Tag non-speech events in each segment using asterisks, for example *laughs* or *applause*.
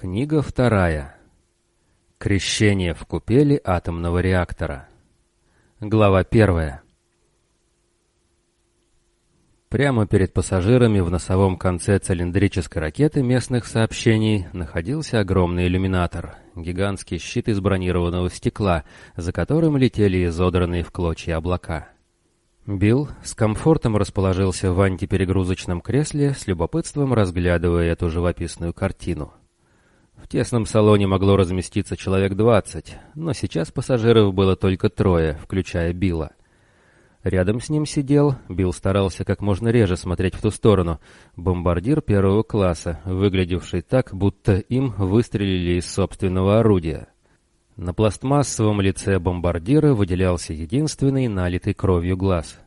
Книга вторая. Крещение в купели атомного реактора. Глава первая. Прямо перед пассажирами в носовом конце цилиндрической ракеты местных сообщений находился огромный иллюминатор, гигантский щит из бронированного стекла, за которым летели изодранные в клочья облака. Билл с комфортом расположился в антиперегрузочном кресле, с любопытством разглядывая эту живописную картину. В тесном салоне могло разместиться человек двадцать, но сейчас пассажиров было только трое, включая Билла. Рядом с ним сидел, Билл старался как можно реже смотреть в ту сторону, бомбардир первого класса, выглядевший так, будто им выстрелили из собственного орудия. На пластмассовом лице бомбардира выделялся единственный налитый кровью глаз.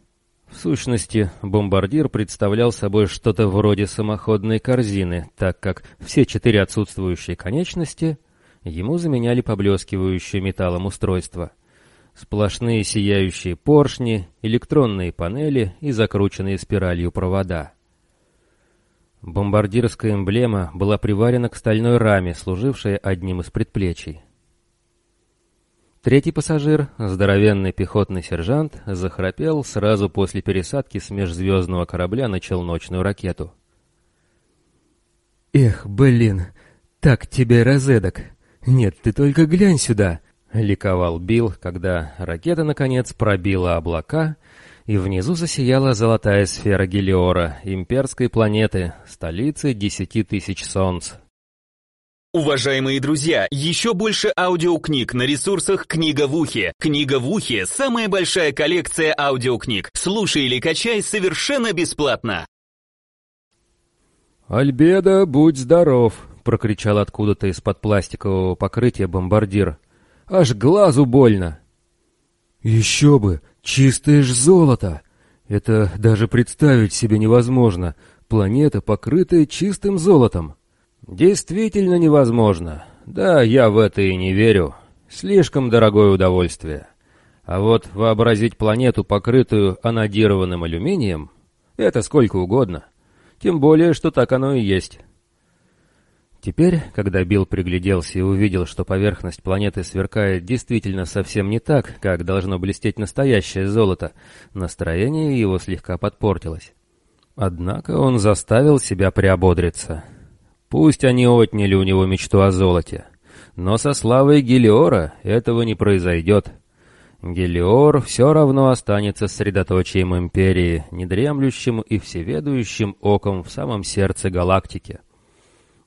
В сущности, бомбардир представлял собой что-то вроде самоходной корзины, так как все четыре отсутствующие конечности ему заменяли поблескивающие металлом устройства. Сплошные сияющие поршни, электронные панели и закрученные спиралью провода. Бомбардирская эмблема была приварена к стальной раме, служившей одним из предплечий. Третий пассажир, здоровенный пехотный сержант, захрапел сразу после пересадки с межзвездного корабля на челночную ракету. «Эх, блин, так тебе розедок! Нет, ты только глянь сюда!» — ликовал Билл, когда ракета, наконец, пробила облака, и внизу засияла золотая сфера Гелиора, имперской планеты, столицы десяти тысяч солнц. Уважаемые друзья, еще больше аудиокниг на ресурсах «Книга в ухе». «Книга в ухе» — самая большая коллекция аудиокниг. Слушай или качай совершенно бесплатно. «Альбедо, будь здоров!» — прокричал откуда-то из-под пластикового покрытия бомбардир. «Аж глазу больно!» «Еще бы! Чистое ж золото! Это даже представить себе невозможно. Планета, покрытая чистым золотом!» Действительно невозможно. Да, я в это и не верю. Слишком дорогое удовольствие. А вот вообразить планету, покрытую анодированным алюминием, это сколько угодно. Тем более, что так оно и есть. Теперь, когда Билл пригляделся и увидел, что поверхность планеты сверкает действительно совсем не так, как должно блестеть настоящее золото, настроение его слегка подпортилось. Однако он заставил себя приободриться — Пусть они отняли у него мечту о золоте, но со славой Гелиора этого не произойдет. Гелиор все равно останется средоточием империи, недремлющим и всеведущим оком в самом сердце галактики.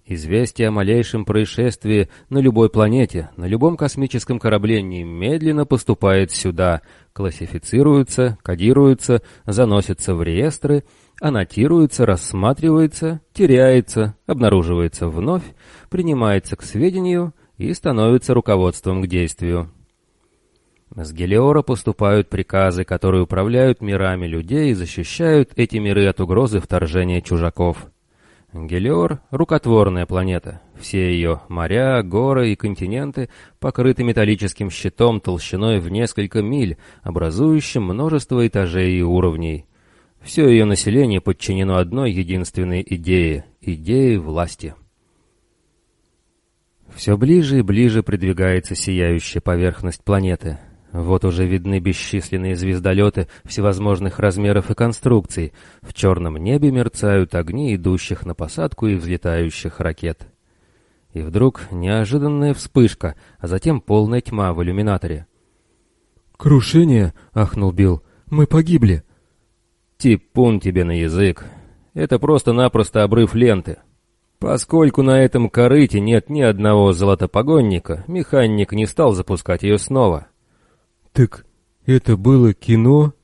Известие о малейшем происшествии на любой планете, на любом космическом корабле немедленно поступает сюда, классифицируется, кодируется, заносится в реестры аннотируется, рассматривается, теряется, обнаруживается вновь, принимается к сведению и становится руководством к действию. С Гелиора поступают приказы, которые управляют мирами людей и защищают эти миры от угрозы вторжения чужаков. Гелиор — рукотворная планета. Все ее моря, горы и континенты покрыты металлическим щитом толщиной в несколько миль, образующим множество этажей и уровней — все ее население подчинено одной единственной идее — идее власти. Все ближе и ближе придвигается сияющая поверхность планеты. Вот уже видны бесчисленные звездолеты всевозможных размеров и конструкций. В черном небе мерцают огни идущих на посадку и взлетающих ракет. И вдруг неожиданная вспышка, а затем полная тьма в иллюминаторе. «Крушение!» — ахнул Билл. «Мы погибли!» Типун тебе на язык. Это просто-напросто обрыв ленты. Поскольку на этом корыте нет ни одного золотопогонника, механик не стал запускать ее снова. «Так это было кино?»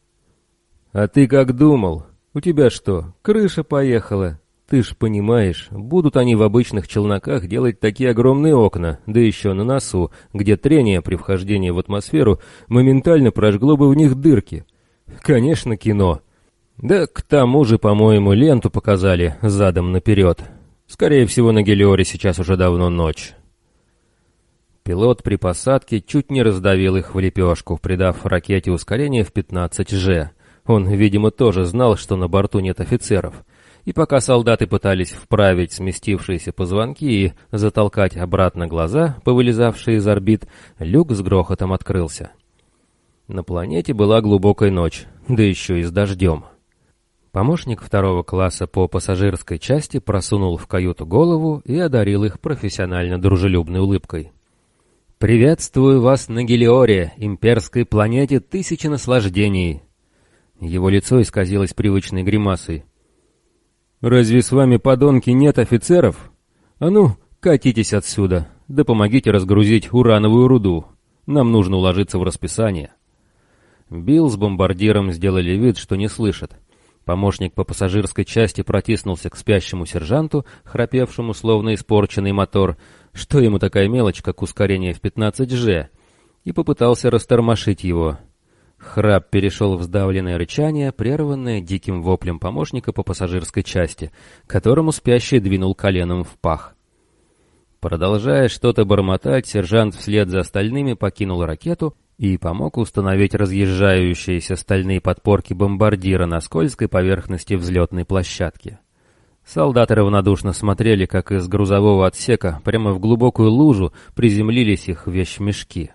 «А ты как думал? У тебя что, крыша поехала?» Ты ж понимаешь, будут они в обычных челноках делать такие огромные окна, да еще на носу, где трение при вхождении в атмосферу моментально прожгло бы в них дырки. Конечно, кино. Да к тому же, по-моему, ленту показали задом наперед. Скорее всего, на Гелиоре сейчас уже давно ночь. Пилот при посадке чуть не раздавил их в лепешку, придав ракете ускорение в 15G. Он, видимо, тоже знал, что на борту нет офицеров. и пока солдаты пытались вправить сместившиеся позвонки и затолкать обратно глаза, повылезавшие из орбит, люк с грохотом открылся. На планете была глубокая ночь, да еще и с дождем. Помощник второго класса по пассажирской части просунул в каюту голову и одарил их профессионально дружелюбной улыбкой. «Приветствую вас на Гелиоре, имперской планете тысячи наслаждений!» Его лицо исказилось привычной гримасой. «Разве с вами, подонки, нет офицеров? А ну, катитесь отсюда, да помогите разгрузить урановую руду. Нам нужно уложиться в расписание». Билл с бомбардиром сделали вид, что не слышат. Помощник по пассажирской части протиснулся к спящему сержанту, храпевшему словно испорченный мотор, что ему такая мелочь, как ускорение в 15G, и попытался растормошить его. Храп перешел в сдавленное рычание, прерванное диким воплем помощника по пассажирской части, которому спящий двинул коленом в пах. Продолжая что-то бормотать, сержант вслед за остальными покинул ракету и помог установить разъезжающиеся стальные подпорки бомбардира на скользкой поверхности взлетной площадки. Солдаты равнодушно смотрели, как из грузового отсека прямо в глубокую лужу приземлились их вещмешки.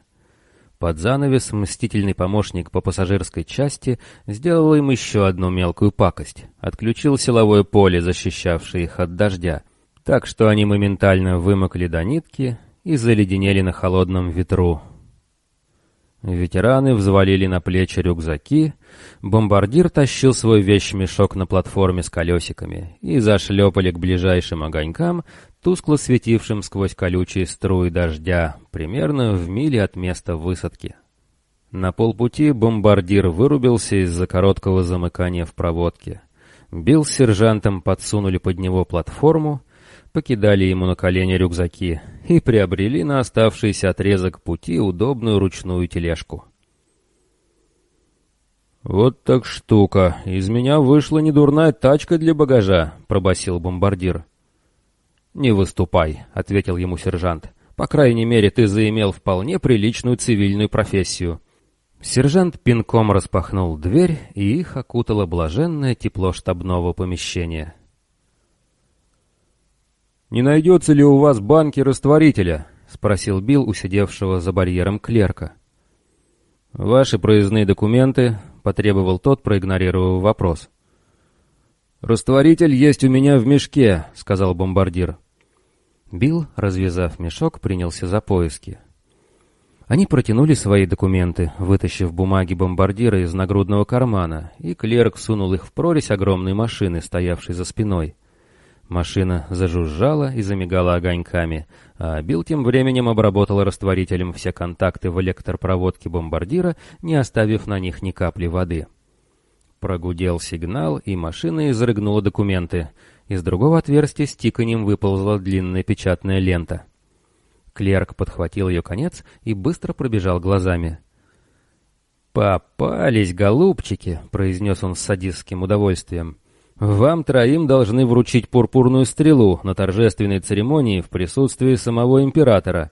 Под занавес мстительный помощник по пассажирской части сделал им еще одну мелкую пакость. Отключил силовое поле, защищавшее их от дождя, так что они моментально вымокли до нитки и заледенели на холодном ветру. Ветераны взвалили на плечи рюкзаки, бомбардир тащил свой вещмешок на платформе с колесиками и зашлепали к ближайшим огонькам, тускло светившим сквозь колючие струи дождя, примерно в миле от места высадки. На полпути бомбардир вырубился из-за короткого замыкания в проводке. Бил с сержантом подсунули под него платформу, покидали ему на колени рюкзаки и приобрели на оставшийся отрезок пути удобную ручную тележку. «Вот так штука. Из меня вышла недурная тачка для багажа», — пробасил бомбардир. «Не выступай», — ответил ему сержант. «По крайней мере, ты заимел вполне приличную цивильную профессию». Сержант пинком распахнул дверь, и их окутало блаженное тепло штабного помещения. «Не найдется ли у вас банки растворителя?» — спросил Билл у сидевшего за барьером клерка. «Ваши проездные документы», — потребовал тот, проигнорировав вопрос. «Растворитель есть у меня в мешке», — сказал бомбардир. Билл, развязав мешок, принялся за поиски. Они протянули свои документы, вытащив бумаги бомбардира из нагрудного кармана, и клерк сунул их в прорезь огромной машины, стоявшей за спиной. Машина зажужжала и замигала огоньками, а Билл тем временем обработал растворителем все контакты в электропроводке бомбардира, не оставив на них ни капли воды. Прогудел сигнал, и машина изрыгнула документы. Из другого отверстия с тиканьем выползла длинная печатная лента. Клерк подхватил ее конец и быстро пробежал глазами. «Попались, голубчики!» — произнес он с садистским удовольствием. Вам троим должны вручить пурпурную стрелу на торжественной церемонии в присутствии самого императора.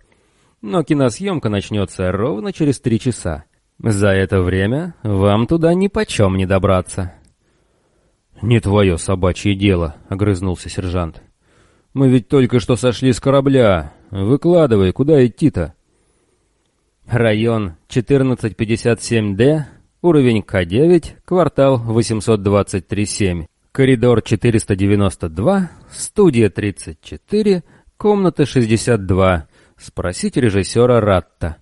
Но киносъемка начнется ровно через три часа. За это время вам туда ни почем не добраться. «Не твое собачье дело», — огрызнулся сержант. «Мы ведь только что сошли с корабля. Выкладывай, куда идти-то?» «Район 1457-Д, уровень К9, квартал 823-7. Коридор 492, студия 34, комната 62. Спросить режиссера Ратта.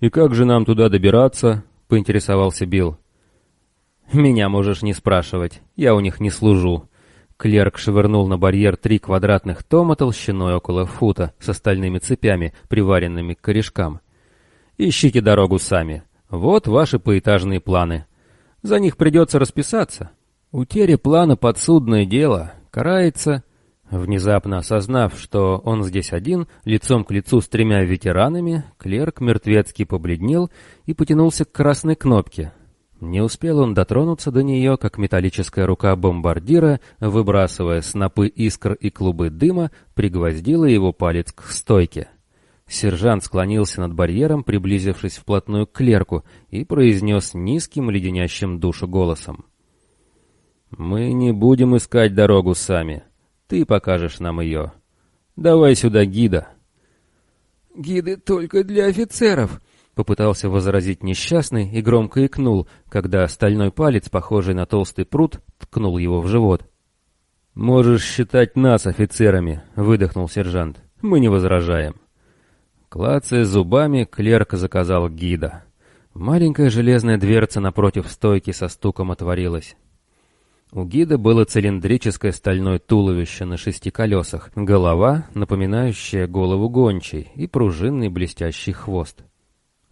«И как же нам туда добираться?» — поинтересовался Билл. «Меня можешь не спрашивать, я у них не служу». Клерк швырнул на барьер три квадратных тома толщиной около фута с остальными цепями, приваренными к корешкам. «Ищите дорогу сами. Вот ваши поэтажные планы. За них придется расписаться, Утеря плана подсудное дело карается, внезапно осознав, что он здесь один, лицом к лицу с тремя ветеранами, клерк мертвецки побледнел и потянулся к красной кнопке. Не успел он дотронуться до нее, как металлическая рука бомбардира, выбрасывая снопы искр и клубы дыма, пригвоздила его палец к стойке. Сержант склонился над барьером, приблизившись вплотную к клерку, и произнес низким леденящим душу голосом. Мы не будем искать дорогу сами. Ты покажешь нам ее. Давай сюда гида. Гиды только для офицеров, попытался возразить несчастный и громко икнул, когда стальной палец, похожий на толстый пруд, ткнул его в живот. «Можешь считать нас офицерами», — выдохнул сержант. «Мы не возражаем». Клацая зубами, клерк заказал гида. Маленькая железная дверца напротив стойки со стуком отворилась. У гида было цилиндрическое стальное туловище на шести колесах, голова, напоминающая голову гончей, и пружинный блестящий хвост.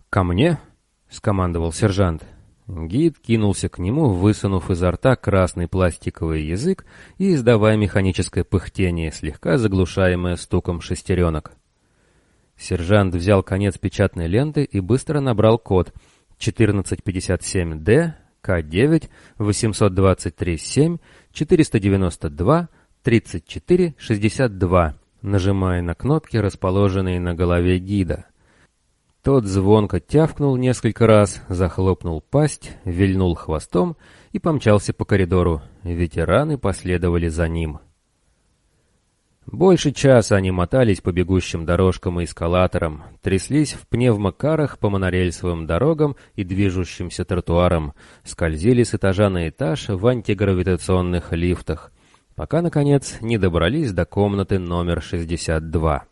«Ко мне?» — скомандовал сержант. Гид кинулся к нему, высунув изо рта красный пластиковый язык и издавая механическое пыхтение, слегка заглушаемое стуком шестеренок. Сержант взял конец печатной ленты и быстро набрал код 1457D К9 823 7 492 34 62, нажимая на кнопки, расположенные на голове гида. Тот звонко тявкнул несколько раз, захлопнул пасть, вильнул хвостом и помчался по коридору. Ветераны последовали за ним. Больше часа они мотались по бегущим дорожкам и эскалаторам, тряслись в пневмокарах по монорельсовым дорогам и движущимся тротуарам, скользили с этажа на этаж в антигравитационных лифтах, пока, наконец, не добрались до комнаты номер 62.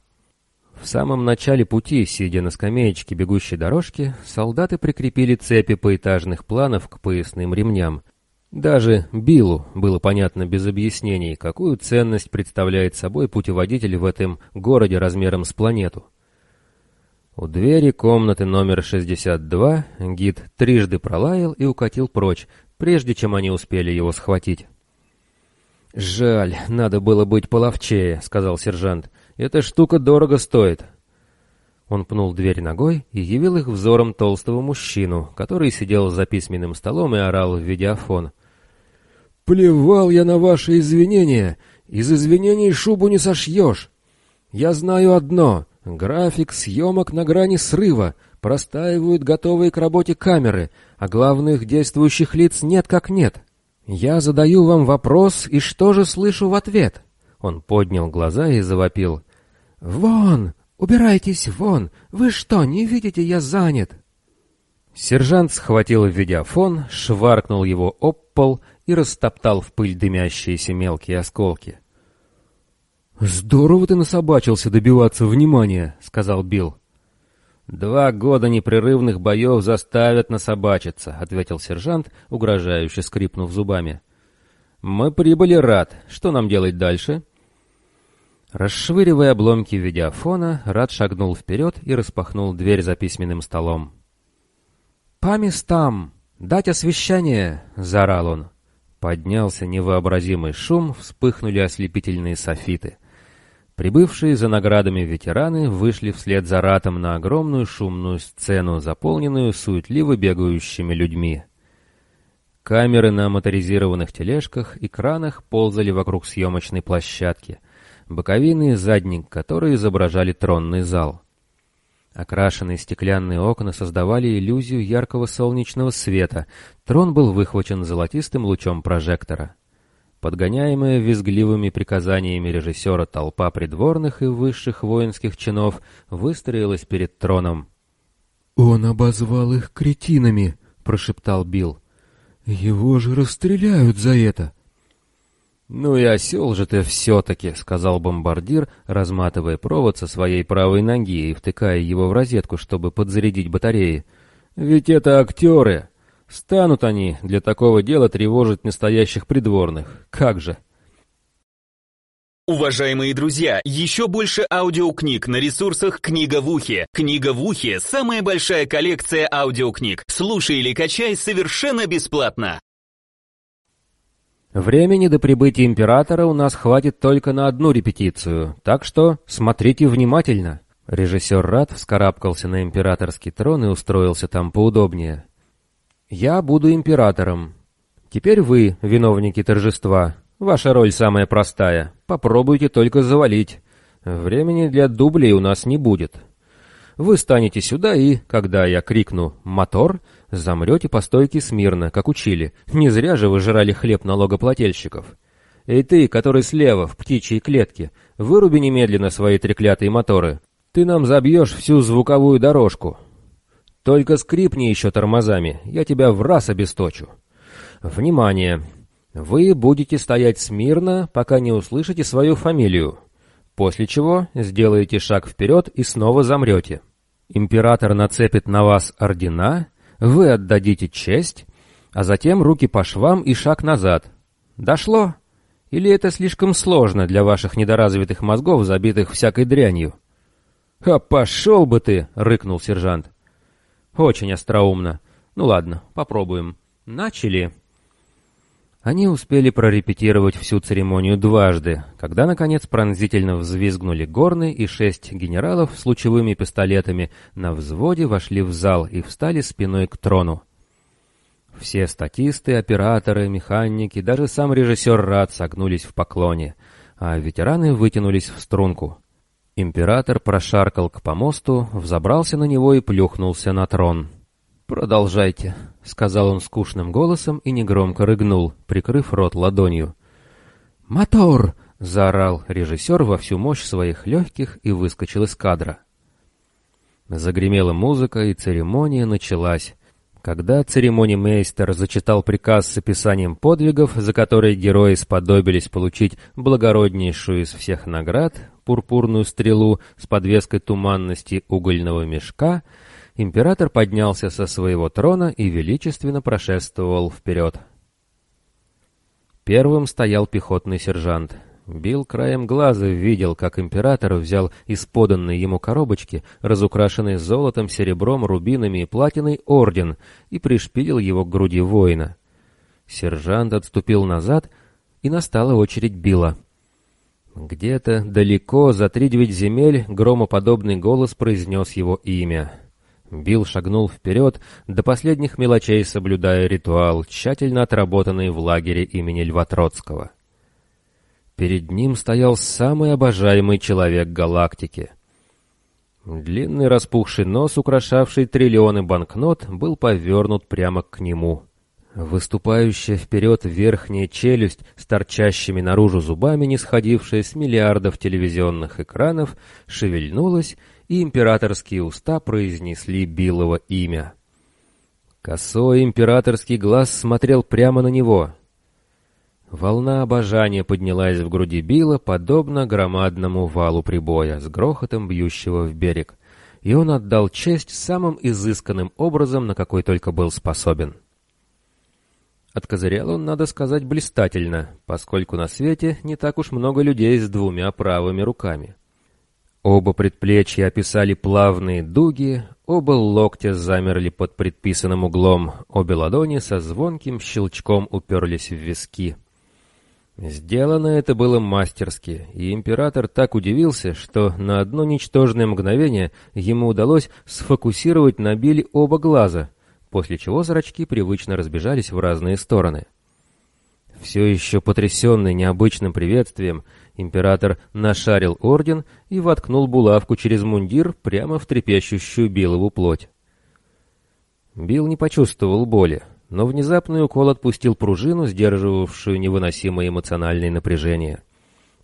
В самом начале пути, сидя на скамеечке бегущей дорожки, солдаты прикрепили цепи поэтажных планов к поясным ремням. Даже Биллу было понятно без объяснений, какую ценность представляет собой путеводитель в этом городе размером с планету. У двери комнаты номер 62 гид трижды пролаял и укатил прочь, прежде чем они успели его схватить. «Жаль, надо было быть половчее», — сказал сержант. Эта штука дорого стоит». Он пнул дверь ногой и явил их взором толстого мужчину, который сидел за письменным столом и орал в видеофон. «Плевал я на ваши извинения. Из извинений шубу не сошьешь. Я знаю одно. График съемок на грани срыва. Простаивают готовые к работе камеры, а главных действующих лиц нет как нет. Я задаю вам вопрос, и что же слышу в ответ?» Он поднял глаза и завопил. «Вон! Убирайтесь вон! Вы что, не видите, я занят!» Сержант схватил видеофон, шваркнул его об пол и растоптал в пыль дымящиеся мелкие осколки. «Здорово ты насобачился добиваться внимания», — сказал Билл. «Два года непрерывных боев заставят насобачиться», — ответил сержант, угрожающе скрипнув зубами. «Мы прибыли рад. Что нам делать дальше?» Расшвыривая обломки видеофона, Рад шагнул вперед и распахнул дверь за письменным столом. «По местам! Дать освещение!» — заорал он. Поднялся невообразимый шум, вспыхнули ослепительные софиты. Прибывшие за наградами ветераны вышли вслед за Ратом на огромную шумную сцену, заполненную суетливо бегающими людьми. Камеры на моторизированных тележках и кранах ползали вокруг съемочной площадки — боковины и задник, которые изображали тронный зал. Окрашенные стеклянные окна создавали иллюзию яркого солнечного света, трон был выхвачен золотистым лучом прожектора. Подгоняемая визгливыми приказаниями режиссера толпа придворных и высших воинских чинов выстроилась перед троном. «Он обозвал их кретинами», — прошептал Билл. «Его же расстреляют за это!» «Ну и осел же ты все-таки», — сказал бомбардир, разматывая провод со своей правой ноги и втыкая его в розетку, чтобы подзарядить батареи. «Ведь это актеры. Станут они для такого дела тревожить настоящих придворных. Как же!» Уважаемые друзья, еще больше аудиокниг на ресурсах «Книга в ухе». «Книга в ухе» — самая большая коллекция аудиокниг. Слушай или качай совершенно бесплатно. Времени до прибытия императора у нас хватит только на одну репетицию, так что смотрите внимательно. Режиссер Рад вскарабкался на императорский трон и устроился там поудобнее. Я буду императором. Теперь вы, виновники торжества. Ваша роль самая простая. Попробуйте только завалить. Времени для дублей у нас не будет. Вы станете сюда и, когда я крикну «мотор», замрете по стойке смирно, как учили. Не зря же вы жрали хлеб налогоплательщиков. Эй ты, который слева, в птичьей клетке, выруби немедленно свои треклятые моторы. Ты нам забьешь всю звуковую дорожку. Только скрипни еще тормозами, я тебя в раз обесточу. Внимание! Вы будете стоять смирно, пока не услышите свою фамилию, после чего сделаете шаг вперед и снова замрете. Император нацепит на вас ордена, вы отдадите честь, а затем руки по швам и шаг назад. Дошло? Или это слишком сложно для ваших недоразвитых мозгов, забитых всякой дрянью? «А пошел бы ты!» — рыкнул сержант. «Очень остроумно. Ну ладно, попробуем. Начали!» Они успели прорепетировать всю церемонию дважды, когда, наконец, пронзительно взвизгнули горны, и шесть генералов с лучевыми пистолетами на взводе вошли в зал и встали спиной к трону. Все статисты, операторы, механики, даже сам режиссер Рад согнулись в поклоне, а ветераны вытянулись в струнку. Император прошаркал к помосту, взобрался на него и плюхнулся на трон. «Продолжайте», — сказал он скучным голосом и негромко рыгнул, прикрыв рот ладонью. «Мотор!» — заорал режиссер во всю мощь своих легких и выскочил из кадра. Загремела музыка, и церемония началась. Когда церемонимейстер зачитал приказ с описанием подвигов, за которые герои сподобились получить благороднейшую из всех наград, пурпурную стрелу с подвеской туманности угольного мешка, император поднялся со своего трона и величественно прошествовал вперед. Первым стоял пехотный сержант. Билл краем глаза видел, как император взял из поданной ему коробочки, разукрашенный золотом, серебром, рубинами и платиной, орден и пришпилил его к груди воина. Сержант отступил назад, и настала очередь Билла. Где-то далеко, за три девять земель, громоподобный голос произнес его имя. Билл шагнул вперед, до последних мелочей соблюдая ритуал, тщательно отработанный в лагере имени Льва Троцкого. Перед ним стоял самый обожаемый человек галактики. Длинный распухший нос, украшавший триллионы банкнот, был повернут прямо к нему. Выступающая вперед верхняя челюсть с торчащими наружу зубами, не сходившая с миллиардов телевизионных экранов, шевельнулась, и императорские уста произнесли Биллова имя. Косой императорский глаз смотрел прямо на него. Волна обожания поднялась в груди Билла, подобно громадному валу прибоя, с грохотом бьющего в берег, и он отдал честь самым изысканным образом, на какой только был способен. Откозырял он, надо сказать, блистательно, поскольку на свете не так уж много людей с двумя правыми руками. Оба предплечья описали плавные дуги, оба локтя замерли под предписанным углом, обе ладони со звонким щелчком уперлись в виски. Сделано это было мастерски, и император так удивился, что на одно ничтожное мгновение ему удалось сфокусировать на Билли оба глаза — после чего зрачки привычно разбежались в разные стороны. Все еще потрясенный необычным приветствием, император нашарил орден и воткнул булавку через мундир прямо в трепещущую Биллову плоть. Билл не почувствовал боли, но внезапный укол отпустил пружину, сдерживавшую невыносимое эмоциональное напряжение.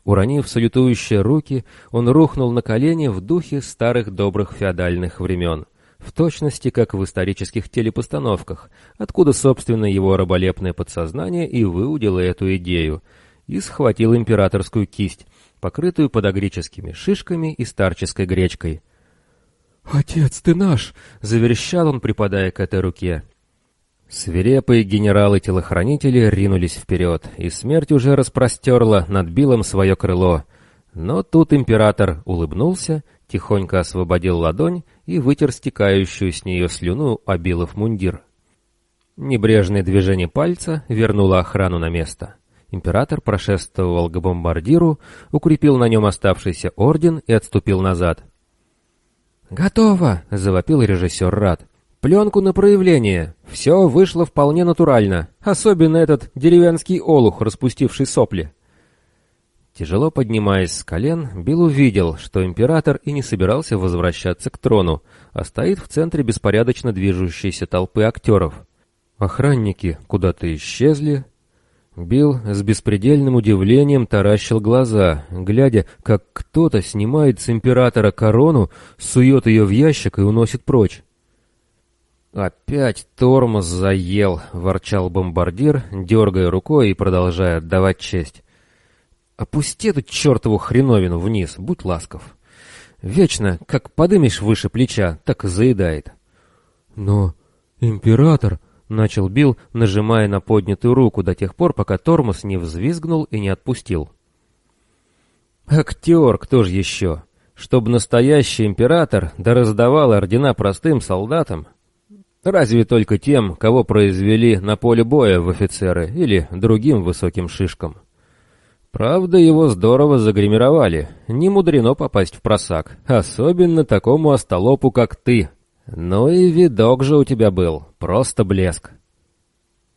Уронив салютующие руки, он рухнул на колени в духе старых добрых феодальных времен — в точности, как в исторических телепостановках, откуда, собственно, его раболепное подсознание и выудило эту идею, и схватил императорскую кисть, покрытую подогреческими шишками и старческой гречкой. «Отец, ты наш!» — заверещал он, припадая к этой руке. Свирепые генералы-телохранители ринулись вперед, и смерть уже распростерла над Биллом свое крыло. Но тут император улыбнулся тихонько освободил ладонь и вытер стекающую с нее слюну, обилов мундир. Небрежное движение пальца вернуло охрану на место. Император прошествовал к бомбардиру, укрепил на нем оставшийся орден и отступил назад. «Готово!» — завопил режиссер Рад. «Пленку на проявление. Все вышло вполне натурально. Особенно этот деревенский олух, распустивший сопли». Тяжело поднимаясь с колен, Билл увидел, что император и не собирался возвращаться к трону, а стоит в центре беспорядочно движущейся толпы актеров. Охранники куда-то исчезли. Билл с беспредельным удивлением таращил глаза, глядя, как кто-то снимает с императора корону, сует ее в ящик и уносит прочь. «Опять тормоз заел», — ворчал бомбардир, дергая рукой и продолжая отдавать честь. Опусти эту чертову хреновину вниз, будь ласков. Вечно, как подымешь выше плеча, так и заедает. Но император... — начал Билл, нажимая на поднятую руку до тех пор, пока тормоз не взвизгнул и не отпустил. «Актер, кто же еще? Чтобы настоящий император да раздавал ордена простым солдатам? Разве только тем, кого произвели на поле боя в офицеры или другим высоким шишкам?» Правда, его здорово загримировали. Не мудрено попасть в просак. Особенно такому остолопу, как ты. Ну и видок же у тебя был. Просто блеск.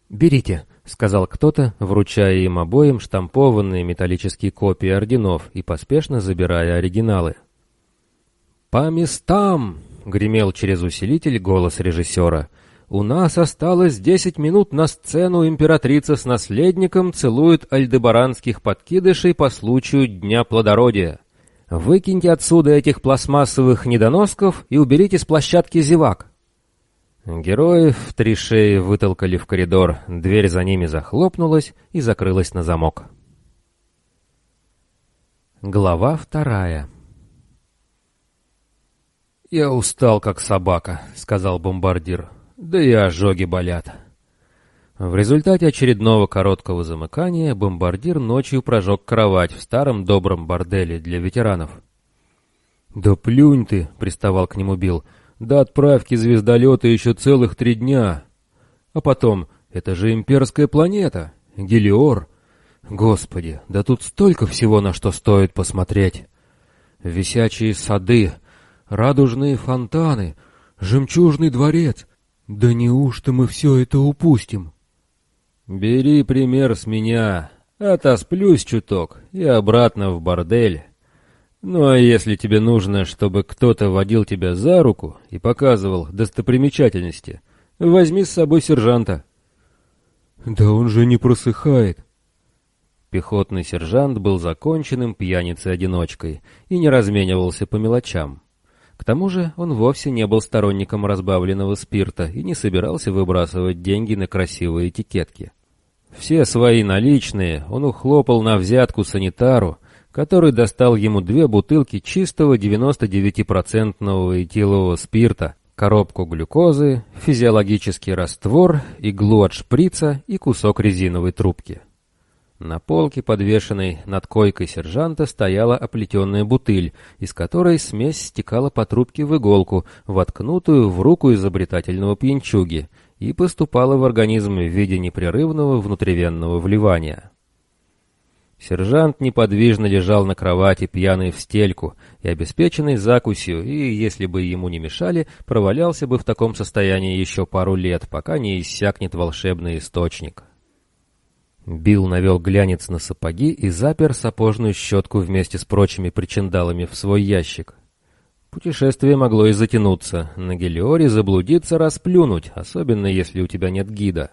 «Берите», — сказал кто-то, вручая им обоим штампованные металлические копии орденов и поспешно забирая оригиналы. «По местам!» — гремел через усилитель голос режиссера — у нас осталось десять минут на сцену императрица с наследником целует альдебаранских подкидышей по случаю Дня плодородия. Выкиньте отсюда этих пластмассовых недоносков и уберите с площадки зевак. Герои в три шеи вытолкали в коридор, дверь за ними захлопнулась и закрылась на замок. Глава вторая «Я устал, как собака», — сказал бомбардир да и ожоги болят. В результате очередного короткого замыкания бомбардир ночью прожег кровать в старом добром борделе для ветеранов. «Да плюнь ты!» — приставал к нему Билл. «До отправки звездолета еще целых три дня. А потом, это же имперская планета, Гелиор. Господи, да тут столько всего, на что стоит посмотреть. Висячие сады, радужные фонтаны, жемчужный дворец, «Да неужто мы все это упустим?» «Бери пример с меня, отосплюсь чуток и обратно в бордель. Ну а если тебе нужно, чтобы кто-то водил тебя за руку и показывал достопримечательности, возьми с собой сержанта». «Да он же не просыхает». Пехотный сержант был законченным пьяницей-одиночкой и не разменивался по мелочам. К тому же он вовсе не был сторонником разбавленного спирта и не собирался выбрасывать деньги на красивые этикетки. Все свои наличные он ухлопал на взятку санитару, который достал ему две бутылки чистого 99-процентного этилового спирта, коробку глюкозы, физиологический раствор, иглу от шприца и кусок резиновой трубки. На полке, подвешенной над койкой сержанта, стояла оплетенная бутыль, из которой смесь стекала по трубке в иголку, воткнутую в руку изобретательного пьянчуги, и поступала в организм в виде непрерывного внутривенного вливания. Сержант неподвижно лежал на кровати, пьяный в стельку, и обеспеченный закусью, и, если бы ему не мешали, провалялся бы в таком состоянии еще пару лет, пока не иссякнет волшебный источник. Билл навел глянец на сапоги и запер сапожную щетку вместе с прочими причиндалами в свой ящик. Путешествие могло и затянуться. На Гелиоре заблудиться, расплюнуть, особенно если у тебя нет гида.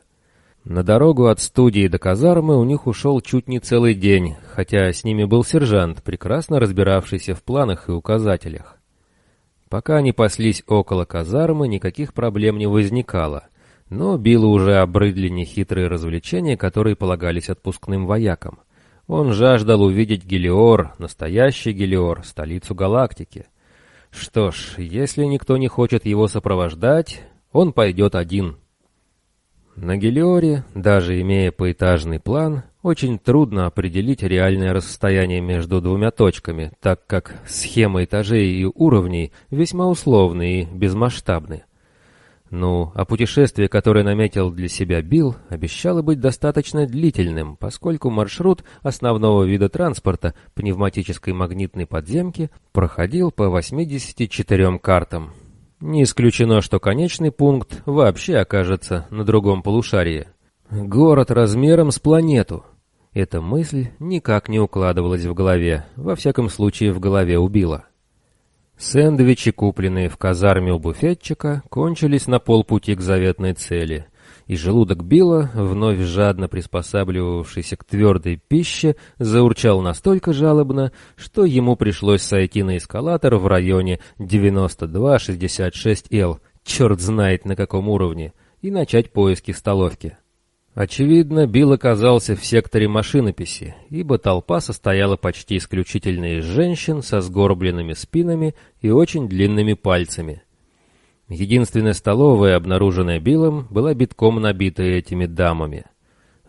На дорогу от студии до казармы у них ушел чуть не целый день, хотя с ними был сержант, прекрасно разбиравшийся в планах и указателях. Пока они паслись около казармы, никаких проблем не возникало — но Биллу уже обрыдли нехитрые развлечения, которые полагались отпускным воякам. Он жаждал увидеть Гелиор, настоящий Гелиор, столицу галактики. Что ж, если никто не хочет его сопровождать, он пойдет один. На Гелиоре, даже имея поэтажный план, очень трудно определить реальное расстояние между двумя точками, так как схемы этажей и уровней весьма условны и безмасштабны. Ну, а путешествие, которое наметил для себя Билл, обещало быть достаточно длительным, поскольку маршрут основного вида транспорта пневматической магнитной подземки проходил по 84 картам. Не исключено, что конечный пункт вообще окажется на другом полушарии. Город размером с планету. Эта мысль никак не укладывалась в голове, во всяком случае в голове убила. Сэндвичи, купленные в казарме у буфетчика, кончились на полпути к заветной цели, и желудок Билла, вновь жадно приспосабливавшийся к твердой пище, заурчал настолько жалобно, что ему пришлось сойти на эскалатор в районе 9266Л, черт знает на каком уровне, и начать поиски столовки. Очевидно, Билл оказался в секторе машинописи, ибо толпа состояла почти исключительно из женщин со сгорбленными спинами и очень длинными пальцами. Единственная столовая, обнаруженная Биллом, была битком набита этими дамами.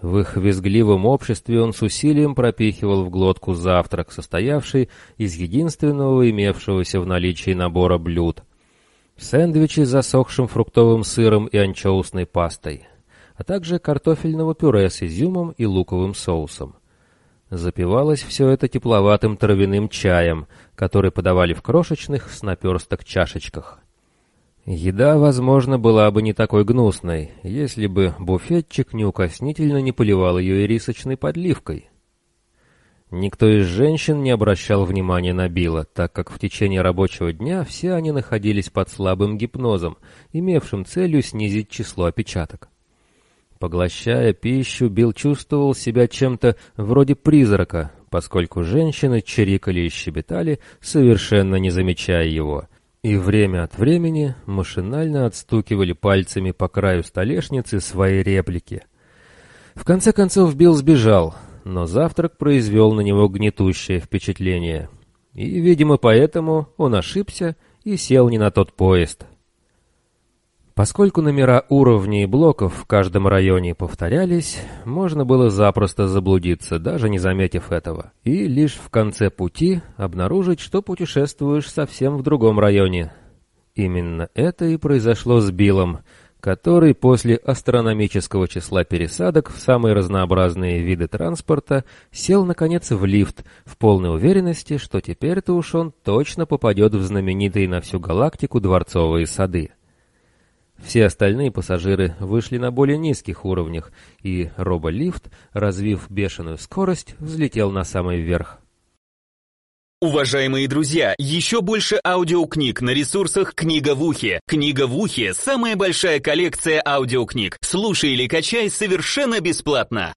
В их визгливом обществе он с усилием пропихивал в глотку завтрак, состоявший из единственного имевшегося в наличии набора блюд. Сэндвичи с засохшим фруктовым сыром и анчоусной пастой — а также картофельного пюре с изюмом и луковым соусом. Запивалось все это тепловатым травяным чаем, который подавали в крошечных с наперсток чашечках. Еда, возможно, была бы не такой гнусной, если бы буфетчик неукоснительно не поливал ее ирисочной подливкой. Никто из женщин не обращал внимания на Билла, так как в течение рабочего дня все они находились под слабым гипнозом, имевшим целью снизить число опечаток. Поглощая пищу, Билл чувствовал себя чем-то вроде призрака, поскольку женщины чирикали и щебетали, совершенно не замечая его, и время от времени машинально отстукивали пальцами по краю столешницы свои реплики. В конце концов Билл сбежал, но завтрак произвел на него гнетущее впечатление. И, видимо, поэтому он ошибся и сел не на тот поезд — Поскольку номера уровней блоков в каждом районе повторялись, можно было запросто заблудиться, даже не заметив этого, и лишь в конце пути обнаружить, что путешествуешь совсем в другом районе. Именно это и произошло с Биллом, который после астрономического числа пересадок в самые разнообразные виды транспорта сел, наконец, в лифт, в полной уверенности, что теперь-то уж он точно попадет в знаменитые на всю галактику дворцовые сады. Все остальные пассажиры вышли на более низких уровнях, и роболифт, развив бешеную скорость, взлетел на самый верх. Уважаемые друзья, еще больше аудиокниг на ресурсах «Книга в ухе». «Книга в ухе» — самая большая коллекция аудиокниг. Слушай или качай совершенно бесплатно.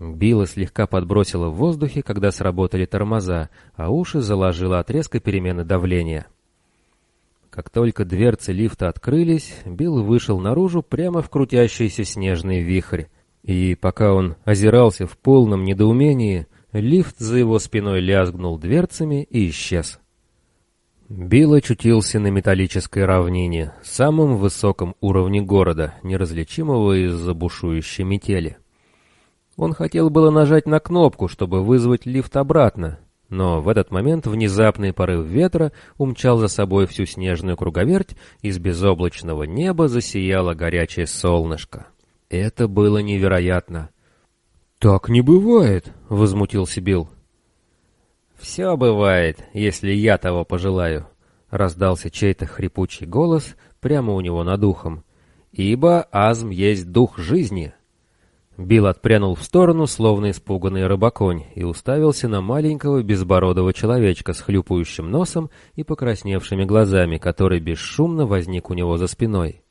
Билла слегка подбросила в воздухе, когда сработали тормоза, а уши заложила от резкой перемены давления. Как только дверцы лифта открылись, Билл вышел наружу прямо в крутящийся снежный вихрь. И пока он озирался в полном недоумении, лифт за его спиной лязгнул дверцами и исчез. Билл очутился на металлической равнине, самом высоком уровне города, неразличимого из-за бушующей метели. Он хотел было нажать на кнопку, чтобы вызвать лифт обратно, но в этот момент внезапный порыв ветра умчал за собой всю снежную круговерть, из безоблачного неба засияло горячее солнышко. Это было невероятно. «Так не бывает!» — возмутился Билл. «Все бывает, если я того пожелаю», — раздался чей-то хрипучий голос прямо у него над ухом. «Ибо азм есть дух жизни». Билл отпрянул в сторону, словно испуганный рыбаконь, и уставился на маленького безбородого человечка с хлюпающим носом и покрасневшими глазами, который бесшумно возник у него за спиной.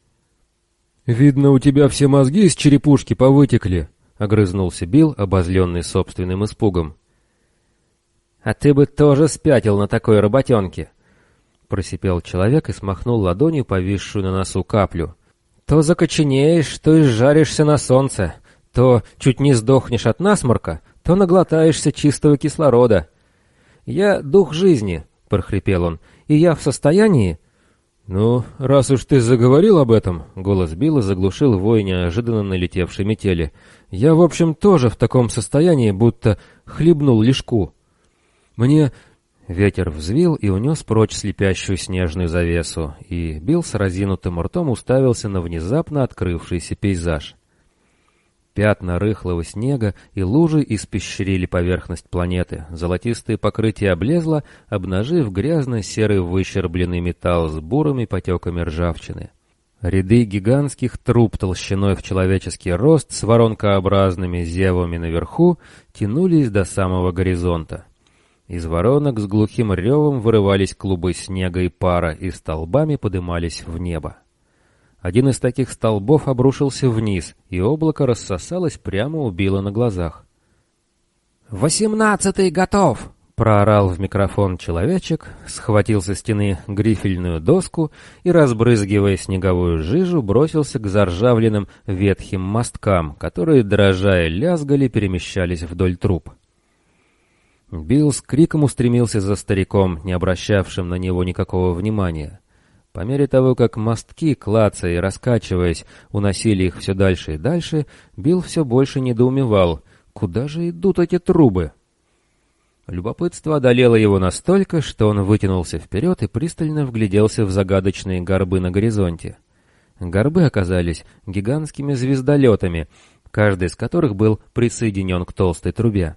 «Видно, у тебя все мозги из черепушки повытекли», — огрызнулся Билл, обозленный собственным испугом. «А ты бы тоже спятил на такой работенке!» — просипел человек и смахнул ладонью повисшую на носу каплю. «То закоченеешь, то изжаришься на солнце!» То чуть не сдохнешь от насморка, то наглотаешься чистого кислорода. «Я дух жизни», — прохрипел он, — «и я в состоянии...» «Ну, раз уж ты заговорил об этом», — голос Билла заглушил вой неожиданно налетевшей метели, — «я, в общем, тоже в таком состоянии, будто хлебнул лишку. Мне...» Ветер взвил и унес прочь слепящую снежную завесу, и Билл с разинутым ртом уставился на внезапно открывшийся пейзаж. Пятна рыхлого снега и лужи испещрили поверхность планеты. Золотистое покрытие облезло, обнажив грязно-серый выщербленный металл с бурыми потеками ржавчины. Ряды гигантских труб толщиной в человеческий рост с воронкообразными зевами наверху тянулись до самого горизонта. Из воронок с глухим ревом вырывались клубы снега и пара и столбами подымались в небо. Один из таких столбов обрушился вниз, и облако рассосалось прямо у Билла на глазах. «Восемнадцатый готов!» Проорал в микрофон человечек, схватил со стены грифельную доску и, разбрызгивая снеговую жижу, бросился к заржавленным ветхим мосткам, которые, дрожая, лязгали, перемещались вдоль труб. Билл с криком устремился за стариком, не обращавшим на него никакого внимания. По мере того, как мостки, клацая и раскачиваясь, уносили их все дальше и дальше, Билл все больше недоумевал, куда же идут эти трубы. Любопытство одолело его настолько, что он вытянулся вперед и пристально вгляделся в загадочные горбы на горизонте. Горбы оказались гигантскими звездолетами, каждый из которых был присоединен к толстой трубе.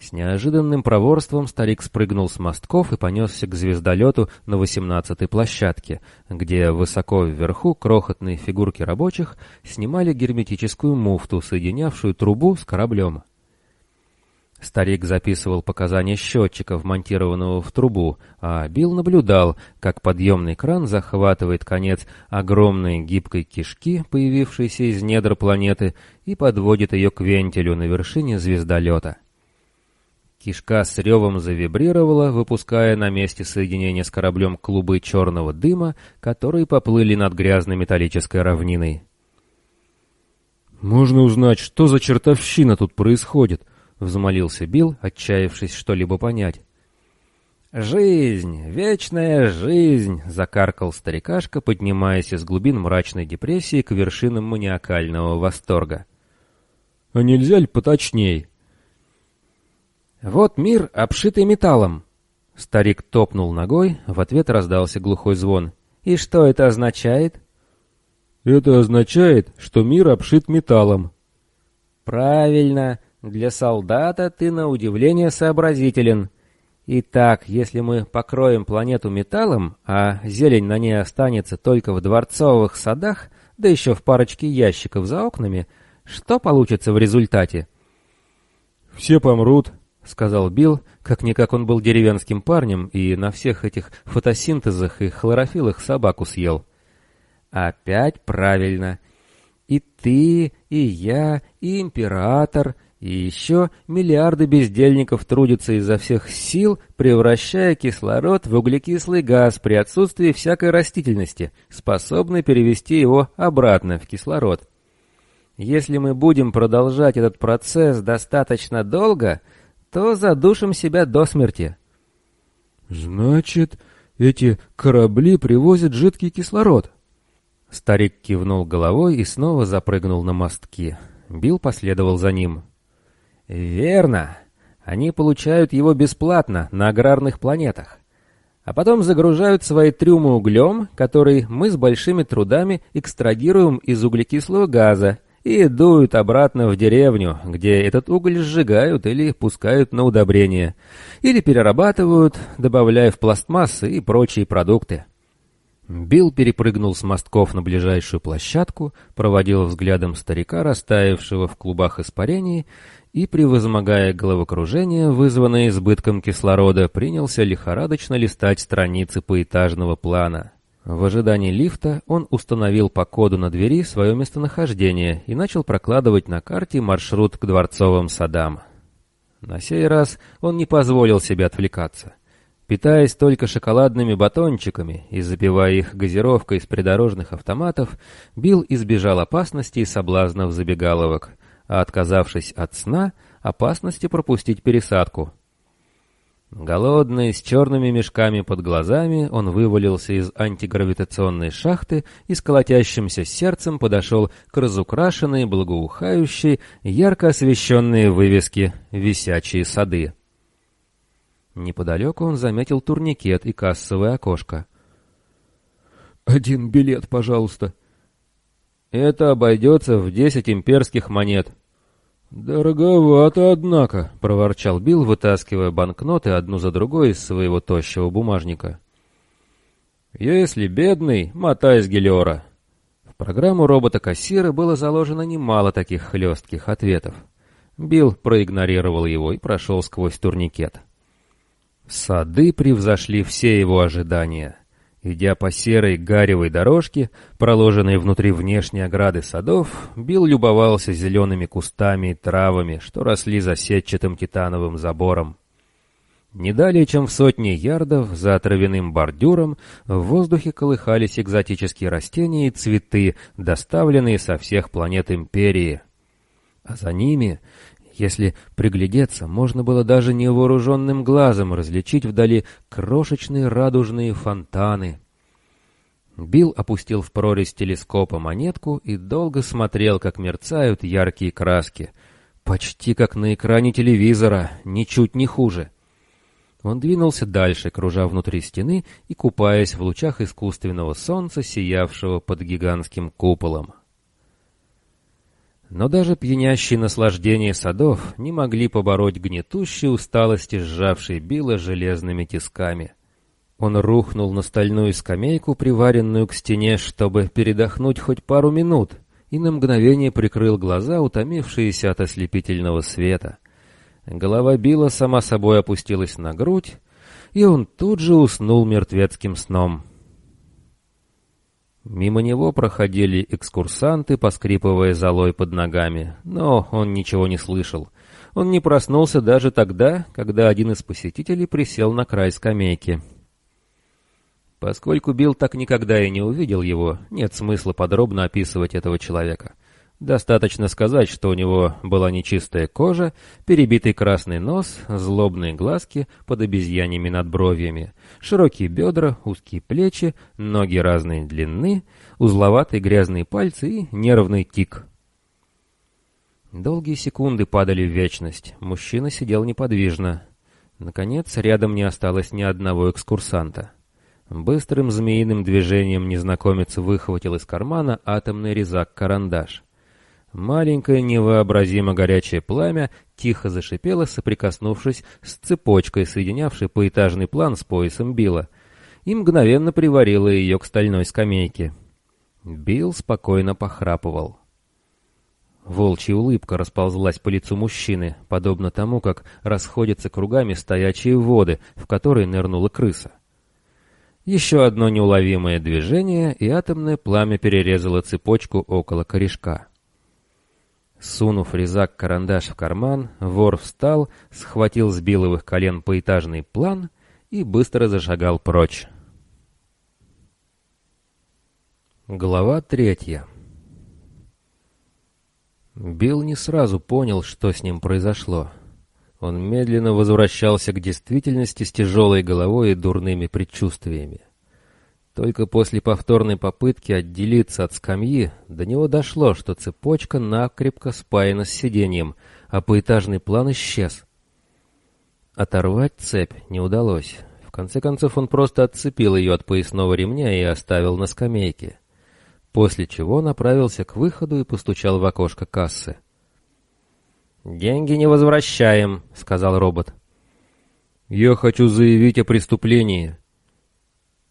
С неожиданным проворством старик спрыгнул с мостков и понесся к звездолету на восемнадцатой площадке, где высоко вверху крохотные фигурки рабочих снимали герметическую муфту, соединявшую трубу с кораблем. Старик записывал показания счетчика, вмонтированного в трубу, а Билл наблюдал, как подъемный кран захватывает конец огромной гибкой кишки, появившейся из недр планеты, и подводит ее к вентилю на вершине звездолета. Кишка с ревом завибрировала, выпуская на месте соединения с кораблем клубы черного дыма, которые поплыли над грязной металлической равниной. «Можно узнать, что за чертовщина тут происходит?» — взмолился Билл, отчаявшись что-либо понять. «Жизнь, вечная жизнь!» — закаркал старикашка, поднимаясь из глубин мрачной депрессии к вершинам маниакального восторга. «А нельзя ли поточней?» «Вот мир, обшитый металлом!» Старик топнул ногой, в ответ раздался глухой звон. «И что это означает?» «Это означает, что мир обшит металлом». «Правильно!» Для солдата ты на удивление сообразителен. Итак, если мы покроем планету металлом, а зелень на ней останется только в дворцовых садах, да еще в парочке ящиков за окнами, что получится в результате? «Все помрут», — сказал Билл, как-никак он был деревенским парнем и на всех этих фотосинтезах и хлорофилах собаку съел. «Опять правильно. И ты, и я, и император — и еще миллиарды бездельников трудятся изо всех сил, превращая кислород в углекислый газ при отсутствии всякой растительности, способной перевести его обратно в кислород. Если мы будем продолжать этот процесс достаточно долго, то задушим себя до смерти. Значит, эти корабли привозят жидкий кислород? Старик кивнул головой и снова запрыгнул на мостки. Билл последовал за ним. Верно. Они получают его бесплатно на аграрных планетах. А потом загружают свои трюмы углем, который мы с большими трудами экстрагируем из углекислого газа и дуют обратно в деревню, где этот уголь сжигают или пускают на удобрение, или перерабатывают, добавляя в пластмассы и прочие продукты. Билл перепрыгнул с мостков на ближайшую площадку, проводил взглядом старика, растаявшего в клубах испарений, и, превозмогая головокружение, вызванное избытком кислорода, принялся лихорадочно листать страницы поэтажного плана. В ожидании лифта он установил по коду на двери свое местонахождение и начал прокладывать на карте маршрут к дворцовым садам. На сей раз он не позволил себе отвлекаться. Питаясь только шоколадными батончиками и запивая их газировкой из придорожных автоматов, Билл избежал опасностей и соблазнов забегаловок — а отказавшись от сна, опасности пропустить пересадку. Голодный, с черными мешками под глазами, он вывалился из антигравитационной шахты и с колотящимся сердцем подошел к разукрашенной, благоухающей, ярко освещенные вывески «Висячие сады». Неподалеку он заметил турникет и кассовое окошко. «Один билет, пожалуйста», это обойдется в десять имперских монет. «Дороговато, однако», — проворчал Билл, вытаскивая банкноты одну за другой из своего тощего бумажника. Если бедный, мотай с гелиора. В программу робота-кассира было заложено немало таких хлестких ответов. Билл проигнорировал его и прошел сквозь турникет. Сады превзошли все его ожидания. Идя по серой гаревой дорожке, проложенной внутри внешней ограды садов, Билл любовался зелеными кустами и травами, что росли за сетчатым титановым забором. Не далее, чем в сотне ярдов за травяным бордюром, в воздухе колыхались экзотические растения и цветы, доставленные со всех планет Империи. А за ними, если приглядеться, можно было даже невооруженным глазом различить вдали крошечные радужные фонтаны. Билл опустил в прорезь телескопа монетку и долго смотрел, как мерцают яркие краски. Почти как на экране телевизора, ничуть не хуже. — он двинулся дальше, кружа внутри стены и купаясь в лучах искусственного солнца, сиявшего под гигантским куполом. Но даже пьянящие наслаждения садов не могли побороть гнетущей усталости, сжавшей Билла железными тисками. Он рухнул на стальную скамейку, приваренную к стене, чтобы передохнуть хоть пару минут, и на мгновение прикрыл глаза, утомившиеся от ослепительного света — Голова Билла сама собой опустилась на грудь, и он тут же уснул мертвецким сном. Мимо него проходили экскурсанты, поскрипывая золой под ногами, но он ничего не слышал. Он не проснулся даже тогда, когда один из посетителей присел на край скамейки. Поскольку Билл так никогда и не увидел его, нет смысла подробно описывать этого человека. Достаточно сказать, что у него была нечистая кожа, перебитый красный нос, злобные глазки под обезьяньями надбровьями, широкие бедра, узкие плечи, ноги разной длины, узловатые грязные пальцы и нервный тик. Долгие секунды падали в вечность. Мужчина сидел неподвижно. Наконец, рядом не осталось ни одного экскурсанта. Быстрым змеиным движением незнакомец выхватил из кармана атомный резак-карандаш. Маленькое невообразимо горячее пламя тихо зашипело, соприкоснувшись с цепочкой, соединявшей поэтажный план с поясом Билла, и мгновенно приварило ее к стальной скамейке. Билл спокойно похрапывал. Волчья улыбка расползлась по лицу мужчины, подобно тому, как расходятся кругами стоячие воды, в которые нырнула крыса. Еще одно неуловимое движение, и атомное пламя перерезало цепочку около корешка. Сунув резак-карандаш в карман, вор встал, схватил с биловых колен поэтажный план и быстро зашагал прочь. Глава третья Билл не сразу понял, что с ним произошло. Он медленно возвращался к действительности с тяжелой головой и дурными предчувствиями. Только после повторной попытки отделиться от скамьи до него дошло, что цепочка накрепко спаяна с сиденьем, а поэтажный план исчез. Оторвать цепь не удалось. В конце концов он просто отцепил ее от поясного ремня и оставил на скамейке. После чего направился к выходу и постучал в окошко кассы. «Деньги не возвращаем», — сказал робот. «Я хочу заявить о преступлении»,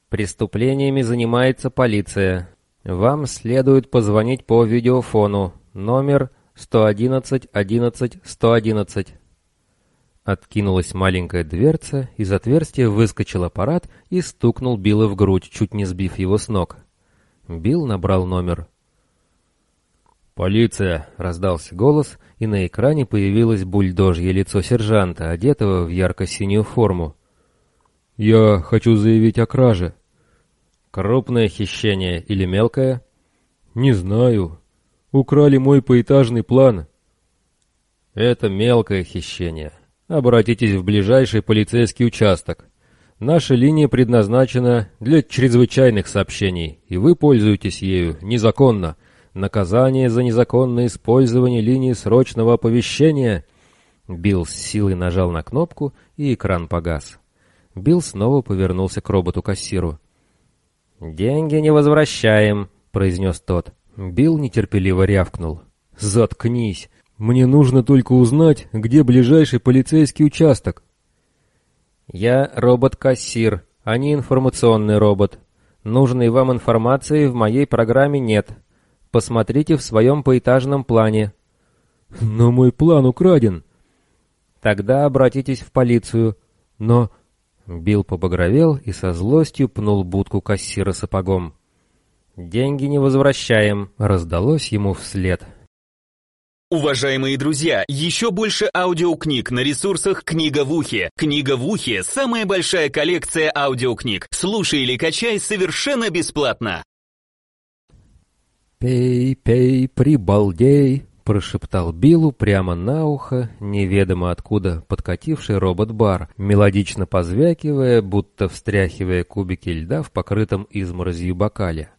Преступлениями занимается полиция. Вам следует позвонить по видеофону. Номер 111 11 111. Откинулась маленькая дверца, из отверстия выскочил аппарат и стукнул Билла в грудь, чуть не сбив его с ног. Билл набрал номер. «Полиция!» — раздался голос, и на экране появилось бульдожье лицо сержанта, одетого в ярко-синюю форму. «Я хочу заявить о краже». «Крупное хищение или мелкое?» «Не знаю. Украли мой поэтажный план». «Это мелкое хищение. Обратитесь в ближайший полицейский участок. Наша линия предназначена для чрезвычайных сообщений, и вы пользуетесь ею незаконно. Наказание за незаконное использование линии срочного оповещения...» Билл с силой нажал на кнопку, и экран погас. Билл снова повернулся к роботу-кассиру. «Деньги не возвращаем», — произнес тот. Билл нетерпеливо рявкнул. «Заткнись! Мне нужно только узнать, где ближайший полицейский участок». «Я робот-кассир, а не информационный робот. Нужной вам информации в моей программе нет. Посмотрите в своем поэтажном плане». «Но мой план украден». «Тогда обратитесь в полицию». «Но...» Билл побагровел и со злостью пнул будку кассира сапогом. «Деньги не возвращаем», — раздалось ему вслед. Уважаемые друзья, еще больше аудиокниг на ресурсах «Книга в ухе». «Книга в ухе» — самая большая коллекция аудиокниг. Слушай или качай совершенно бесплатно. «Пей, пей, прибалдей», — прошептал Биллу прямо на ухо, неведомо откуда подкативший робот-бар, мелодично позвякивая, будто встряхивая кубики льда в покрытом изморозью бокале.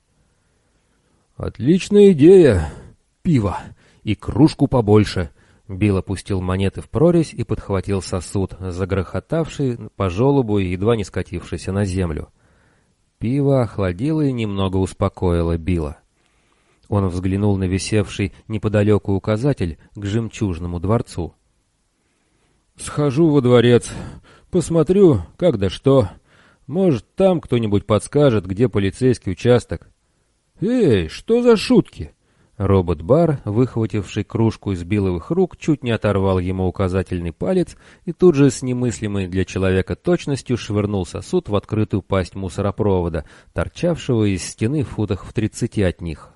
«Отличная идея! Пиво!» и кружку побольше». Билл опустил монеты в прорезь и подхватил сосуд, загрохотавший по желобу и едва не скатившийся на землю. Пиво охладило и немного успокоило Билла. Он взглянул на висевший неподалеку указатель к жемчужному дворцу. «Схожу во дворец, посмотрю, как да что. Может, там кто-нибудь подскажет, где полицейский участок». «Эй, что за шутки?» Робот-бар, выхвативший кружку из биловых рук, чуть не оторвал ему указательный палец и тут же с немыслимой для человека точностью швырнул сосуд в открытую пасть мусоропровода, торчавшего из стены в футах в тридцати от них.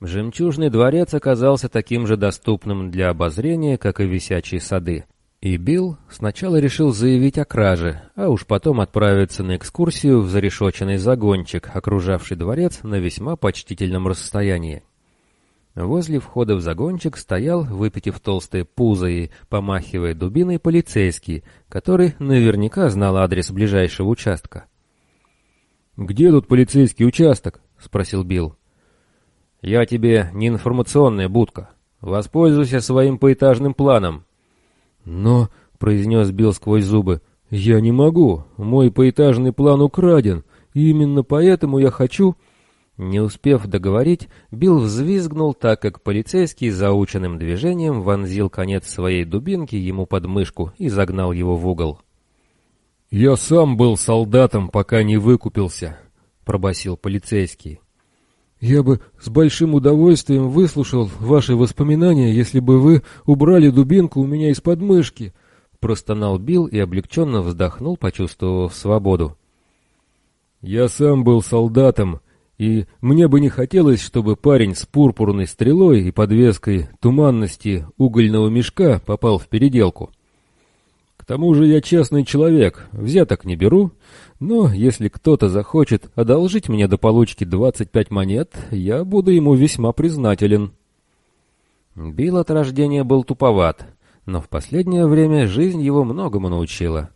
Жемчужный дворец оказался таким же доступным для обозрения, как и висячие сады. И Билл сначала решил заявить о краже, а уж потом отправиться на экскурсию в зарешоченный загончик, окружавший дворец на весьма почтительном расстоянии. Возле входа в загончик стоял, выпитив толстые пузо и помахивая дубиной, полицейский, который наверняка знал адрес ближайшего участка. «Где тут полицейский участок?» — спросил Билл. «Я тебе не информационная будка. Воспользуйся своим поэтажным планом», «Но», — произнес Билл сквозь зубы, — «я не могу. Мой поэтажный план украден, и именно поэтому я хочу...» Не успев договорить, Билл взвизгнул так, как полицейский заученным движением вонзил конец своей дубинки ему под мышку и загнал его в угол. «Я сам был солдатом, пока не выкупился», — пробасил полицейский. «Я бы с большим удовольствием выслушал ваши воспоминания, если бы вы убрали дубинку у меня из подмышки», — простонал Билл и облегченно вздохнул, почувствовав свободу. «Я сам был солдатом, и мне бы не хотелось, чтобы парень с пурпурной стрелой и подвеской туманности угольного мешка попал в переделку. К тому же я честный человек, взяток не беру, но если кто-то захочет одолжить мне до получки 25 монет, я буду ему весьма признателен. Билл от рождения был туповат, но в последнее время жизнь его многому научила.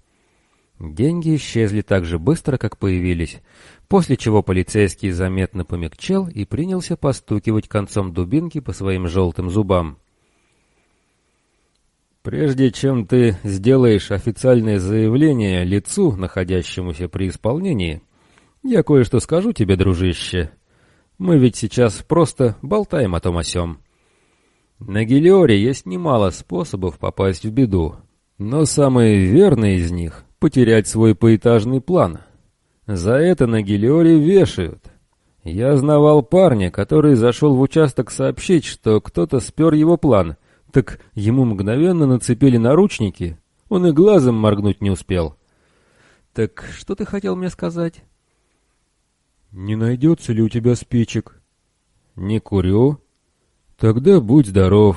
Деньги исчезли так же быстро, как появились, после чего полицейский заметно помягчел и принялся постукивать концом дубинки по своим желтым зубам. Прежде чем ты сделаешь официальное заявление лицу, находящемуся при исполнении, я кое-что скажу тебе, дружище. Мы ведь сейчас просто болтаем о том о сём. На Гелиоре есть немало способов попасть в беду, но самый верный из них — потерять свой поэтажный план. За это на Гелиоре вешают. Я знавал парня, который зашел в участок сообщить, что кто-то спер его план — так ему мгновенно нацепили наручники, он и глазом моргнуть не успел. «Так что ты хотел мне сказать?» «Не найдется ли у тебя спичек?» «Не курю». «Тогда будь здоров».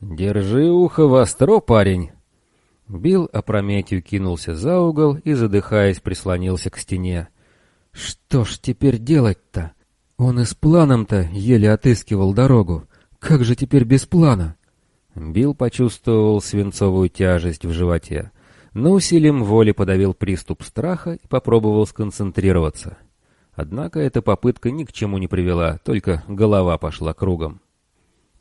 «Держи ухо востро, парень». Билл опрометью кинулся за угол и, задыхаясь, прислонился к стене. «Что ж теперь делать-то? Он и с планом-то еле отыскивал дорогу. Как же теперь без плана?» Билл почувствовал свинцовую тяжесть в животе, но усилием воли подавил приступ страха и попробовал сконцентрироваться. Однако эта попытка ни к чему не привела, только голова пошла кругом.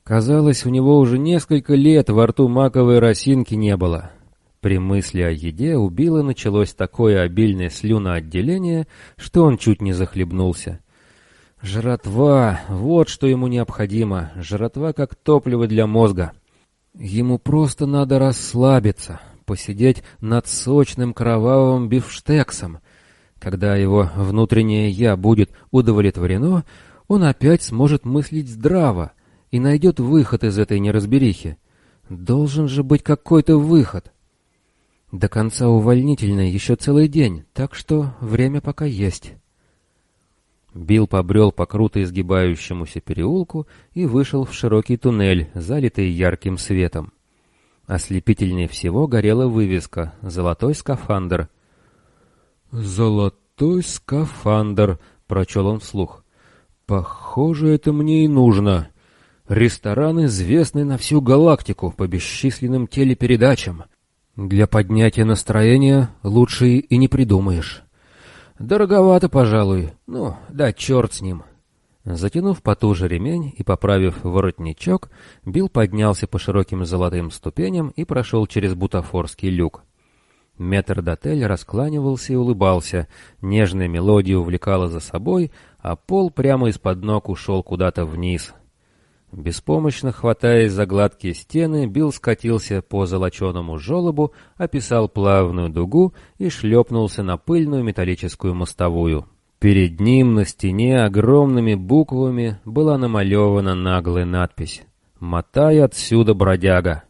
Казалось, у него уже несколько лет во рту маковой росинки не было. При мысли о еде у Билла началось такое обильное слюноотделение, что он чуть не захлебнулся. Жратва — вот что ему необходимо, жратва как топливо для мозга. Ему просто надо расслабиться, посидеть над сочным кровавым бифштексом. Когда его внутреннее «я» будет удовлетворено, он опять сможет мыслить здраво и найдет выход из этой неразберихи. Должен же быть какой-то выход. До конца увольнительной еще целый день, так что время пока есть. Билл побрел по круто изгибающемуся переулку и вышел в широкий туннель, залитый ярким светом. Ослепительнее всего горела вывеска «Золотой скафандр». «Золотой скафандр», — прочел он вслух. «Похоже, это мне и нужно. Ресторан, известный на всю галактику по бесчисленным телепередачам. Для поднятия настроения лучше и не придумаешь. Дороговато, пожалуй. Ну, да черт с ним». Затянув потуже ремень и поправив воротничок, Билл поднялся по широким золотым ступеням и прошел через бутафорский люк. Метрдотель раскланивался и улыбался, нежная мелодия увлекала за собой, а пол прямо из-под ног ушел куда-то вниз. Беспомощно хватаясь за гладкие стены, Билл скатился по золоченому желобу, описал плавную дугу и шлепнулся на пыльную металлическую мостовую. Перед ним на стене огромными буквами была намалевана наглая надпись «Мотай отсюда, бродяга!».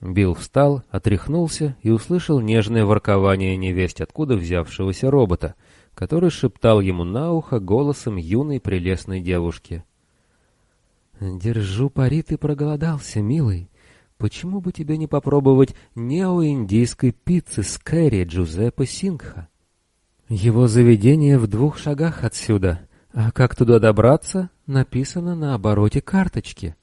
Билл встал, отряхнулся и услышал нежное воркование невесть откуда взявшегося робота, который шептал ему на ухо голосом юной прелестной девушки. «Держу пари, ты проголодался, милый. Почему бы тебе не попробовать неоиндийской пиццы с кэрри Джузеппе Сингха? Его заведение в двух шагах отсюда, а как туда добраться, написано на обороте карточки».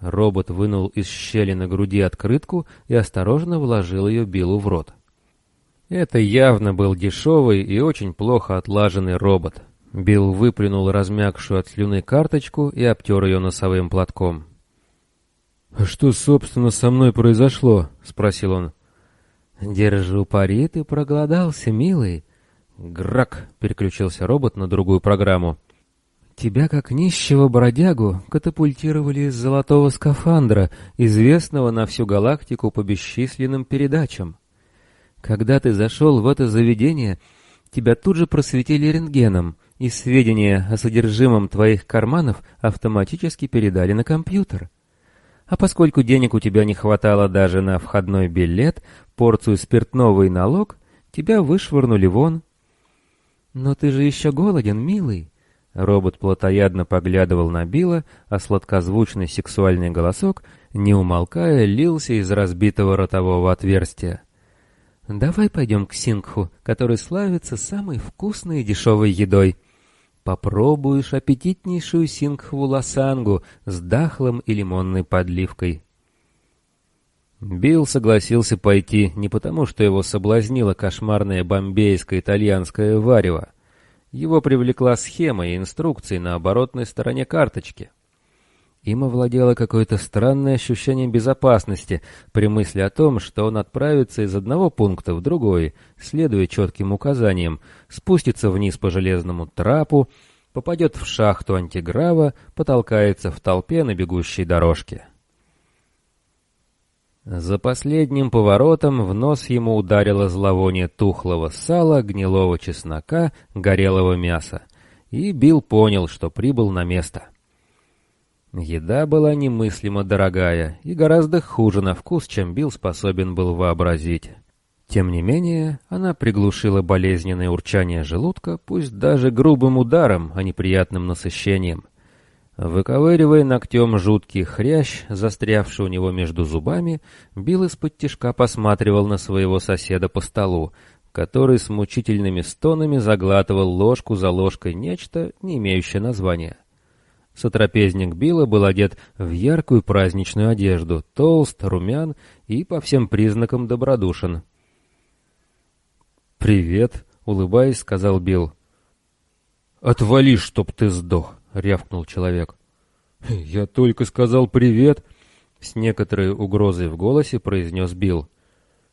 Робот вынул из щели на груди открытку и осторожно вложил ее Биллу в рот. Это явно был дешевый и очень плохо отлаженный робот. Билл выплюнул размягшую от слюны карточку и обтер ее носовым платком. «А что, собственно, со мной произошло?» — спросил он. «Держу пари, ты проголодался, милый». «Грак!» — переключился робот на другую программу. Тебя, как нищего бродягу, катапультировали из золотого скафандра, известного на всю галактику по бесчисленным передачам. Когда ты зашел в это заведение, тебя тут же просветили рентгеном, и сведения о содержимом твоих карманов автоматически передали на компьютер. А поскольку денег у тебя не хватало даже на входной билет, порцию спиртного и налог, тебя вышвырнули вон. Но ты же еще голоден, милый. Робот плотоядно поглядывал на Билла, а сладкозвучный сексуальный голосок, не умолкая, лился из разбитого ротового отверстия. «Давай пойдем к Сингху, который славится самой вкусной и дешевой едой. Попробуешь аппетитнейшую сингхву лосангу с дахлом и лимонной подливкой». Билл согласился пойти не потому, что его соблазнило кошмарное бомбейское итальянское варево, его привлекла схема и инструкции на оборотной стороне карточки. Им овладело какое-то странное ощущение безопасности при мысли о том, что он отправится из одного пункта в другой, следуя четким указаниям, спустится вниз по железному трапу, попадет в шахту антиграва, потолкается в толпе на бегущей дорожке. За последним поворотом в нос ему ударило зловоние тухлого сала, гнилого чеснока, горелого мяса. И Билл понял, что прибыл на место. Еда была немыслимо дорогая и гораздо хуже на вкус, чем Билл способен был вообразить. Тем не менее, она приглушила болезненное урчание желудка, пусть даже грубым ударом, а не приятным насыщением. Выковыривая ногтем жуткий хрящ, застрявший у него между зубами, Билл из-под тишка посматривал на своего соседа по столу, который с мучительными стонами заглатывал ложку за ложкой нечто, не имеющее названия. Сотрапезник Билла был одет в яркую праздничную одежду, толст, румян и по всем признакам добродушен. «Привет», — улыбаясь, сказал Билл. «Отвали, чтоб ты сдох», — рявкнул человек. «Я только сказал привет», — с некоторой угрозой в голосе произнес Билл.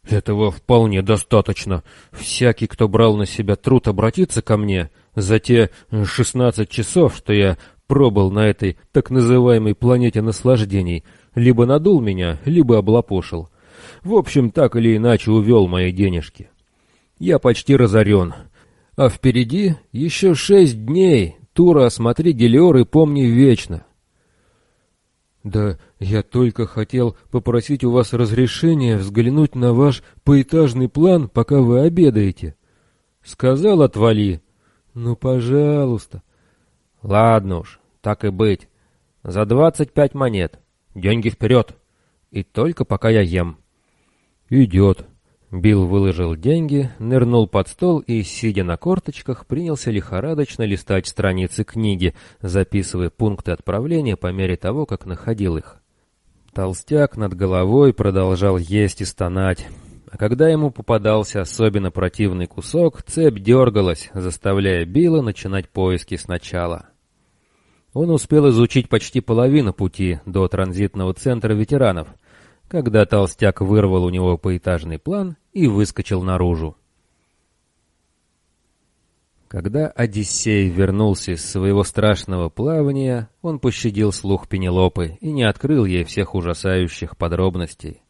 «Этого вполне достаточно. Всякий, кто брал на себя труд обратиться ко мне за те шестнадцать часов, что я пробыл на этой так называемой планете наслаждений, либо надул меня, либо облапошил. В общем, так или иначе увел мои денежки. Я почти разорен. А впереди еще шесть дней. Тура осмотри Гелиор и помни вечно. Да я только хотел попросить у вас разрешения взглянуть на ваш поэтажный план, пока вы обедаете. Сказал, отвали. Ну, пожалуйста. Ладно уж, так и быть. За двадцать пять монет. Деньги вперед. И только пока я ем. Идет. Билл выложил деньги, нырнул под стол и, сидя на корточках, принялся лихорадочно листать страницы книги, записывая пункты отправления по мере того, как находил их. Толстяк над головой продолжал есть и стонать. А когда ему попадался особенно противный кусок, цепь дергалась, заставляя Билла начинать поиски сначала. Он успел изучить почти половину пути до транзитного центра ветеранов — когда толстяк вырвал у него поэтажный план и выскочил наружу. Когда Одиссей вернулся из своего страшного плавания, он пощадил слух Пенелопы и не открыл ей всех ужасающих подробностей.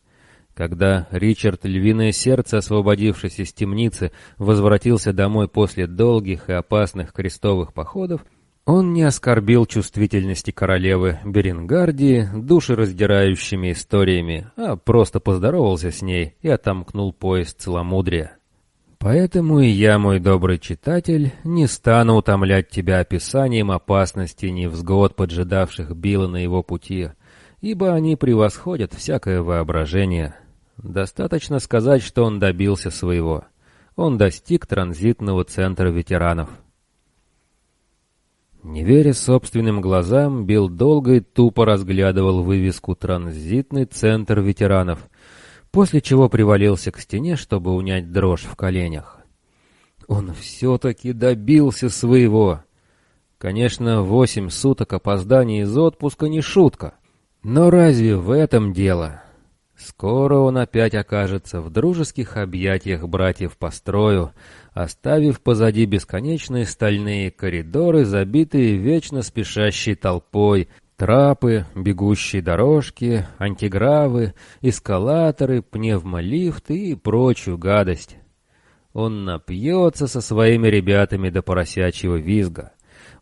Когда Ричард Львиное Сердце, освободившись из темницы, возвратился домой после долгих и опасных крестовых походов, он не оскорбил чувствительности королевы Беренгардии душераздирающими историями, а просто поздоровался с ней и отомкнул поезд целомудрия. Поэтому и я, мой добрый читатель, не стану утомлять тебя описанием опасностей и невзгод, поджидавших Билла на его пути, ибо они превосходят всякое воображение. Достаточно сказать, что он добился своего. Он достиг транзитного центра ветеранов. Не веря собственным глазам, Билл долго и тупо разглядывал вывеску «Транзитный центр ветеранов», после чего привалился к стене, чтобы унять дрожь в коленях. Он все-таки добился своего. Конечно, восемь суток опоздания из отпуска не шутка. Но разве в этом дело? Скоро он опять окажется в дружеских объятиях братьев по строю, оставив позади бесконечные стальные коридоры, забитые вечно спешащей толпой, трапы, бегущие дорожки, антигравы, эскалаторы, пневмолифты и прочую гадость. Он напьется со своими ребятами до поросячьего визга.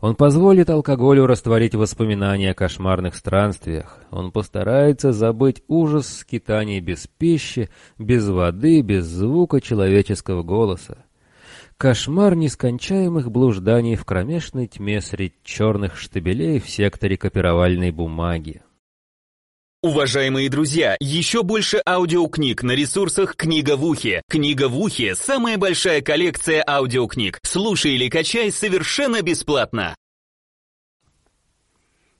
Он позволит алкоголю растворить воспоминания о кошмарных странствиях. Он постарается забыть ужас скитаний без пищи, без воды, без звука человеческого голоса. Кошмар нескончаемых блужданий в кромешной тьме среди черных штабелей в секторе копировальной бумаги. Уважаемые друзья, еще больше аудиокниг на ресурсах «Книга в ухе». «Книга в ухе» — самая большая коллекция аудиокниг. Слушай или качай совершенно бесплатно.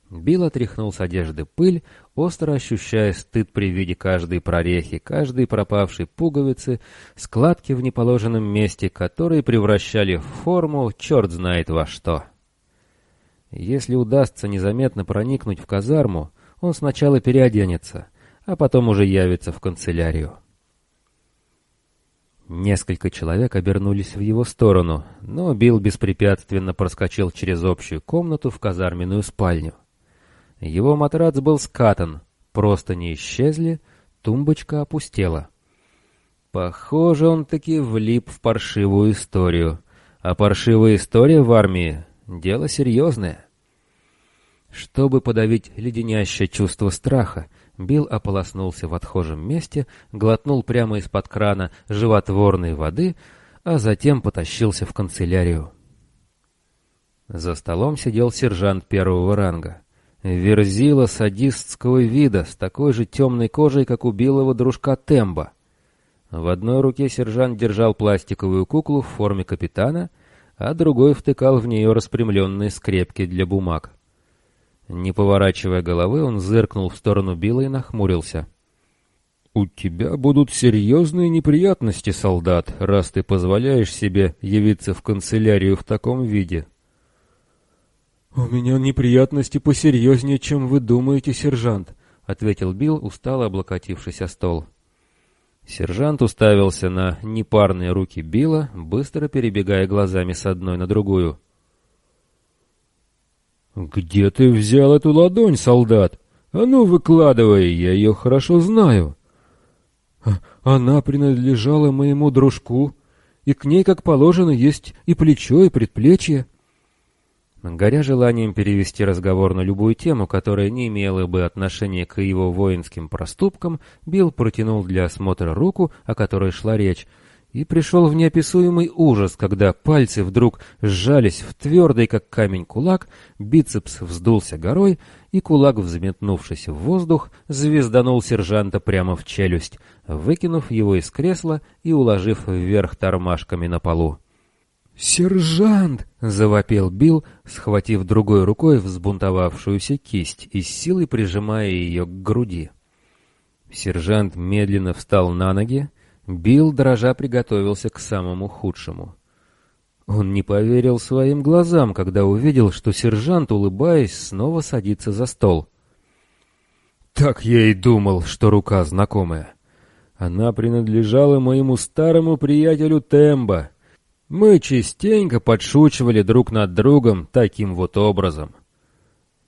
Билл отряхнул с одежды пыль, остро ощущая стыд при виде каждой прорехи, каждой пропавшей пуговицы, складки в неположенном месте, которые превращали в форму черт знает во что. Если удастся незаметно проникнуть в казарму, он сначала переоденется, а потом уже явится в канцелярию. Несколько человек обернулись в его сторону, но Билл беспрепятственно проскочил через общую комнату в казарменную спальню. Его матрац был скатан, просто не исчезли, тумбочка опустела. Похоже, он таки влип в паршивую историю. А паршивая история в армии — дело серьезное. Чтобы подавить леденящее чувство страха, Билл ополоснулся в отхожем месте, глотнул прямо из-под крана животворной воды, а затем потащился в канцелярию. За столом сидел сержант первого ранга. Верзила садистского вида, с такой же темной кожей, как у белого дружка Темба. В одной руке сержант держал пластиковую куклу в форме капитана, а другой втыкал в нее распрямленные скрепки для бумаг. Не поворачивая головы, он зыркнул в сторону Билла и нахмурился. «У тебя будут серьезные неприятности, солдат, раз ты позволяешь себе явиться в канцелярию в таком виде». «У меня неприятности посерьезнее, чем вы думаете, сержант», — ответил Билл, устало облокотившись о стол. Сержант уставился на непарные руки Билла, быстро перебегая глазами с одной на другую. «Где ты взял эту ладонь, солдат? А ну, выкладывай, я ее хорошо знаю». «Она принадлежала моему дружку, и к ней, как положено, есть и плечо, и предплечье. Горя желанием перевести разговор на любую тему, которая не имела бы отношения к его воинским проступкам, Билл протянул для осмотра руку, о которой шла речь, и пришел в неописуемый ужас, когда пальцы вдруг сжались в твердый, как камень, кулак, бицепс вздулся горой, и кулак, взметнувшись в воздух, звезданул сержанта прямо в челюсть, выкинув его из кресла и уложив вверх тормашками на полу. «Сержант!» — завопил Билл, схватив другой рукой взбунтовавшуюся кисть и с силой прижимая ее к груди. Сержант медленно встал на ноги, Билл, дрожа, приготовился к самому худшему. Он не поверил своим глазам, когда увидел, что сержант, улыбаясь, снова садится за стол. «Так я и думал, что рука знакомая. Она принадлежала моему старому приятелю Тембо. Мы частенько подшучивали друг над другом таким вот образом.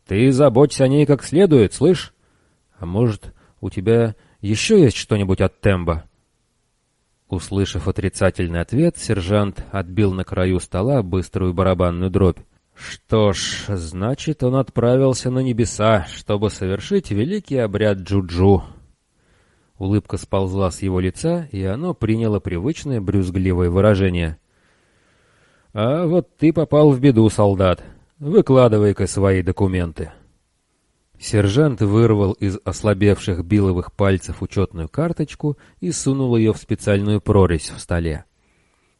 Ты заботься о ней как следует, слышь? А может, у тебя еще есть что-нибудь от Тембо?» Услышав отрицательный ответ, сержант отбил на краю стола быструю барабанную дробь. Что ж, значит, он отправился на небеса, чтобы совершить великий обряд джуджу. Улыбка сползла с его лица, и оно приняло привычное брюзгливое выражение. «А вот ты попал в беду, солдат. Выкладывай-ка свои документы». Сержант вырвал из ослабевших биловых пальцев учетную карточку и сунул ее в специальную прорезь в столе.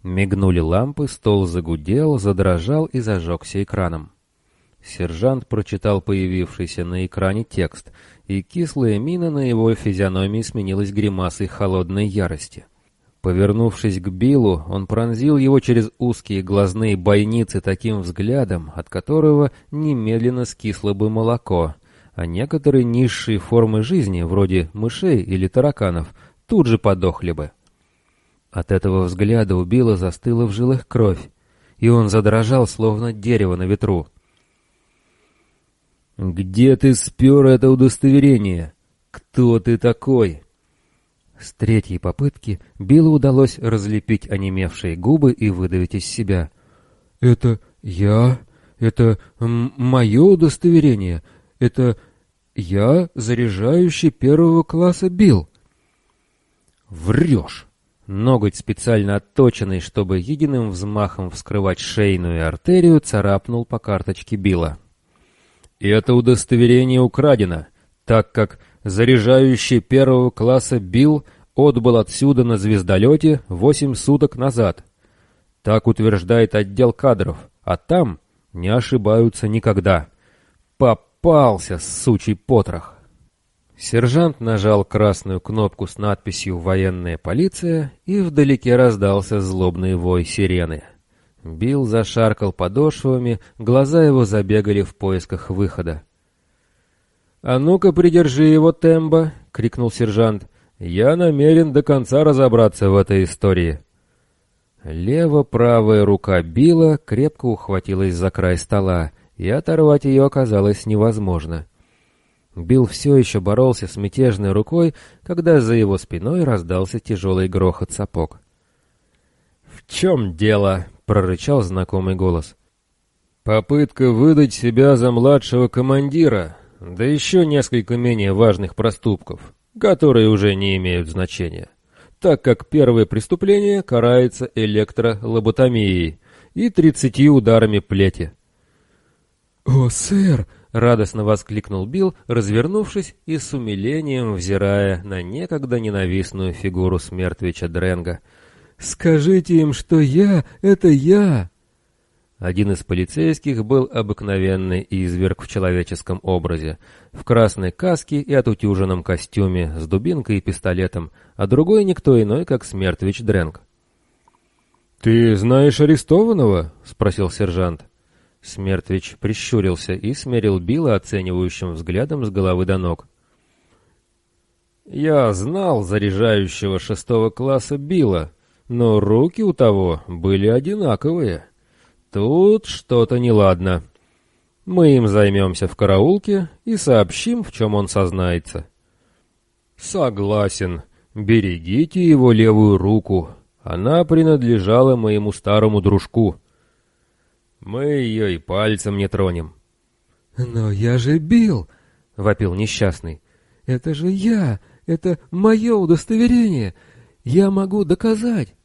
Мигнули лампы, стол загудел, задрожал и зажегся экраном. Сержант прочитал появившийся на экране текст, и кислая мина на его физиономии сменилась гримасой холодной ярости. Повернувшись к Биллу, он пронзил его через узкие глазные бойницы таким взглядом, от которого немедленно скисло бы молоко, а некоторые низшие формы жизни, вроде мышей или тараканов, тут же подохли бы. От этого взгляда у Билла застыла в жилах кровь, и он задрожал, словно дерево на ветру. «Где ты спер это удостоверение? Кто ты такой?» С третьей попытки Биллу удалось разлепить онемевшие губы и выдавить из себя. «Это я? Это мое удостоверение? Это я заряжающий первого класса Билл. Врешь. Ноготь, специально отточенный, чтобы единым взмахом вскрывать шейную артерию, царапнул по карточке Билла. Это удостоверение украдено, так как заряжающий первого класса Билл отбыл отсюда на звездолете восемь суток назад. Так утверждает отдел кадров, а там не ошибаются никогда. Попался, сучий потрох!» Сержант нажал красную кнопку с надписью «Военная полиция», и вдалеке раздался злобный вой сирены. Билл зашаркал подошвами, глаза его забегали в поисках выхода. «А ну-ка, придержи его, Тембо!» — крикнул сержант. «Я намерен до конца разобраться в этой истории». Лево-правая рука Билла крепко ухватилась за край стола, и оторвать ее оказалось невозможно. Билл все еще боролся с мятежной рукой, когда за его спиной раздался тяжелый грохот сапог. «В чем дело?» — прорычал знакомый голос. «Попытка выдать себя за младшего командира, да еще несколько менее важных проступков, которые уже не имеют значения, так как первое преступление карается электролоботомией и тридцатью ударами плети. «О, сэр!» — радостно воскликнул Билл, развернувшись и с умилением взирая на некогда ненавистную фигуру смертвича Дренга. «Скажите им, что я — это я!» Один из полицейских был обыкновенный изверг в человеческом образе, в красной каске и отутюженном костюме, с дубинкой и пистолетом, а другой никто иной, как смертвич Дренг. «Ты знаешь арестованного?» — спросил сержант. Смертвич прищурился и смерил Билла оценивающим взглядом с головы до ног. «Я знал заряжающего шестого класса Билла, но руки у того были одинаковые. Тут что-то неладно. Мы им займемся в караулке и сообщим, в чем он сознается». «Согласен. Берегите его левую руку, Она принадлежала моему старому дружку. Мы ее и пальцем не тронем. «Но я же бил!» — вопил несчастный. «Это же я! Это мое удостоверение! Я могу доказать!»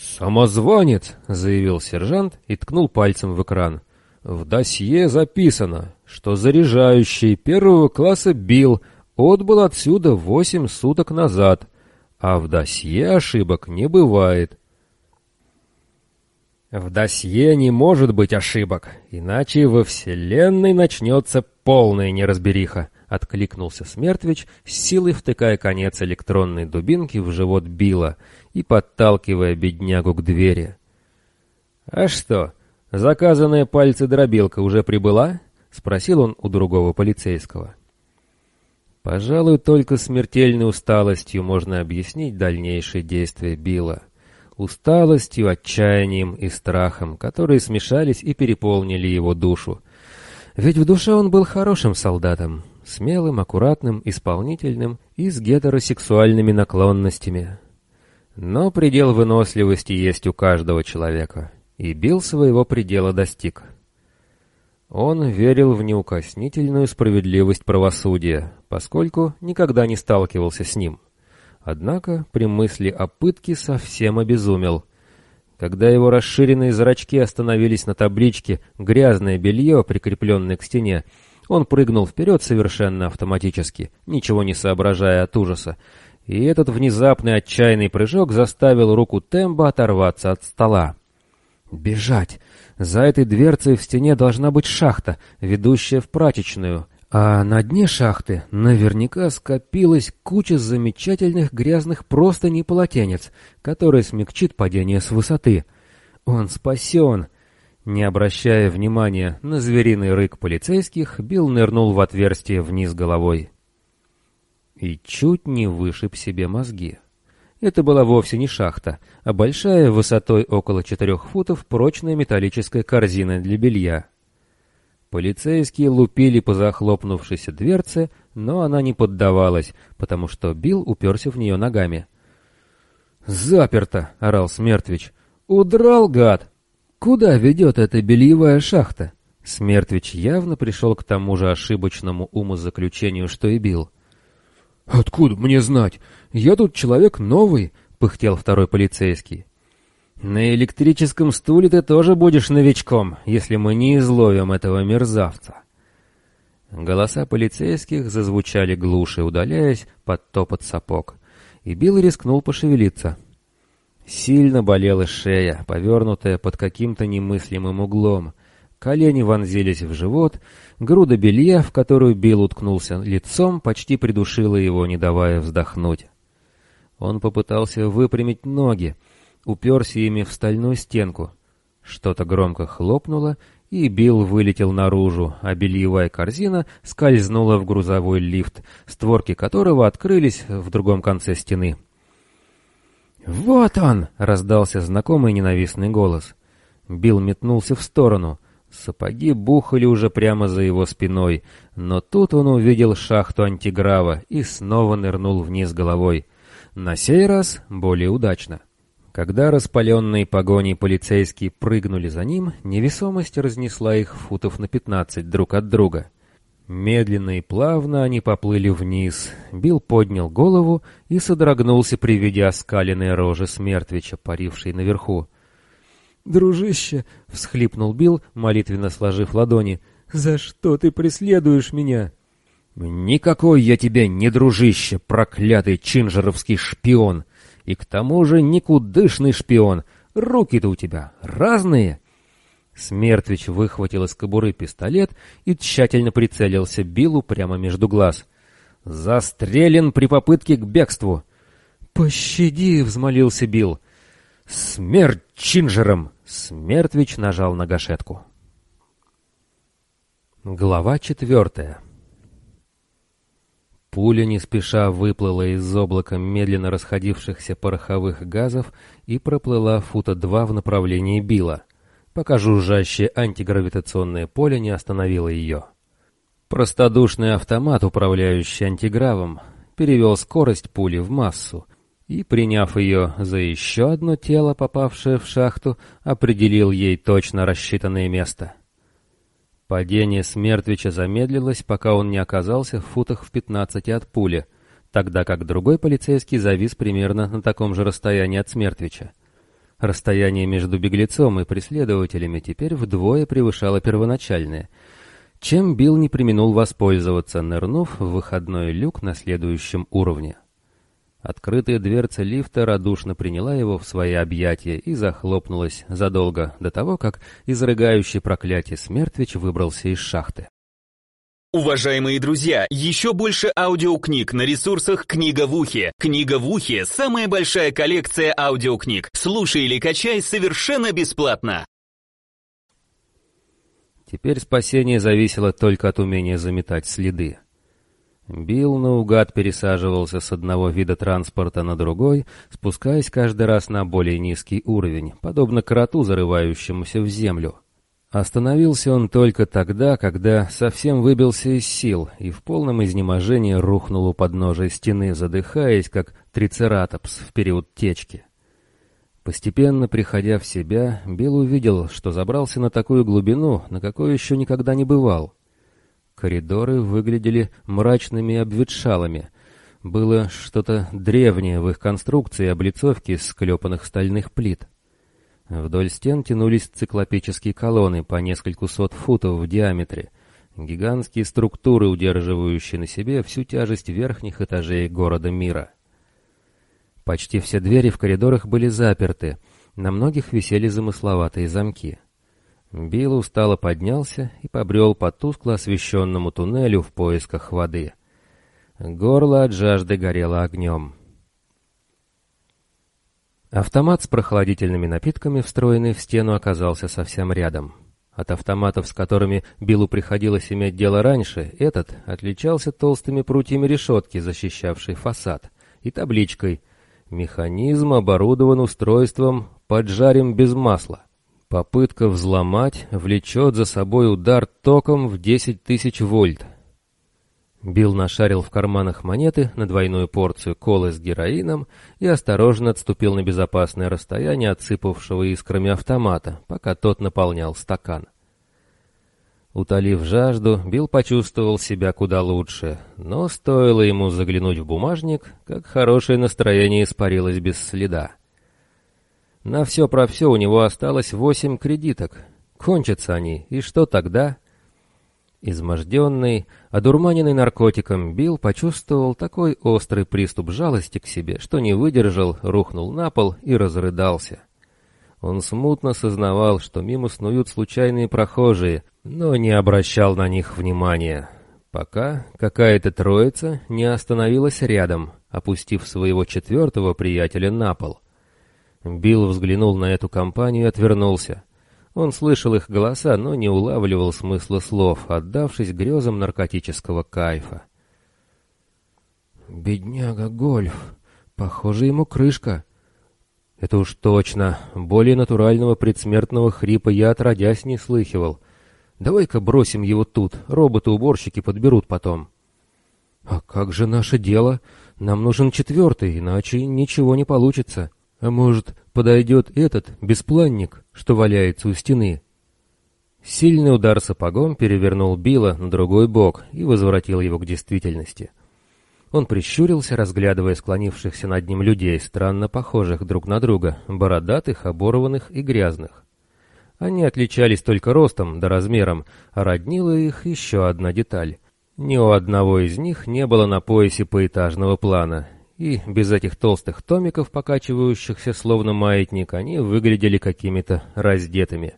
«Самозванец!» — заявил сержант и ткнул пальцем в экран. «В досье записано, что заряжающий первого класса бил отбыл отсюда восемь суток назад, а в досье ошибок не бывает. В досье не может быть ошибок, иначе во Вселенной начнется полная неразбериха, откликнулся Смертвич, с силой втыкая конец электронной дубинки в живот Билла и подталкивая беднягу к двери. «А что, заказанная пальцы-дробилка уже прибыла?» — спросил он у другого полицейского. Пожалуй, только смертельной усталостью можно объяснить дальнейшие действия Билла. Усталостью, отчаянием и страхом, которые смешались и переполнили его душу. Ведь в душе он был хорошим солдатом, смелым, аккуратным, исполнительным и с гетеросексуальными наклонностями. Но предел выносливости есть у каждого человека, и Билл своего предела достиг. Он верил в неукоснительную справедливость правосудия, поскольку никогда не сталкивался с ним. Однако при мысли о пытке совсем обезумел. Когда его расширенные зрачки остановились на табличке «Грязное белье», прикрепленное к стене, он прыгнул вперед совершенно автоматически, ничего не соображая от ужаса, и этот внезапный отчаянный прыжок заставил руку Темба оторваться от стола. «Бежать! За этой дверцей в стене должна быть шахта, ведущая в прачечную, а на дне шахты наверняка скопилась куча замечательных грязных простыней полотенец, которая смягчит падение с высоты. Он спасен!» Не обращая внимания на звериный рык полицейских, Билл нырнул в отверстие вниз головой. И чуть не вышиб себе мозги. Это была вовсе не шахта, а большая высотой около четырех футов прочная металлическая корзина для белья. Полицейские лупили по захлопнувшейся дверце, но она не поддавалась, потому что Билл уперся в нее ногами. «Заперто!» — орал Смертвич. «Удрал, гад! Куда ведет эта бельевая шахта?» Смертвич явно пришел к тому же ошибочному умозаключению, что и Билл. «Откуда мне знать? Я тут человек новый», — пыхтел второй полицейский. «На электрическом стуле ты тоже будешь новичком, если мы не изловим этого мерзавца». Голоса полицейских зазвучали глуше, удаляясь под топот сапог, и Билл рискнул пошевелиться. Сильно болела шея, повернутая под каким-то немыслимым углом. Колени вонзились в живот, груда белья, в которую Билл уткнулся лицом, почти придушила его, не давая вздохнуть. Он попытался выпрямить ноги, уперся ими в стальную стенку. Что-то громко хлопнуло, и Билл вылетел наружу, а бельевая корзина скользнула в грузовой лифт, створки которого открылись в другом конце стены. «Вот он!» — раздался знакомый ненавистный голос. Билл метнулся в сторону — Сапоги бухали уже прямо за его спиной, но тут он увидел шахту антиграва и снова нырнул вниз головой. На сей раз более удачно. Когда распаленные погони полицейские прыгнули за ним, невесомость разнесла их футов на пятнадцать друг от друга. Медленно и плавно они поплыли вниз. Билл поднял голову и содрогнулся при виде оскаленной рожи смертвича, парившей наверху. «Дружище!» — всхлипнул Билл, молитвенно сложив ладони. «За что ты преследуешь меня?» «Никакой я тебе не дружище, проклятый чинжеровский шпион! И к тому же никудышный шпион! Руки-то у тебя разные!» Смертвич выхватил из кобуры пистолет и тщательно прицелился Биллу прямо между глаз. «Застрелен при попытке к бегству!» «Пощади!» — взмолился Билл. «Смерть Чинжером!» Смертвич нажал на гашетку. Глава четвертая Пуля не спеша выплыла из облака медленно расходившихся пороховых газов и проплыла фута два в направлении Билла, пока жужжащее антигравитационное поле не остановило ее. Простодушный автомат, управляющий антигравом, перевел скорость пули в массу, и, приняв ее за еще одно тело, попавшее в шахту, определил ей точно рассчитанное место. Падение Смертвича замедлилось, пока он не оказался в футах в пятнадцати от пули, тогда как другой полицейский завис примерно на таком же расстоянии от Смертвича. Расстояние между беглецом и преследователями теперь вдвое превышало первоначальное, чем Билл не применул воспользоваться, нырнув в выходной люк на следующем уровне. Открытая дверца лифта радушно приняла его в свои объятия и захлопнулась задолго до того, как изрыгающий проклятие Смертвич выбрался из шахты. Уважаемые друзья, еще больше аудиокниг на ресурсах «Книга в ухе». «Книга в ухе» — самая большая коллекция аудиокниг. Слушай или качай совершенно бесплатно. Теперь спасение зависело только от умения заметать следы. Билл наугад пересаживался с одного вида транспорта на другой, спускаясь каждый раз на более низкий уровень, подобно кроту, зарывающемуся в землю. Остановился он только тогда, когда совсем выбился из сил и в полном изнеможении рухнул у подножия стены, задыхаясь, как трицератопс в период течки. Постепенно приходя в себя, Билл увидел, что забрался на такую глубину, на какой еще никогда не бывал. Коридоры выглядели мрачными и обветшалыми. Было что-то древнее в их конструкции облицовки из склепанных стальных плит. Вдоль стен тянулись циклопические колонны по нескольку сот футов в диаметре, гигантские структуры, удерживающие на себе всю тяжесть верхних этажей города мира. Почти все двери в коридорах были заперты, на многих висели замысловатые замки. Билл устало поднялся и побрел по тускло освещенному туннелю в поисках воды. Горло от жажды горело огнем. Автомат с прохладительными напитками, встроенный в стену, оказался совсем рядом. От автоматов, с которыми Биллу приходилось иметь дело раньше, этот отличался толстыми прутьями решетки, защищавшей фасад, и табличкой «Механизм оборудован устройством «Поджарим без масла». Попытка взломать влечет за собой удар током в 10 тысяч вольт, Билл нашарил в карманах монеты на двойную порцию колы с героином и осторожно отступил на безопасное расстояние от сыпавшего искрами автомата, пока тот наполнял стакан. Утолив жажду, Билл почувствовал себя куда лучше, но стоило ему заглянуть в бумажник, как хорошее настроение испарилось без следа. На все про все у него осталось восемь кредиток. Кончатся они, и что тогда? — Изможденный, одурманенный наркотиком, Билл почувствовал такой острый приступ жалости к себе, что не выдержал, рухнул на пол и разрыдался. Он смутно сознавал, что мимо снуют случайные прохожие, но не обращал на них внимания, пока какая-то троица не остановилась рядом, опустив своего четвертого приятеля на пол. Билл взглянул на эту компанию и отвернулся. Он слышал их голоса, но не улавливал смысла слов, отдавшись грезам наркотического кайфа. «Бедняга Гольф. Похоже, ему крышка». «Это уж точно. Более натурального предсмертного хрипа я отродясь не слыхивал. Давай-ка бросим его тут, роботы-уборщики подберут потом». «А как же наше дело? Нам нужен четвертый, иначе ничего не получится». А может, подойдет этот, беспланник, что валяется у стены? Сильный удар сапогом перевернул Билла на другой бок и возвратил его к действительности. Он прищурился, разглядывая склонившихся над ним людей, странно похожих друг на друга, бородатых, оборванных и грязных. Они отличались только ростом да размером, а роднила их еще одна деталь. Ни у одного из них не было на поясе поэтажного плана, и без этих толстых томиков, покачивающихся словно маятник, они выглядели какими-то раздетыми.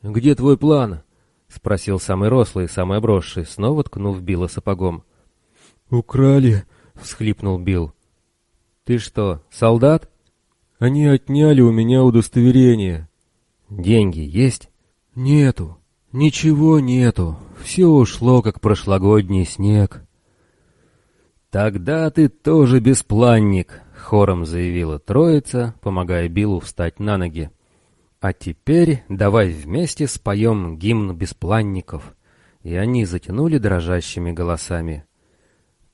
«Где твой план?» — спросил самый рослый, самый обросший, снова ткнув Билла сапогом. «Украли!» — всхлипнул Билл. «Ты что, солдат?» «Они отняли у меня удостоверение». «Деньги есть?» «Нету. Ничего нету. Все ушло, как прошлогодний снег». «Тогда ты тоже беспланник», — хором заявила троица, помогая Биллу встать на ноги. «А теперь давай вместе споем гимн беспланников». И они затянули дрожащими голосами.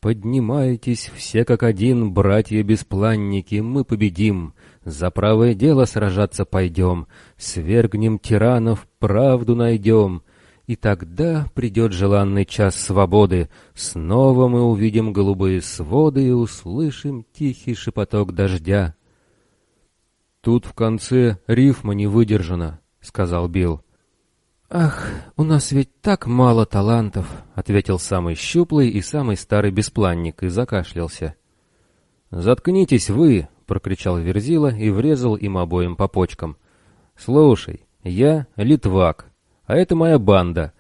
Поднимайтесь все как один, братья-беспланники, мы победим. За правое дело сражаться пойдем, свергнем тиранов, правду найдем. И тогда придет желанный час свободы, снова мы увидим голубые своды и услышим тихий шепоток дождя. «Тут в конце рифма не выдержана», — сказал Билл. «Ах, у нас ведь так мало талантов», — ответил самый щуплый и самый старый беспланник и закашлялся. «Заткнитесь вы!» — прокричал Верзила и врезал им обоим по почкам. «Слушай, я Литвак, а это моя банда.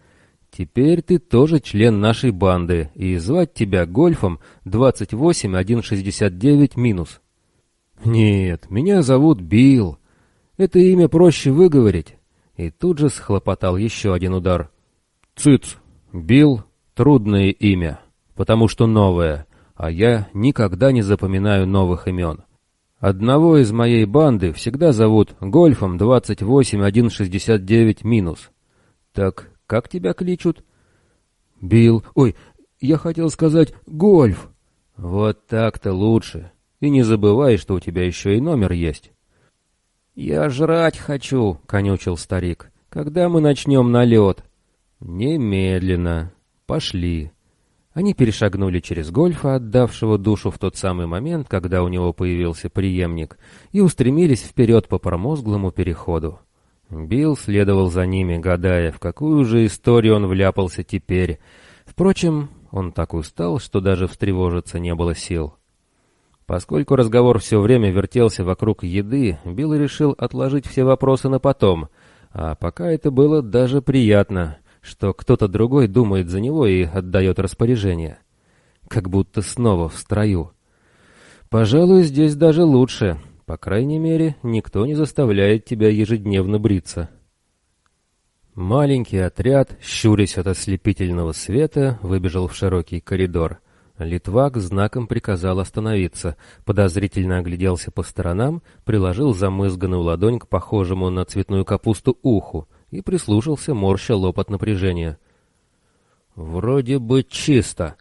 Теперь ты тоже член нашей банды, и звать тебя Гольфом 28169 минус». «Нет, меня зовут Билл. Это имя проще выговорить и тут же схлопотал еще один удар. «Цыц! Билл — трудное имя, потому что новое, а я никогда не запоминаю новых имен. Одного из моей банды всегда зовут Гольфом 28169 минус. Так как тебя кличут?» «Билл... Ой, я хотел сказать Гольф!» «Вот так-то лучше. И не забывай, что у тебя еще и номер есть». «Я жрать хочу», — конючил старик. «Когда мы начнем налет?» «Немедленно. Пошли». Они перешагнули через гольфа, отдавшего душу в тот самый момент, когда у него появился преемник, и устремились вперед по промозглому переходу. Билл следовал за ними, гадая, в какую же историю он вляпался теперь. Впрочем, он так устал, что даже встревожиться не было сил. Поскольку разговор все время вертелся вокруг еды, Билл решил отложить все вопросы на потом, а пока это было даже приятно, что кто-то другой думает за него и отдает распоряжение. Как будто снова в строю. Пожалуй, здесь даже лучше. По крайней мере, никто не заставляет тебя ежедневно бриться. Маленький отряд, щурясь от ослепительного света, выбежал в широкий коридор — Литвак знаком приказал остановиться, подозрительно огляделся по сторонам, приложил замызганную ладонь к похожему на цветную капусту уху и прислушался, морща лоб от напряжения. «Вроде бы чисто.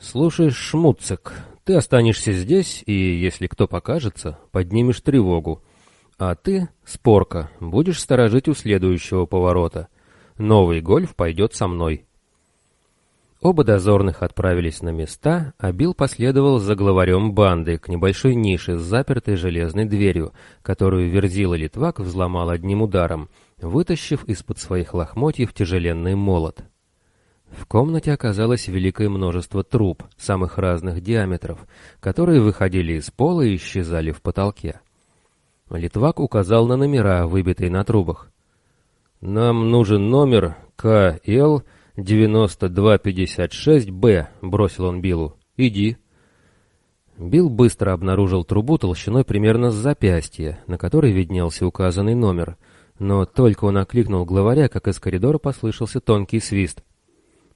Слушай, Шмуцик, ты останешься здесь, и, если кто покажется, поднимешь тревогу. А ты, Спорка, будешь сторожить у следующего поворота. Новый гольф пойдет со мной». Оба дозорных отправились на места, а Билл последовал за главарем банды к небольшой нише с запертой железной дверью, которую Верзила Литвак взломал одним ударом, вытащив из-под своих лохмотьев тяжеленный молот. В комнате оказалось великое множество труб самых разных диаметров, которые выходили из пола и исчезали в потолке. Литвак указал на номера, выбитые на трубах. «Нам нужен номер КЛ 9256-Б», — бросил он Биллу. «Иди». Билл быстро обнаружил трубу толщиной примерно с запястья, на которой виднелся указанный номер. Но только он окликнул главаря, как из коридора послышался тонкий свист.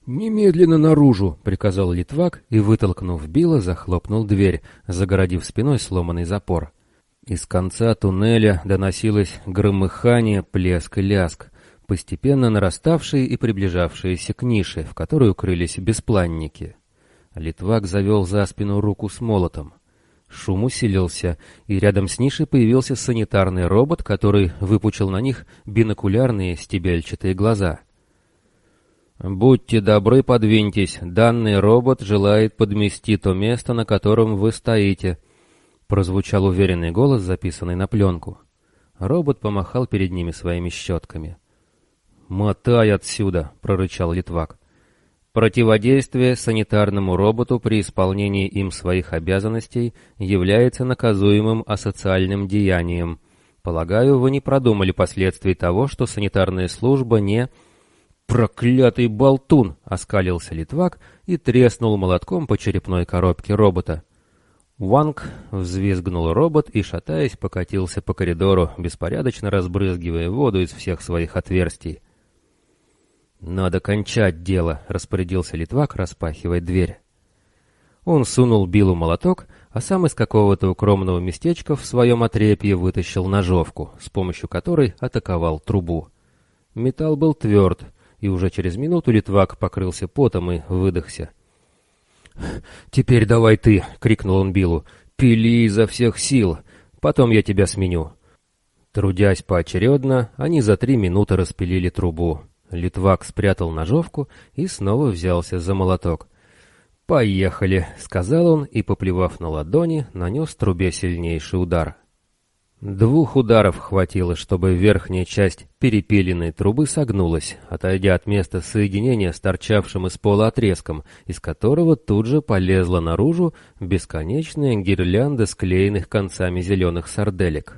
«Немедленно наружу!» — приказал Литвак и, вытолкнув Билла, захлопнул дверь, загородив спиной сломанный запор. Из конца туннеля доносилось громыхание, плеск и ляск постепенно нараставшие и приближавшиеся к нише, в которой укрылись беспланники. Литвак завел за спину руку с молотом. Шум усилился, и рядом с нишей появился санитарный робот, который выпучил на них бинокулярные стебельчатые глаза. «Будьте добры, подвиньтесь. Данный робот желает подмести то место, на котором вы стоите», — прозвучал уверенный голос, записанный на пленку. Робот помахал перед ними своими щетками. «Мотай отсюда!» — прорычал Литвак. Противодействие санитарному роботу при исполнении им своих обязанностей является наказуемым асоциальным деянием. Полагаю, вы не продумали последствий того, что санитарная служба не... «Проклятый болтун!» — оскалился Литвак и треснул молотком по черепной коробке робота. Ванг взвизгнул робот и, шатаясь, покатился по коридору, беспорядочно разбрызгивая воду из всех своих отверстий. «Надо кончать дело», — распорядился Литвак, распахивая дверь. Он сунул Биллу молоток, а сам из какого-то укромного местечка в своем отрепье вытащил ножовку, с помощью которой атаковал трубу. Металл был тверд, и уже через минуту Литвак покрылся потом и выдохся. «Теперь давай ты!» — крикнул он Биллу. «Пили изо всех сил, потом я тебя сменю». Трудясь поочередно, они за три минуты распилили трубу. Литвак спрятал ножовку и снова взялся за молоток. «Поехали», — сказал он и, поплевав на ладони, нанес трубе сильнейший удар. Двух ударов хватило, чтобы верхняя часть перепиленной трубы согнулась, отойдя от места соединения с торчавшим из пола отрезком, из которого тут же полезла наружу бесконечная гирлянда склеенных концами зеленых сарделек.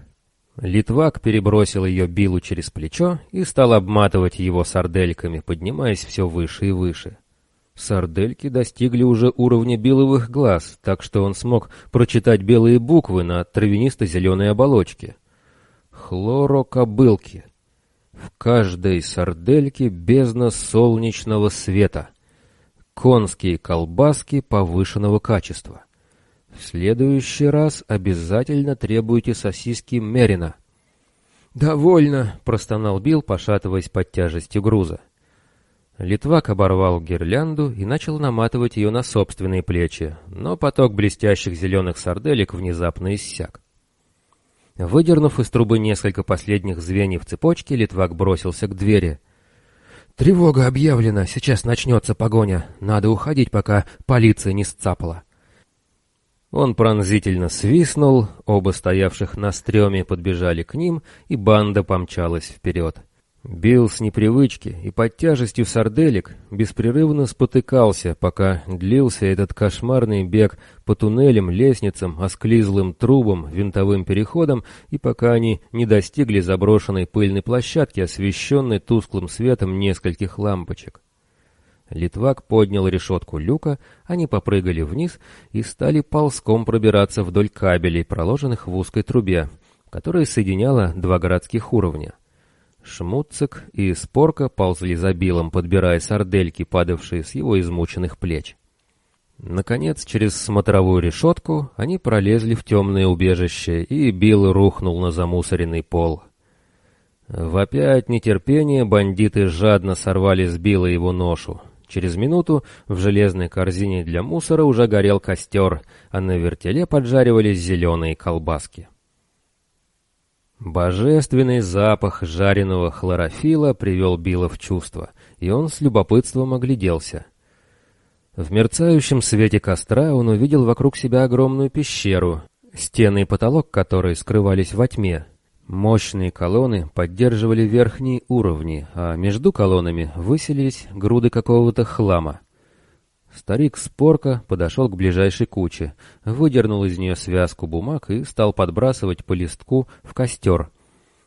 Литвак перебросил ее Биллу через плечо и стал обматывать его сардельками, поднимаясь все выше и выше. Сардельки достигли уже уровня беловых глаз, так что он смог прочитать белые буквы на травянисто-зеленой оболочке. Хлорокобылки. В каждой сардельке бездна солнечного света. Конские колбаски повышенного качества. В следующий раз обязательно требуйте сосиски Мерина. «Довольно», — простонал Билл, пошатываясь под тяжестью груза. Литвак оборвал гирлянду и начал наматывать ее на собственные плечи, но поток блестящих зеленых сарделек внезапно иссяк. Выдернув из трубы несколько последних звеньев цепочки, Литвак бросился к двери. «Тревога объявлена, сейчас начнется погоня. Надо уходить, пока полиция не сцапала». Он пронзительно свистнул, оба стоявших на стреме подбежали к ним, и банда помчалась вперед. Бил с непривычки и под тяжестью сарделек беспрерывно спотыкался, пока длился этот кошмарный бег по туннелям, лестницам, осклизлым трубам, винтовым переходам, и пока они не достигли заброшенной пыльной площадки, освещенной тусклым светом нескольких лампочек. Литвак поднял решетку люка, они попрыгали вниз и стали ползком пробираться вдоль кабелей, проложенных в узкой трубе, которая соединяла два городских уровня. Шмуцик и Спорка ползли за Биллом, подбирая сардельки, падавшие с его измученных плеч. Наконец, через смотровую решетку они пролезли в темное убежище, и Билл рухнул на замусоренный пол. В опять нетерпение бандиты жадно сорвали с Билла его ношу. Через минуту в железной корзине для мусора уже горел костер, а на вертеле поджаривались зеленые колбаски. Божественный запах жареного хлорофила привел Билла в чувство, и он с любопытством огляделся. В мерцающем свете костра он увидел вокруг себя огромную пещеру, стены и потолок которой скрывались во тьме. Мощные колонны поддерживали верхние уровни, а между колоннами выселились груды какого-то хлама. Старик Спорка подошел к ближайшей куче, выдернул из нее связку бумаг и стал подбрасывать по листку в костер.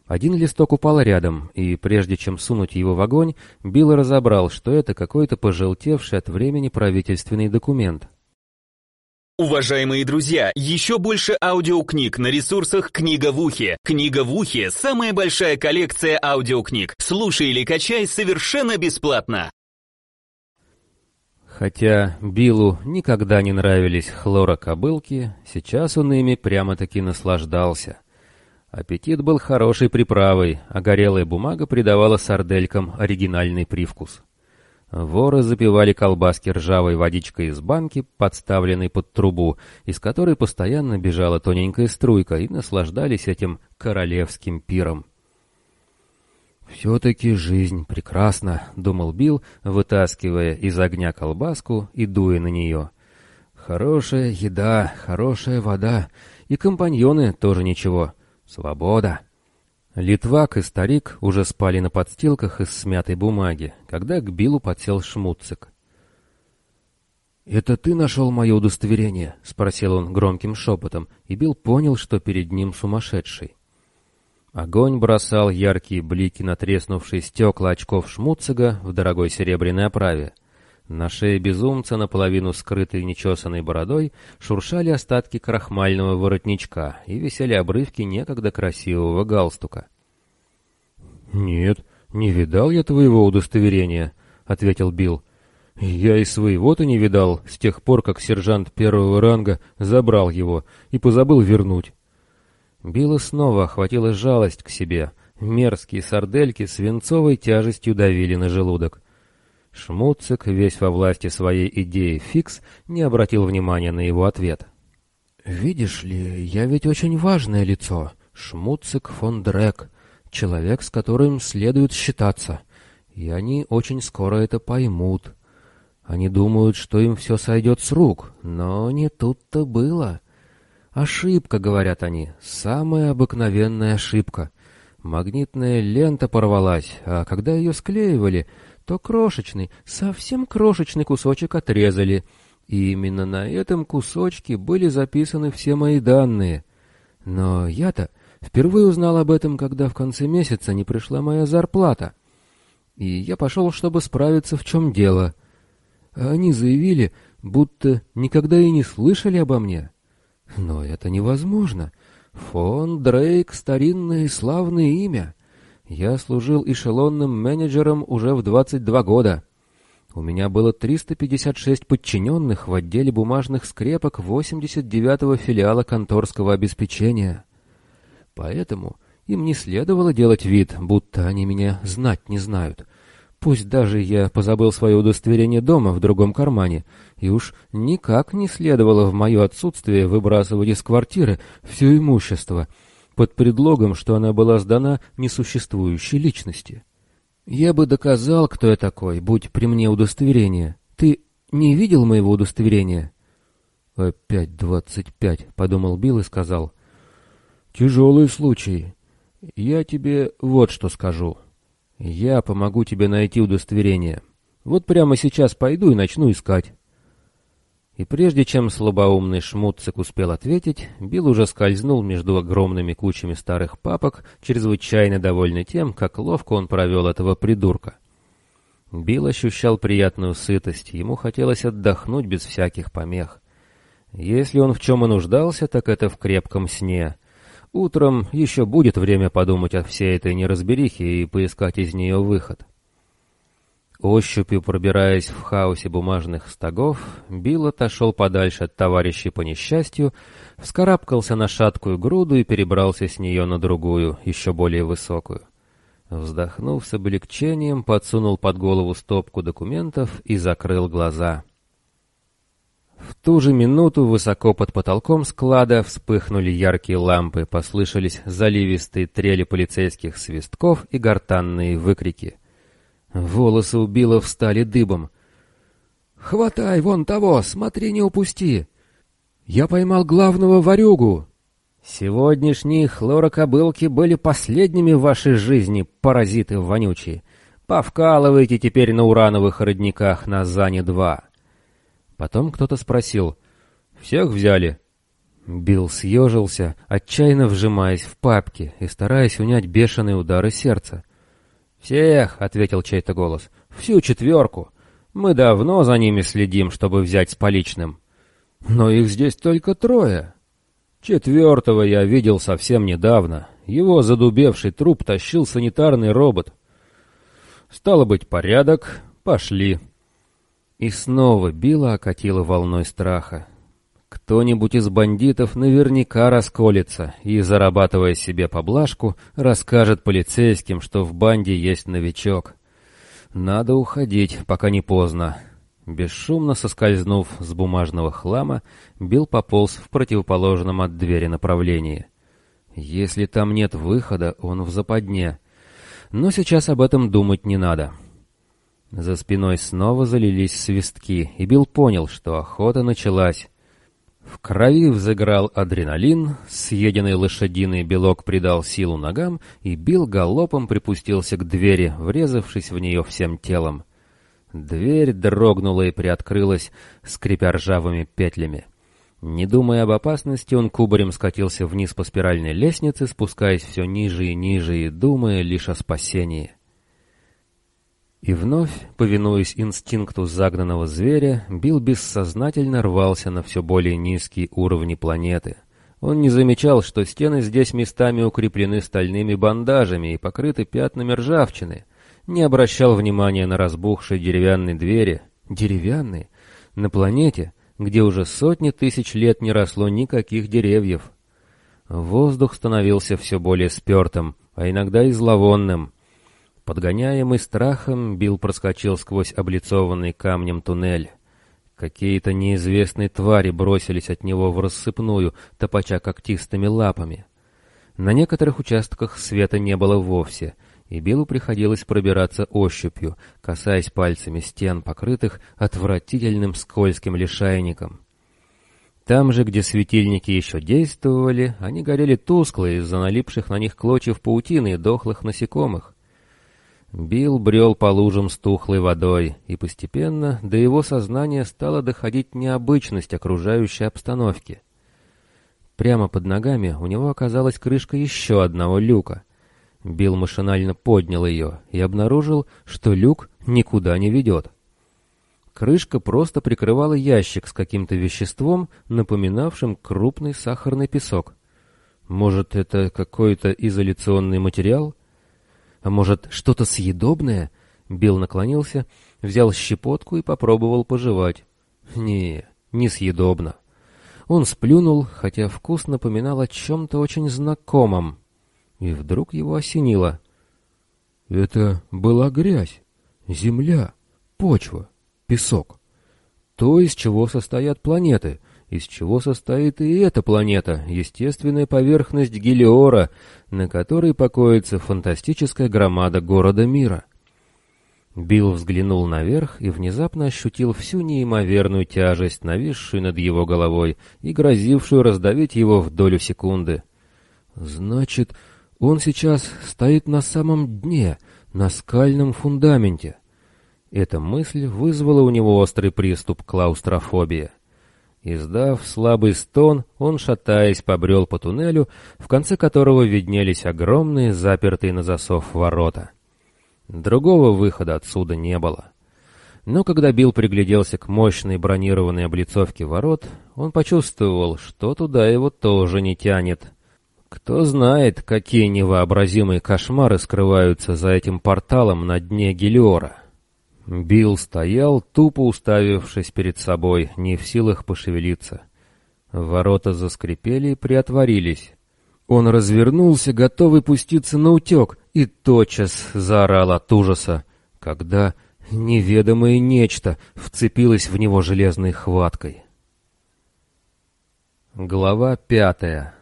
Один листок упал рядом, и прежде чем сунуть его в огонь, Билл разобрал, что это какой-то пожелтевший от времени правительственный документ. Уважаемые друзья, еще больше аудиокниг на ресурсах «Книга в ухе». «Книга в ухе» — самая большая коллекция аудиокниг. Слушай или качай совершенно бесплатно. Хотя Биллу никогда не нравились хлорокобылки, сейчас он ими прямо-таки наслаждался. Аппетит был хорошей приправой, а горелая бумага придавала сарделькам оригинальный привкус. Воры запивали колбаски ржавой водичкой из банки, подставленной под трубу, из которой постоянно бежала тоненькая струйка, и наслаждались этим королевским пиром. «Все-таки жизнь прекрасна», — думал Билл, вытаскивая из огня колбаску и дуя на нее. «Хорошая еда, хорошая вода, и компаньоны тоже ничего. Свобода». Литвак и старик уже спали на подстилках из смятой бумаги, когда к Биллу подсел Шмуцик. «Это ты нашел мое удостоверение?» — спросил он громким шепотом, и Билл понял, что перед ним сумасшедший. Огонь бросал яркие блики на треснувшие стекла очков Шмуцига в дорогой серебряной оправе. На шее безумца, наполовину скрытой нечесанной бородой, шуршали остатки крахмального воротничка и висели обрывки некогда красивого галстука. «Нет, не видал я твоего удостоверения», — ответил Билл. «Я и своего-то не видал с тех пор, как сержант первого ранга забрал его и позабыл вернуть. Билла снова охватила жалость к себе. Мерзкие сардельки свинцовой тяжестью давили на желудок. Шмуцик, весь во власти своей идеи фикс, не обратил внимания на его ответ. «Видишь ли, я ведь очень важное лицо. Шмуцик фон Дрек. Человек, с которым следует считаться. И они очень скоро это поймут. Они думают, что им все сойдет с рук, но не тут-то было. Ошибка, говорят они, самая обыкновенная ошибка. Магнитная лента порвалась, а когда ее склеивали, то крошечный, совсем крошечный кусочек отрезали. И именно на этом кусочке были записаны все мои данные. Но я-то впервые узнал об этом, когда в конце месяца не пришла моя зарплата. И я пошел, чтобы справиться, в чем дело — они заявили, будто никогда и не слышали обо мне. Но это невозможно. Фон Дрейк — старинное и славное имя. Я служил эшелонным менеджером уже в 22 года. У меня было 356 подчиненных в отделе бумажных скрепок 89-го филиала конторского обеспечения. Поэтому им не следовало делать вид, будто они меня знать не знают — Пусть даже я позабыл свое удостоверение дома в другом кармане, и уж никак не следовало в мое отсутствие выбрасывать из квартиры все имущество, под предлогом, что она была сдана несуществующей личности. Я бы доказал, кто я такой, будь при мне удостоверение. Ты не видел моего удостоверения? Опять двадцать пять, подумал Билл и сказал. Тяжелый случай. Я тебе вот что скажу. «Я помогу тебе найти удостоверение. Вот прямо сейчас пойду и начну искать». И прежде чем слабоумный шмутцик успел ответить, Билл уже скользнул между огромными кучами старых папок, чрезвычайно довольный тем, как ловко он провел этого придурка. Билл ощущал приятную сытость, ему хотелось отдохнуть без всяких помех. Если он в чем и нуждался, так это в крепком сне — Утром еще будет время подумать о всей этой неразберихе и поискать из нее выход. Ощупью пробираясь в хаосе бумажных стогов, Билл отошел подальше от товарищей по несчастью, вскарабкался на шаткую груду и перебрался с нее на другую, еще более высокую. Вздохнув с облегчением, подсунул под голову стопку документов и закрыл глаза — в ту же минуту высоко под потолком склада вспыхнули яркие лампы, послышались заливистые трели полицейских свистков и гортанные выкрики. Волосы у Билла встали дыбом. «Хватай вон того, смотри, не упусти! Я поймал главного ворюгу!» «Сегодняшние хлорокобылки были последними в вашей жизни, паразиты вонючие. Повкалывайте теперь на урановых родниках на Зане-2». Потом кто-то спросил. «Всех взяли?» Билл съежился, отчаянно вжимаясь в папки и стараясь унять бешеные удары сердца. «Всех!» — ответил чей-то голос. «Всю четверку! Мы давно за ними следим, чтобы взять с поличным. Но их здесь только трое. Четвертого я видел совсем недавно. Его задубевший труп тащил санитарный робот. Стало быть, порядок. Пошли!» И снова Билла окатило волной страха. Кто-нибудь из бандитов наверняка расколется и, зарабатывая себе поблажку, расскажет полицейским, что в банде есть новичок. Надо уходить, пока не поздно. Бесшумно соскользнув с бумажного хлама, Билл пополз в противоположном от двери направлении. Если там нет выхода, он в западне. Но сейчас об этом думать не надо. — за спиной снова залились свистки, и Билл понял, что охота началась. В крови взыграл адреналин, съеденный лошадиный белок придал силу ногам, и Билл галопом припустился к двери, врезавшись в нее всем телом. Дверь дрогнула и приоткрылась, скрипя ржавыми петлями. Не думая об опасности, он кубарем скатился вниз по спиральной лестнице, спускаясь все ниже и ниже и думая лишь о спасении. И вновь, повинуясь инстинкту загнанного зверя, Билл бессознательно рвался на все более низкие уровни планеты. Он не замечал, что стены здесь местами укреплены стальными бандажами и покрыты пятнами ржавчины, не обращал внимания на разбухшие деревянные двери. Деревянные? На планете, где уже сотни тысяч лет не росло никаких деревьев. Воздух становился все более спертым, а иногда и зловонным — Подгоняемый страхом, Билл проскочил сквозь облицованный камнем туннель. Какие-то неизвестные твари бросились от него в рассыпную, топача когтистыми лапами. На некоторых участках света не было вовсе, и Биллу приходилось пробираться ощупью, касаясь пальцами стен, покрытых отвратительным скользким лишайником. Там же, где светильники еще действовали, они горели тускло из-за налипших на них клочьев паутины и дохлых насекомых. Билл брел по лужам с тухлой водой, и постепенно до его сознания стала доходить необычность окружающей обстановки. Прямо под ногами у него оказалась крышка еще одного люка. Билл машинально поднял ее и обнаружил, что люк никуда не ведет. Крышка просто прикрывала ящик с каким-то веществом, напоминавшим крупный сахарный песок. Может, это какой-то изоляционный материал? А может, что-то съедобное? Билл наклонился, взял щепотку и попробовал пожевать. Не, не съедобно. Он сплюнул, хотя вкус напоминал о чем-то очень знакомом. И вдруг его осенило. Это была грязь, земля, почва песок. То, из чего состоят планеты, из чего состоит и эта планета, естественная поверхность Гелиора, на которой покоится фантастическая громада города мира. Билл взглянул наверх и внезапно ощутил всю неимоверную тяжесть, нависшую над его головой и грозившую раздавить его в долю секунды. «Значит, он сейчас стоит на самом дне, на скальном фундаменте». Эта мысль вызвала у него острый приступ клаустрофобии. Издав слабый стон, он, шатаясь, побрел по туннелю, в конце которого виднелись огромные, запертые на засов ворота. Другого выхода отсюда не было. Но когда Билл пригляделся к мощной бронированной облицовке ворот, он почувствовал, что туда его тоже не тянет. Кто знает, какие невообразимые кошмары скрываются за этим порталом на дне Гелиора. Билл стоял, тупо уставившись перед собой, не в силах пошевелиться. Ворота заскрипели и приотворились. Он развернулся, готовый пуститься на утек, и тотчас заорал от ужаса, когда неведомое нечто вцепилось в него железной хваткой. Глава пятая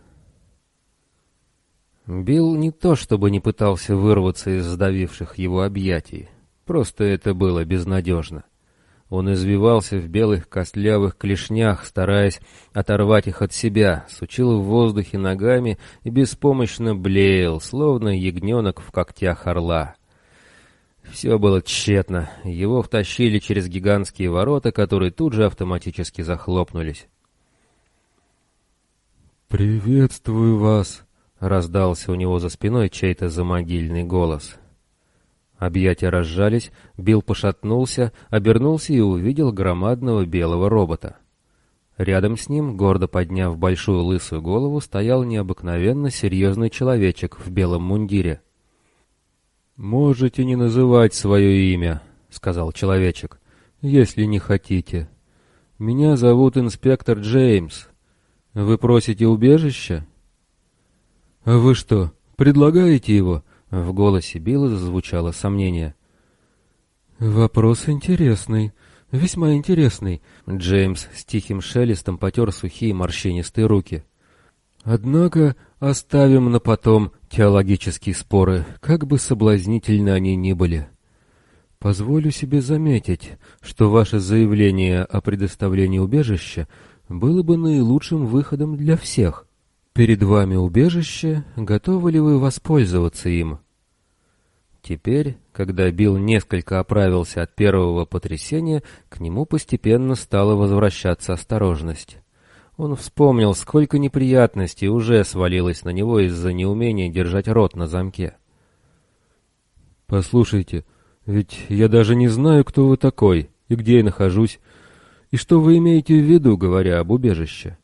Билл не то чтобы не пытался вырваться из сдавивших его объятий. Просто это было безнадежно. Он извивался в белых костлявых клешнях, стараясь оторвать их от себя, сучил в воздухе ногами и беспомощно блеял, словно ягненок в когтях орла. Все было тщетно. Его втащили через гигантские ворота, которые тут же автоматически захлопнулись. «Приветствую вас!» — раздался у него за спиной чей-то замогильный голос. Объятия разжались, Билл пошатнулся, обернулся и увидел громадного белого робота. Рядом с ним, гордо подняв большую лысую голову, стоял необыкновенно серьезный человечек в белом мундире. «Можете не называть свое имя», — сказал человечек, — «если не хотите. Меня зовут инспектор Джеймс. Вы просите убежища?» «А вы что, предлагаете его?» В голосе Билла зазвучало сомнение. «Вопрос интересный, весьма интересный». Джеймс с тихим шелестом потер сухие морщинистые руки. «Однако оставим на потом теологические споры, как бы соблазнительны они ни были. Позволю себе заметить, что ваше заявление о предоставлении убежища было бы наилучшим выходом для всех». Перед вами убежище, готовы ли вы воспользоваться им? Теперь, когда Билл несколько оправился от первого потрясения, к нему постепенно стала возвращаться осторожность. Он вспомнил, сколько неприятностей уже свалилось на него из-за неумения держать рот на замке. «Послушайте, ведь я даже не знаю, кто вы такой и где я нахожусь, и что вы имеете в виду, говоря об убежище?»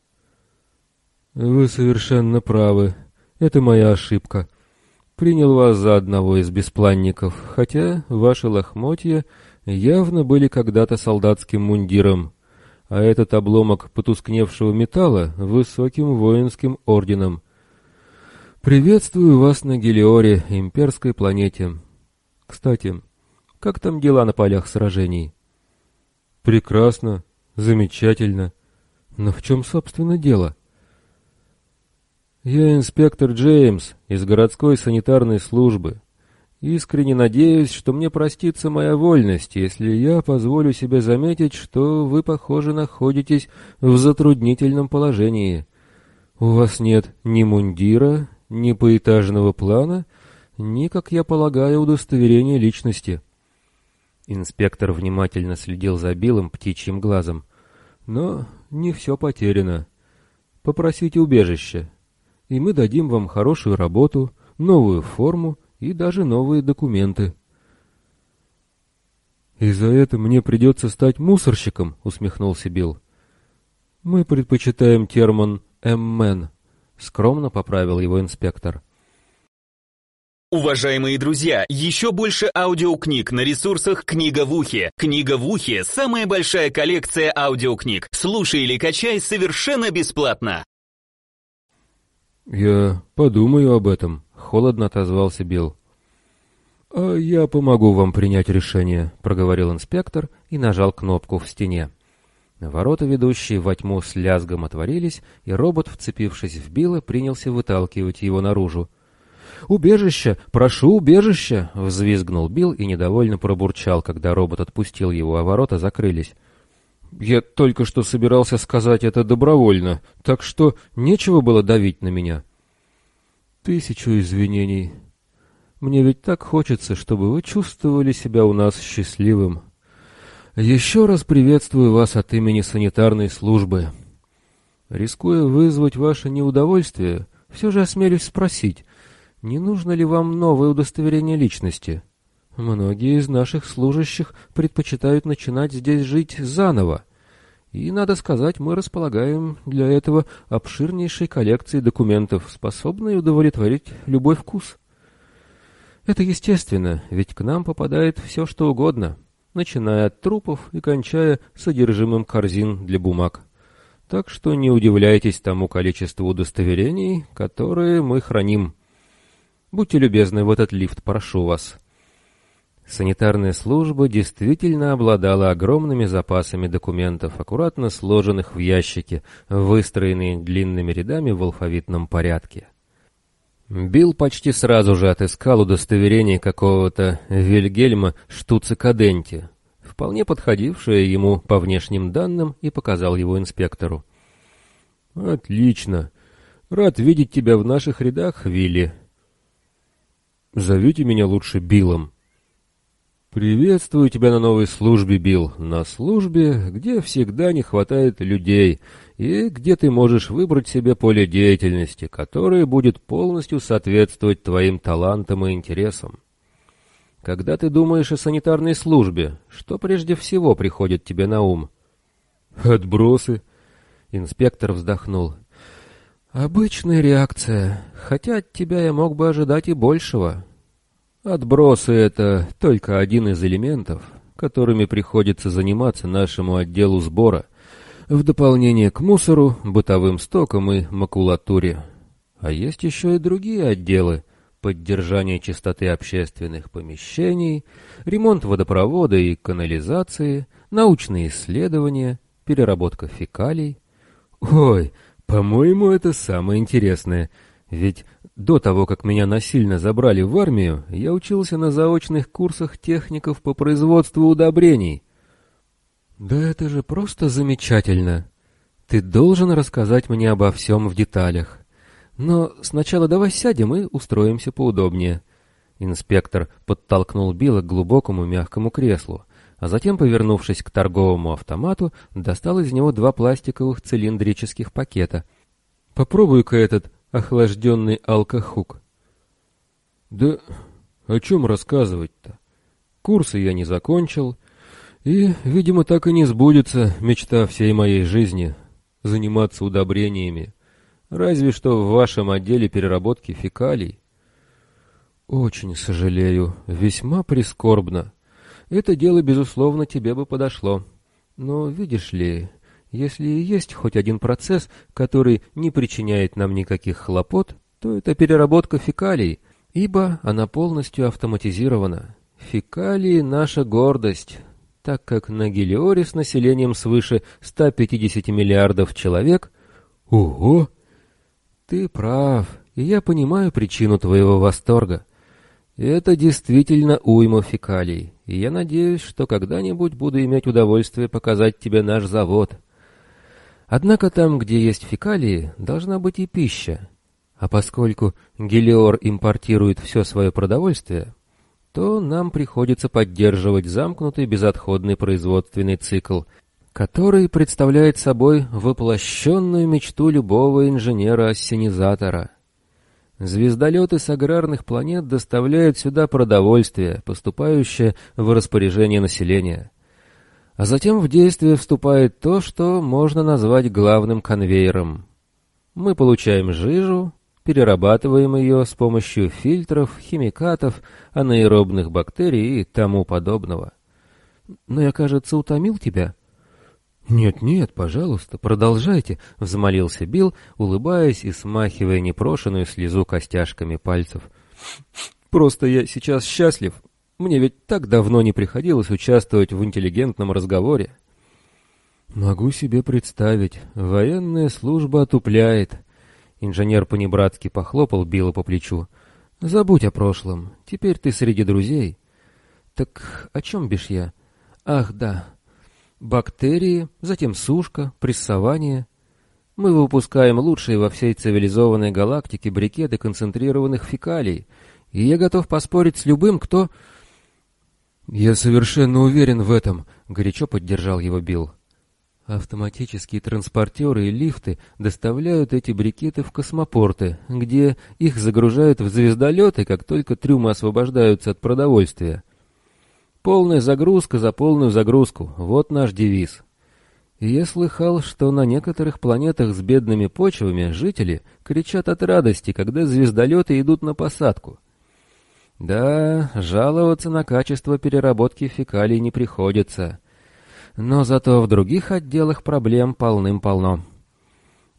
«Вы совершенно правы. Это моя ошибка», принял вас за одного из беспланников, хотя ваши лохмотья явно были когда-то солдатским мундиром, а этот обломок потускневшего металла — высоким воинским орденом. Приветствую вас на Гелиоре, имперской планете. Кстати, как там дела на полях сражений? Прекрасно, замечательно. Но в чем, собственно, дело? Я инспектор Джеймс из городской санитарной службы. Искренне надеюсь, что мне простится моя вольность, если я позволю себе заметить, что вы, похоже, находитесь в затруднительном положении. У вас нет ни мундира, ни поэтажного плана, ни, как я полагаю, удостоверения личности. Инспектор внимательно следил за Биллом птичьим глазом. Но не все потеряно. Попросите убежище, и мы дадим вам хорошую работу, новую форму и даже новые документы. «И за это мне придется стать мусорщиком», — усмехнулся Билл. «Мы предпочитаем термин «эммен», — скромно поправил его инспектор. Уважаемые друзья, еще больше аудиокниг на ресурсах «Книга в ухе». «Книга в ухе» — самая большая коллекция аудиокниг. Слушай или качай совершенно бесплатно. «Я подумаю об этом», — холодно отозвался Билл. «А я помогу вам принять решение», — проговорил инспектор и нажал кнопку в стене. Ворота, ведущие во тьму, с лязгом отворились, и робот, вцепившись в Билла, принялся выталкивать его наружу. «Убежище! Прошу, убежище!» — взвизгнул Билл и недовольно пробурчал, когда робот отпустил его, а ворота закрылись. Я только что собирался сказать это добровольно, так что нечего было давить на меня. Тысячу извинений. Мне ведь так хочется, чтобы вы чувствовали себя у нас счастливым. Еще раз приветствую вас от имени санитарной службы. Рискуя вызвать ваше неудовольствие, все же осмелюсь спросить, не нужно ли вам новое удостоверение личности? — Многие из наших служащих предпочитают начинать здесь жить заново. И, надо сказать, мы располагаем для этого обширнейшей коллекцией документов, способной удовлетворить любой вкус. Это естественно, ведь к нам попадает все, что угодно, начиная от трупов и кончая содержимым корзин для бумаг. Так что не удивляйтесь тому количеству удостоверений, которые мы храним. Будьте любезны в этот лифт, прошу вас. Санитарная служба действительно обладала огромными запасами документов, аккуратно сложенных в ящики, выстроенные длинными рядами в алфавитном порядке. Билл почти сразу же отыскал удостоверение какого-то Вильгельма Штуцикаденти, вполне подходившее ему по внешним данным, и показал его инспектору. «Отлично. Рад видеть тебя в наших рядах, Вилли. Зовите меня лучше Биллом», «Приветствую тебя на новой службе, Билл. На службе, где всегда не хватает людей, и где ты можешь выбрать себе поле деятельности, которое будет полностью соответствовать твоим талантам и интересам. Когда ты думаешь о санитарной службе, что прежде всего приходит тебе на ум?» «Отбросы», — инспектор вздохнул. «Обычная реакция, хотя от тебя я мог бы ожидать и большего». Отбросы — это только один из элементов, которыми приходится заниматься нашему отделу сбора, в дополнение к мусору, бытовым стокам и макулатуре. А есть еще и другие отделы — поддержание чистоты общественных помещений, ремонт водопровода и канализации, научные исследования, переработка фекалий. Ой, по-моему, это самое интересное, ведь до того, как меня насильно забрали в армию, я учился на заочных курсах техников по производству удобрений. Да это же просто замечательно. Ты должен рассказать мне обо всем в деталях. Но сначала давай сядем и устроимся поудобнее. Инспектор подтолкнул Билла к глубокому мягкому креслу, а затем, повернувшись к торговому автомату, достал из него два пластиковых цилиндрических пакета. «Попробуй-ка этот охлажденный алкохук. Да о чем рассказывать-то? Курсы я не закончил, и, видимо, так и не сбудется мечта всей моей жизни — заниматься удобрениями, разве что в вашем отделе переработки фекалий. Очень сожалею, весьма прискорбно. Это дело, безусловно, тебе бы подошло. Но, видишь ли, если и есть хоть один процесс, который не причиняет нам никаких хлопот, то это переработка фекалий, ибо она полностью автоматизирована. Фекалии — наша гордость, так как на Гелиоре с населением свыше 150 миллиардов человек... Ого! Ты прав, и я понимаю причину твоего восторга. Это действительно уйма фекалий, и я надеюсь, что когда-нибудь буду иметь удовольствие показать тебе наш завод. Однако там, где есть фекалии, должна быть и пища. А поскольку Гелиор импортирует все свое продовольствие, то нам приходится поддерживать замкнутый безотходный производственный цикл, который представляет собой воплощенную мечту любого инженера-ассенизатора. Звездолеты с аграрных планет доставляют сюда продовольствие, поступающее в распоряжение населения. А затем в действие вступает то, что можно назвать главным конвейером. Мы получаем жижу, перерабатываем ее с помощью фильтров, химикатов, анаэробных бактерий и тому подобного. Но я, кажется, утомил тебя. «Нет-нет, пожалуйста, продолжайте», — взмолился Билл, улыбаясь и смахивая непрошенную слезу костяшками пальцев. «Просто я сейчас счастлив. Мне ведь так давно не приходилось участвовать в интеллигентном разговоре». «Могу себе представить. Военная служба отупляет». Инженер понебратски похлопал Билла по плечу. «Забудь о прошлом. Теперь ты среди друзей». «Так о чем бишь я? Ах, да. Бактерии, затем сушка, прессование. Мы выпускаем лучшие во всей цивилизованной галактике брикеты концентрированных фекалий, и я готов поспорить с любым, кто...» «Я совершенно уверен в этом», — горячо поддержал его Билл. Автоматические транспортеры и лифты доставляют эти брикеты в космопорты, где их загружают в звездолеты, как только трюмы освобождаются от продовольствия. Полная загрузка за полную загрузку — вот наш девиз. И я слыхал, что на некоторых планетах с бедными почвами жители кричат от радости, когда звездолеты идут на посадку. Да, жаловаться на качество переработки фекалий не приходится — но зато в других отделах проблем полным-полно.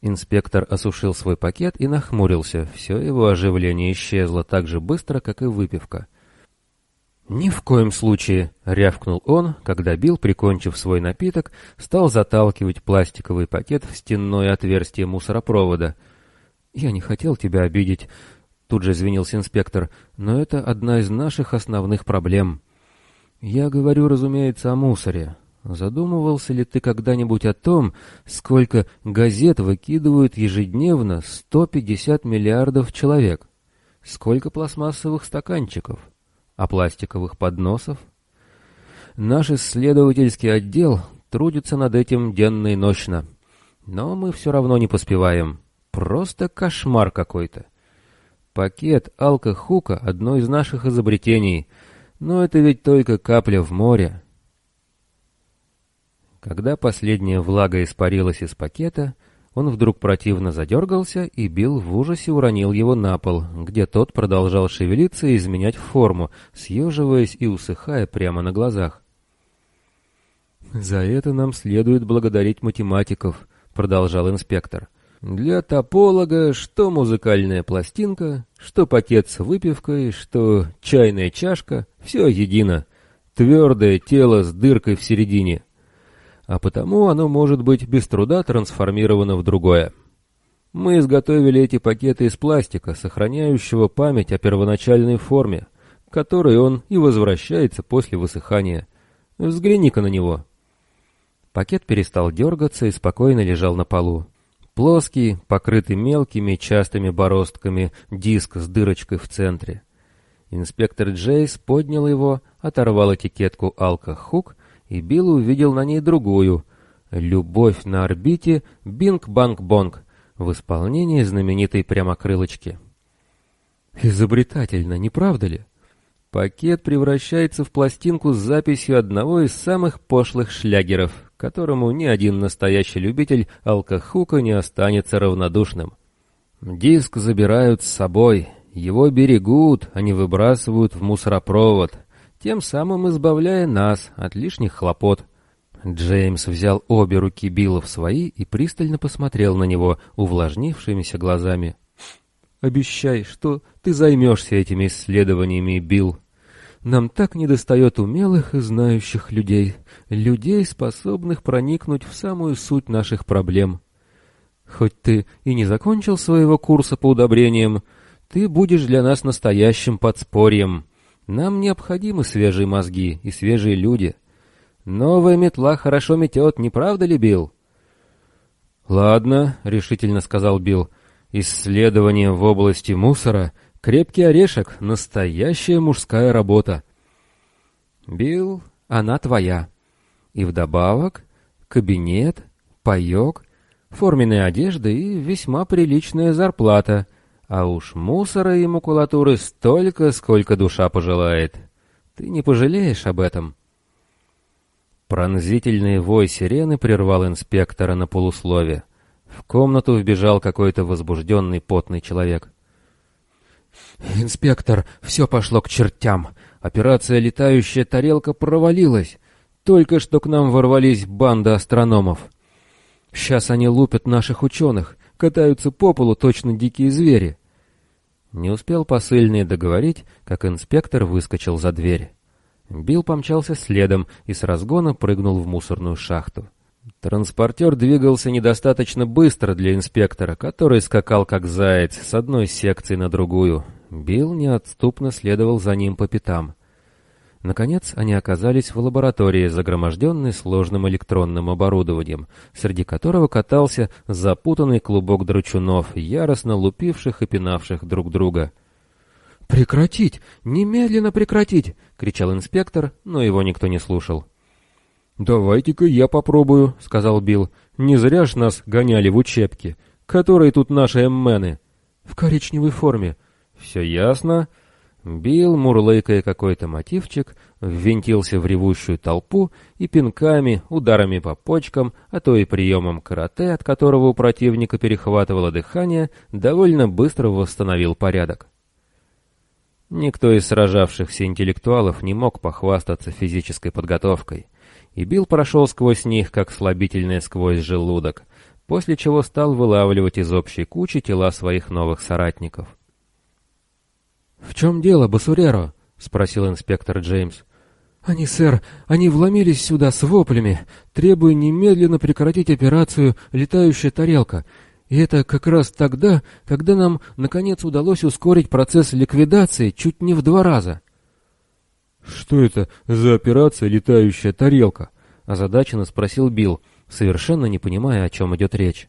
Инспектор осушил свой пакет и нахмурился. Все его оживление исчезло так же быстро, как и выпивка. «Ни в коем случае!» — рявкнул он, когда Билл, прикончив свой напиток, стал заталкивать пластиковый пакет в стенное отверстие мусоропровода. «Я не хотел тебя обидеть», — тут же извинился инспектор, — «но это одна из наших основных проблем». «Я говорю, разумеется, о мусоре. Задумывался ли ты когда-нибудь о том, сколько газет выкидывают ежедневно 150 миллиардов человек? Сколько пластмассовых стаканчиков? А пластиковых подносов? Наш исследовательский отдел трудится над этим денно и ночно. Но мы все равно не поспеваем. Просто кошмар какой-то. Пакет алкохука — одно из наших изобретений, но это ведь только капля в море. Когда последняя влага испарилась из пакета, он вдруг противно задергался и Билл в ужасе уронил его на пол, где тот продолжал шевелиться и изменять форму, съеживаясь и усыхая прямо на глазах. «За это нам следует благодарить математиков», — продолжал инспектор. «Для тополога что музыкальная пластинка, что пакет с выпивкой, что чайная чашка — все едино. Твердое тело с дыркой в середине» а потому оно может быть без труда трансформировано в другое. Мы изготовили эти пакеты из пластика, сохраняющего память о первоначальной форме, которой он и возвращается после высыхания. Взгляни-ка на него. Пакет перестал дергаться и спокойно лежал на полу. Плоский, покрытый мелкими частыми бороздками, диск с дырочкой в центре. Инспектор Джейс поднял его, оторвал этикетку «Алка-Хук» и Билл увидел на ней другую «Любовь на орбите Бинг-Банг-Бонг» в исполнении знаменитой прямокрылочки. Изобретательно, не правда ли? Пакет превращается в пластинку с записью одного из самых пошлых шлягеров, которому ни один настоящий любитель алкохука не останется равнодушным. Диск забирают с собой, его берегут, а не выбрасывают в мусоропровод, тем самым избавляя нас от лишних хлопот. Джеймс взял обе руки Билла в свои и пристально посмотрел на него увлажнившимися глазами. «Обещай, что ты займешься этими исследованиями, Билл. Нам так недостает умелых и знающих людей, людей, способных проникнуть в самую суть наших проблем. Хоть ты и не закончил своего курса по удобрениям, ты будешь для нас настоящим подспорьем. Нам необходимы свежие мозги и свежие люди. Новая метла хорошо метет, не правда ли, Билл? «Ладно», — решительно сказал Билл, — «исследование в области мусора — крепкий орешек, настоящая мужская работа». «Билл, она твоя. И вдобавок кабинет, паек, форменная одежда и весьма приличная зарплата, а уж мусора и макулатуры столько, сколько душа пожелает. Ты не пожалеешь об этом?» Пронзительный вой сирены прервал инспектора на полуслове. В комнату вбежал какой-то возбужденный потный человек. «Инспектор, все пошло к чертям. Операция «Летающая тарелка» провалилась. Только что к нам ворвались банда астрономов. Сейчас они лупят наших ученых, катаются по полу точно дикие звери». Не успел посыльный договорить, как инспектор выскочил за дверь. Билл помчался следом и с разгона прыгнул в мусорную шахту. Транспортер двигался недостаточно быстро для инспектора, который скакал как заяц с одной секции на другую. Билл неотступно следовал за ним по пятам. Наконец они оказались в лаборатории, загроможденной сложным электронным оборудованием, среди которого катался запутанный клубок дручунов, яростно лупивших и пинавших друг друга. «Прекратить! Немедленно прекратить!» — кричал инспектор, но его никто не слушал. «Давайте-ка я попробую», — сказал Билл. «Не зря ж нас гоняли в учебке. Которые тут наши эммены?» «В коричневой форме». «Все ясно». Билл, мурлыкая какой-то мотивчик, ввинтился в ревущую толпу и пинками, ударами по почкам, а то и приемом карате, от которого у противника перехватывало дыхание, довольно быстро восстановил порядок. Никто из сражавшихся интеллектуалов не мог похвастаться физической подготовкой, и Билл прошел сквозь них, как слабительное сквозь желудок, после чего стал вылавливать из общей кучи тела своих новых соратников. «В чем дело, Басуреро?» — спросил инспектор Джеймс. «Они, сэр, они вломились сюда с воплями, требуя немедленно прекратить операцию «Летающая тарелка», и это как раз тогда, когда нам, наконец, удалось ускорить процесс ликвидации чуть не в два раза. «Что это за операция «Летающая тарелка»?» — озадаченно спросил Билл, совершенно не понимая, о чем идет речь.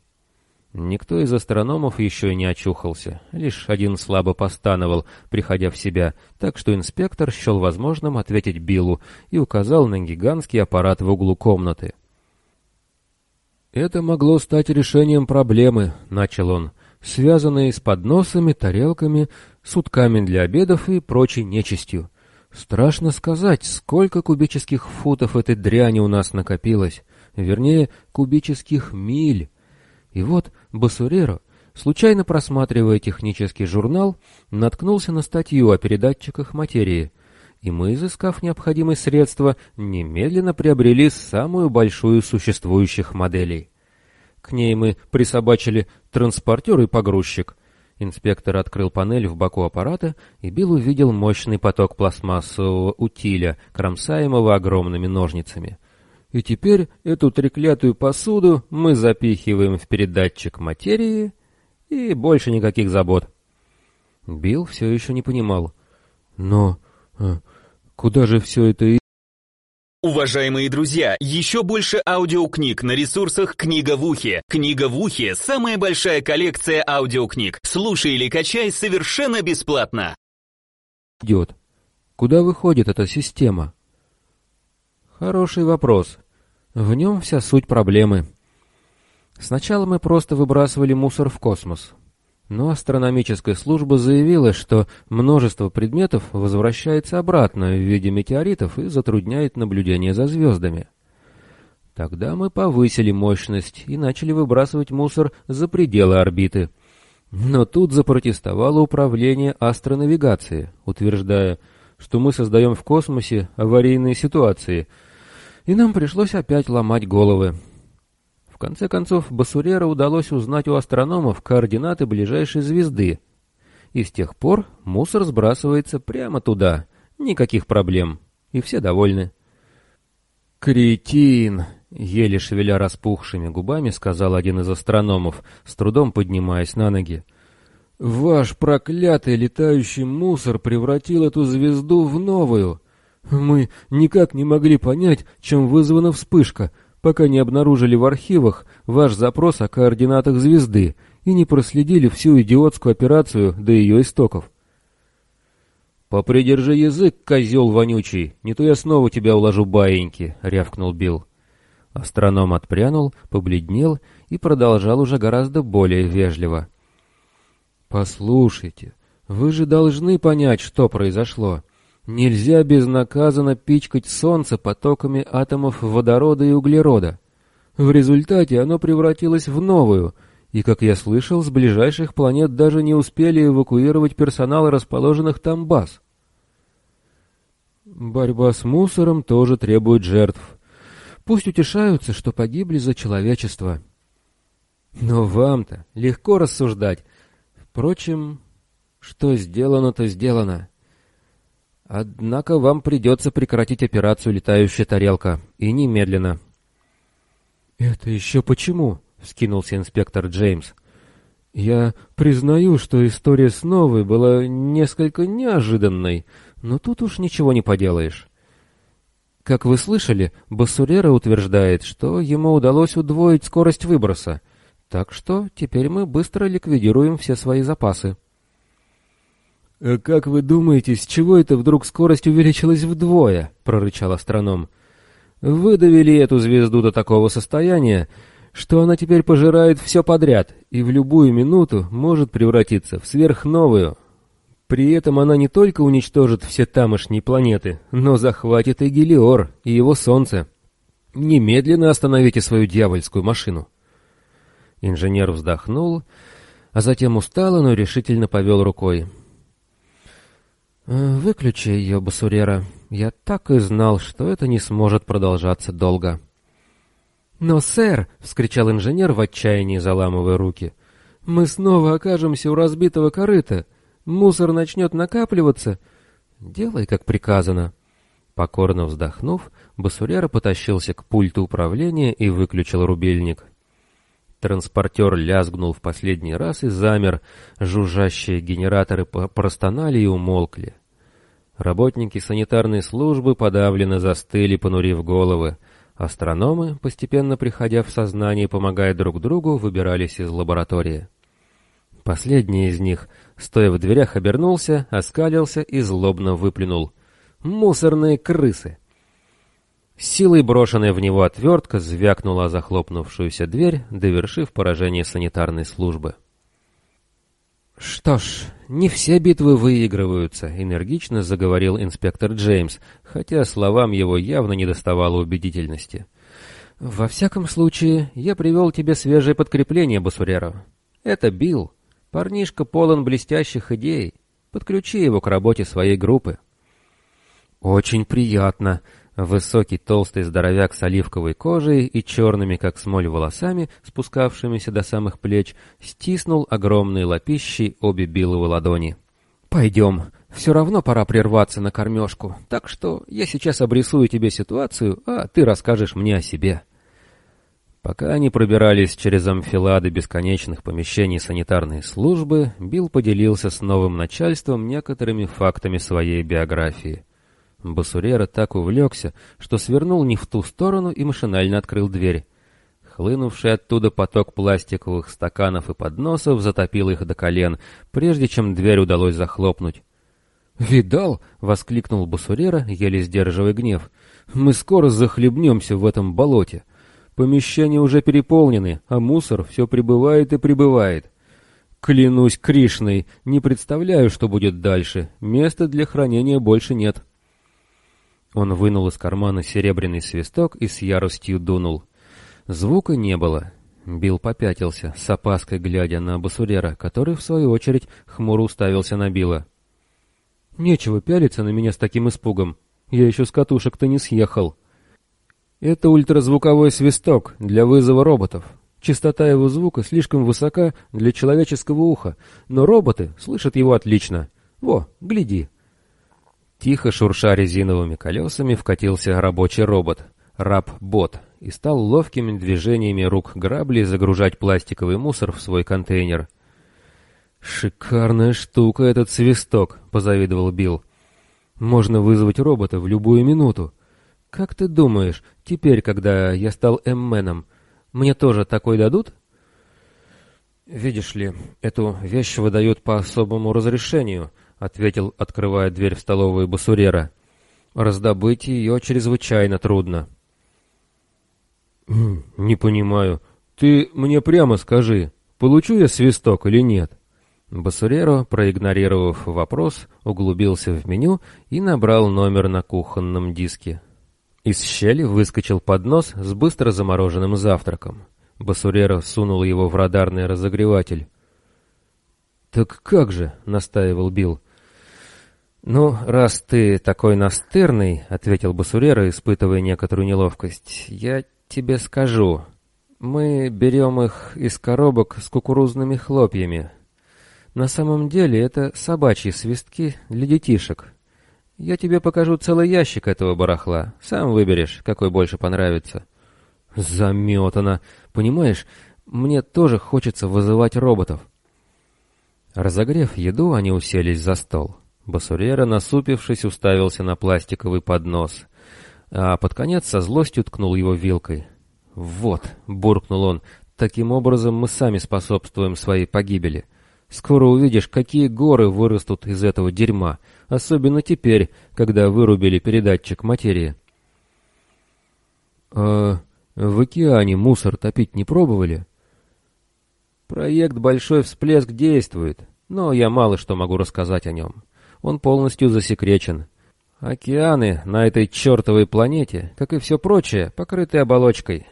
Никто из астрономов еще и не очухался, лишь один слабо постановал, приходя в себя, так что инспектор счел возможным ответить Биллу и указал на гигантский аппарат в углу комнаты. «Это могло стать решением проблемы», — начал он, связанной с подносами, тарелками, сутками для обедов и прочей нечистью. Страшно сказать, сколько кубических футов этой дряни у нас накопилось, вернее, кубических миль. И вот Басуреро, случайно просматривая технический журнал, наткнулся на статью о передатчиках материи — и мы, изыскав необходимые средства, немедленно приобрели самую большую существующих моделей. К ней мы присобачили транспортер и погрузчик. Инспектор открыл панель в боку аппарата, и Билл увидел мощный поток пластмассового утиля, кромсаемого огромными ножницами. И теперь эту треклятую посуду мы запихиваем в передатчик материи, и больше никаких забот. Билл все еще не понимал. Но... Э, Куда же все это и... Уважаемые друзья, еще больше аудиокниг на ресурсах «Книга в ухе». «Книга в ухе» — самая большая коллекция аудиокниг. Слушай или качай совершенно бесплатно. Идет. Куда выходит эта система? Хороший вопрос. В нем вся суть проблемы. Сначала мы просто выбрасывали мусор в космос. Но астрономическая служба заявила, что множество предметов возвращается обратно в виде метеоритов и затрудняет наблюдение за звездами. Тогда мы повысили мощность и начали выбрасывать мусор за пределы орбиты. Но тут запротестовало управление астронавигации, утверждая, что мы создаем в космосе аварийные ситуации, и нам пришлось опять ломать головы конце концов, Басурера удалось узнать у астрономов координаты ближайшей звезды, и с тех пор мусор сбрасывается прямо туда, Никаких проблем. И все довольны. «Кретин!» — еле шевеля распухшими губами, сказал один из астрономов, с трудом поднимаясь на ноги. «Ваш проклятый летающий мусор превратил эту звезду в новую. Мы никак не могли понять, чем вызвана вспышка, пока не обнаружили в архивах ваш запрос о координатах звезды и не проследили всю идиотскую операцию до ее истоков. «Попридержи язык, козел вонючий, не то я снова тебя уложу баиньки», — рявкнул Билл. Астроном отпрянул, побледнел и продолжал уже гораздо более вежливо. «Послушайте, вы же должны понять, что произошло. Нельзя безнаказанно пичкать Солнце потоками атомов водорода и углерода. В результате оно превратилось в новую, и, как я слышал, с ближайших планет даже не успели эвакуировать персонал расположенных там баз. Борьба с мусором тоже требует жертв. Пусть утешаются, что погибли за человечество. Но вам-то легко рассуждать. Впрочем, что сделано, то сделано. Однако вам придется прекратить операцию «Летающая тарелка», и немедленно. «Это еще почему?» — вскинулся инспектор Джеймс. «Я признаю, что история с Новой была несколько неожиданной, но тут уж ничего не поделаешь». Как вы слышали, Басурера утверждает, что ему удалось удвоить скорость выброса, так что теперь мы быстро ликвидируем все свои запасы. «Э, «Как вы думаете, с чего это вдруг скорость увеличилась вдвое?» — прорычал астроном. «Вы довели эту звезду до такого состояния, что она теперь пожирает все подряд и в любую минуту может превратиться в сверхновую. При этом она не только уничтожит все тамошние планеты, но захватит и Гелиор, и его Солнце. Немедленно остановите свою дьявольскую машину». Инженер вздохнул, а затем устало, но решительно повел рукой. Э, «Выключи ее, Басурера. Я так и знал, что это не сможет продолжаться долго». «Но, сэр!» — вскричал инженер в отчаянии, заламывая руки. «Мы снова окажемся у разбитого корыта. Мусор начнет накапливаться. Делай, как приказано». Покорно вздохнув, Басурера потащился к пульту управления и выключил рубильник. Транспортер лязгнул в последний раз и замер, жужжащие генераторы простонали и умолкли. Работники санитарной службы подавленно застыли, понурив головы. Астрономы, постепенно приходя в сознание и помогая друг другу, выбирались из лаборатории. Последний из них, стоя в дверях, обернулся, оскалился и злобно выплюнул. «Мусорные крысы!» Силой брошенная в него отвертка звякнула захлопнувшуюся дверь, довершив поражение санитарной службы. «Что ж, не все битвы выигрываются», — энергично заговорил инспектор Джеймс, хотя словам его явно не доставало убедительности. «Во всяком случае, я привел тебе свежее подкрепление, Басуреров. Это Билл. Парнишка полон блестящих идей. Подключи его к работе своей группы». «Очень приятно», Высокий толстый здоровяк с оливковой кожей и черными, как смоль, волосами, спускавшимися до самых плеч, стиснул огромные лапищи обе Билловы ладони. «Пойдем. Все равно пора прерваться на кормежку, так что я сейчас обрисую тебе ситуацию, а ты расскажешь мне о себе». Пока они пробирались через амфилады бесконечных помещений санитарной службы, Билл поделился с новым начальством некоторыми фактами своей биографии. Басурера так увлекся, что свернул не в ту сторону и машинально открыл дверь. Хлынувший оттуда поток пластиковых стаканов и подносов затопил их до колен, прежде чем дверь удалось захлопнуть. «Видал?» — воскликнул Басурера, еле сдерживая гнев. «Мы скоро захлебнемся в этом болоте. Помещения уже переполнены, а мусор все прибывает и прибывает. Клянусь Кришной, не представляю, что будет дальше. Места для хранения больше нет». Он вынул из кармана серебряный свисток и с яростью дунул. Звука не было. Билл попятился, с опаской глядя на Басурера, который, в свою очередь, хмуро уставился на Билла. «Нечего пялиться на меня с таким испугом. Я еще с катушек-то не съехал. Это ультразвуковой свисток для вызова роботов. Частота его звука слишком высока для человеческого уха, но роботы слышат его отлично. Во, гляди». Тихо шурша резиновыми колесами вкатился рабочий робот, раб-бот, и стал ловкими движениями рук грабли загружать пластиковый мусор в свой контейнер. «Шикарная штука этот свисток», — позавидовал Билл. «Можно вызвать робота в любую минуту. Как ты думаешь, теперь, когда я стал М-меном, мне тоже такой дадут?» «Видишь ли, эту вещь выдают по особому разрешению», — ответил, открывая дверь в столовую Басурера. «Раздобыть ее чрезвычайно трудно». «Не понимаю. Ты мне прямо скажи, получу я свисток или нет?» Басуреро, проигнорировав вопрос, углубился в меню и набрал номер на кухонном диске. Из щели выскочил поднос с быстро замороженным завтраком. Басуреро сунул его в радарный разогреватель. «Так как же?» — настаивал Билл. «Ну, раз ты такой настырный», — ответил Басурера, испытывая некоторую неловкость, — «я тебе скажу. Мы берем их из коробок с кукурузными хлопьями. На самом деле это собачьи свистки для детишек. Я тебе покажу целый ящик этого барахла. Сам выберешь, какой больше понравится». «Заметано. Понимаешь, мне тоже хочется вызывать роботов». Разогрев еду, они уселись за стол. Басурера, насупившись, уставился на пластиковый поднос а под конец со злостью ткнул его вилкой. «Вот», — буркнул он, — «таким образом мы сами способствуем своей погибели. Скоро увидишь, какие горы вырастут из этого дерьма, особенно теперь, когда вырубили передатчик материи». «А в океане мусор топить не пробовали?» «Проект «Большой всплеск» действует, но я мало что могу рассказать о нем. Он полностью засекречен». Океаны на этой чертовой планете, как и все прочее, покрыты оболочкой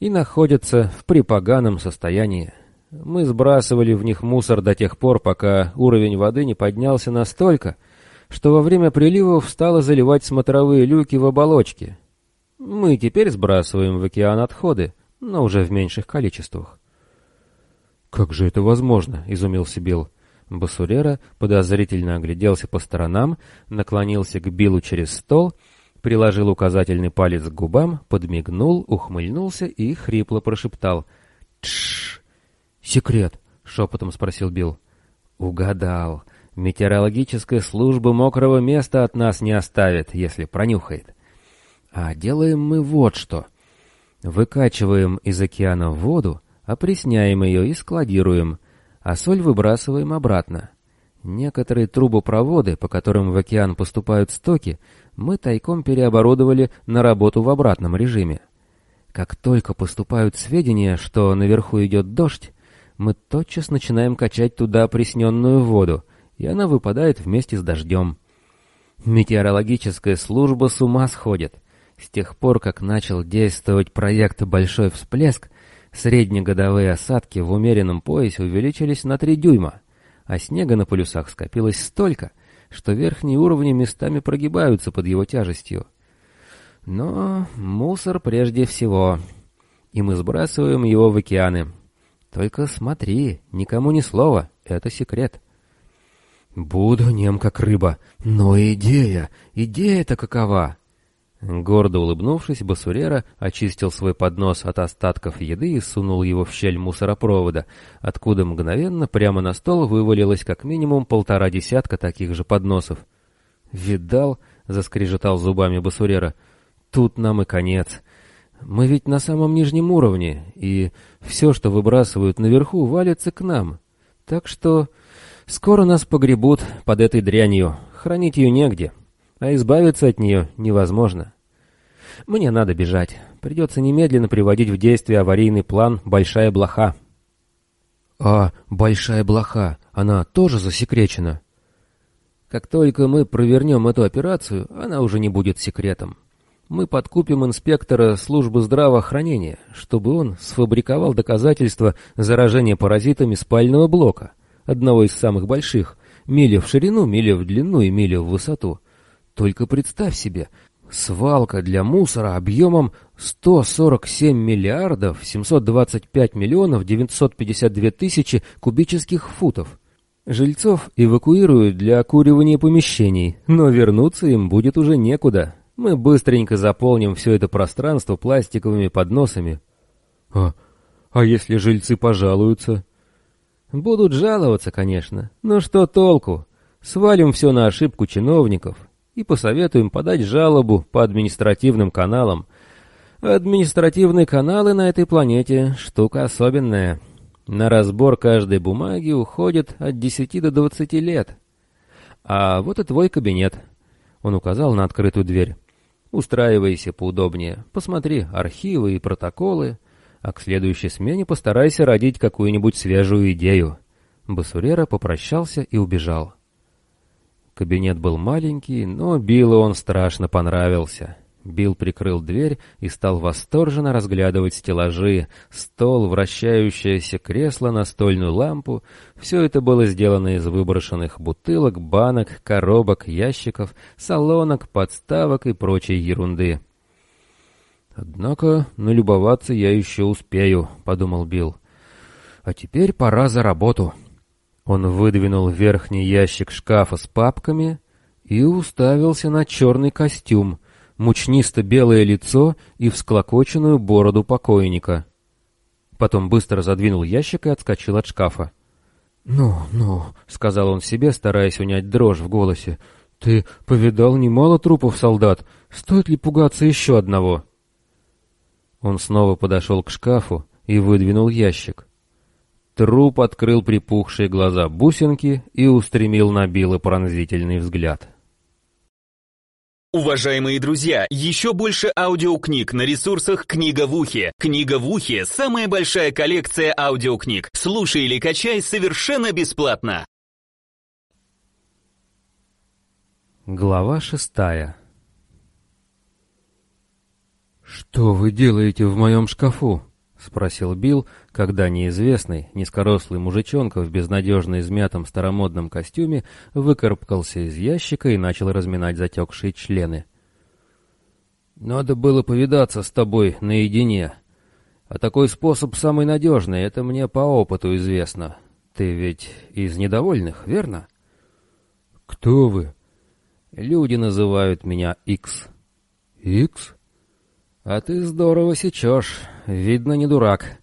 и находятся в припоганом состоянии. Мы сбрасывали в них мусор до тех пор, пока уровень воды не поднялся настолько, что во время приливов стало заливать смотровые люки в оболочке. Мы теперь сбрасываем в океан отходы, но уже в меньших количествах. «Как же это возможно?» — изумился Билл. Басурера подозрительно огляделся по сторонам, наклонился к Биллу через стол, приложил указательный палец к губам, подмигнул, ухмыльнулся и хрипло прошептал. «Тш! Секрет!» — шепотом спросил Билл. «Угадал. Метеорологическая служба мокрого места от нас не оставит, если пронюхает. А делаем мы вот что. Выкачиваем из океана воду, опресняем ее и складируем а соль выбрасываем обратно. Некоторые трубопроводы, по которым в океан поступают стоки, мы тайком переоборудовали на работу в обратном режиме. Как только поступают сведения, что наверху идет дождь, мы тотчас начинаем качать туда присненную воду, и она выпадает вместе с дождем. Метеорологическая служба с ума сходит. С тех пор, как начал действовать проект «Большой всплеск», Среднегодовые осадки в умеренном поясе увеличились на 3 дюйма, а снега на полюсах скопилось столько, что верхние уровни местами прогибаются под его тяжестью. Но мусор прежде всего, и мы сбрасываем его в океаны. Только смотри, никому ни слова, это секрет. Буду нем как рыба, но идея, идея-то какова? Гордо улыбнувшись, Басурера очистил свой поднос от остатков еды и сунул его в щель мусоропровода, откуда мгновенно прямо на стол вывалилось как минимум полтора десятка таких же подносов. «Видал?» — заскрежетал зубами Басурера. «Тут нам и конец. Мы ведь на самом нижнем уровне, и все, что выбрасывают наверху, валится к нам. Так что скоро нас погребут под этой дрянью, хранить ее негде» а избавиться от нее невозможно. Мне надо бежать. Придется немедленно приводить в действие аварийный план «Большая блоха». А «Большая блоха», она тоже засекречена? Как только мы провернем эту операцию, она уже не будет секретом. Мы подкупим инспектора службы здравоохранения, чтобы он сфабриковал доказательства заражения паразитами спального блока, одного из самых больших, мили в ширину, мили в длину и мили в высоту. Только представь себе, свалка для мусора объемом 147 миллиардов 725 миллионов 952 тысячи кубических футов. Жильцов эвакуируют для окуривания помещений, но вернуться им будет уже некуда. Мы быстренько заполним все это пространство пластиковыми подносами. А, а если жильцы пожалуются? Будут жаловаться, конечно, но что толку? Свалим все на ошибку чиновников и посоветуем подать жалобу по административным каналам. Административные каналы на этой планете — штука особенная. На разбор каждой бумаги уходит от 10 до 20 лет. А вот и твой кабинет. Он указал на открытую дверь. Устраивайся поудобнее, посмотри архивы и протоколы, а к следующей смене постарайся родить какую-нибудь свежую идею. Басурера попрощался и убежал. Кабинет был маленький, но Биллу он страшно понравился. Билл прикрыл дверь и стал восторженно разглядывать стеллажи, стол, вращающееся кресло, настольную лампу. Все это было сделано из выброшенных бутылок, банок, коробок, ящиков, салонок, подставок и прочей ерунды. «Однако налюбоваться я еще успею», — подумал Билл. «А теперь пора за работу». Он выдвинул верхний ящик шкафа с папками и уставился на черный костюм, мучнисто-белое лицо и всклокоченную бороду покойника. Потом быстро задвинул ящик и отскочил от шкафа. «Ну, ну», — сказал он себе, стараясь унять дрожь в голосе, — «ты повидал немало трупов солдат. Стоит ли пугаться еще одного?» Он снова подошел к шкафу и выдвинул ящик. Труп открыл припухшие глаза бусинки и устремил на Билла пронзительный взгляд. Уважаемые друзья, еще больше аудиокниг на ресурсах «Книга в ухе». «Книга в ухе» — самая большая коллекция аудиокниг. Слушай или качай совершенно бесплатно. Глава шестая «Что вы делаете в моем шкафу?» — спросил Билл, когда неизвестный, низкорослый мужичонка в безнадежно измятом старомодном костюме выкарабкался из ящика и начал разминать затекшие члены. «Надо было повидаться с тобой наедине. А такой способ самый надежный, это мне по опыту известно. Ты ведь из недовольных, верно?» «Кто вы?» «Люди называют меня Икс». «Икс?» «А ты здорово сечешь, видно, не дурак».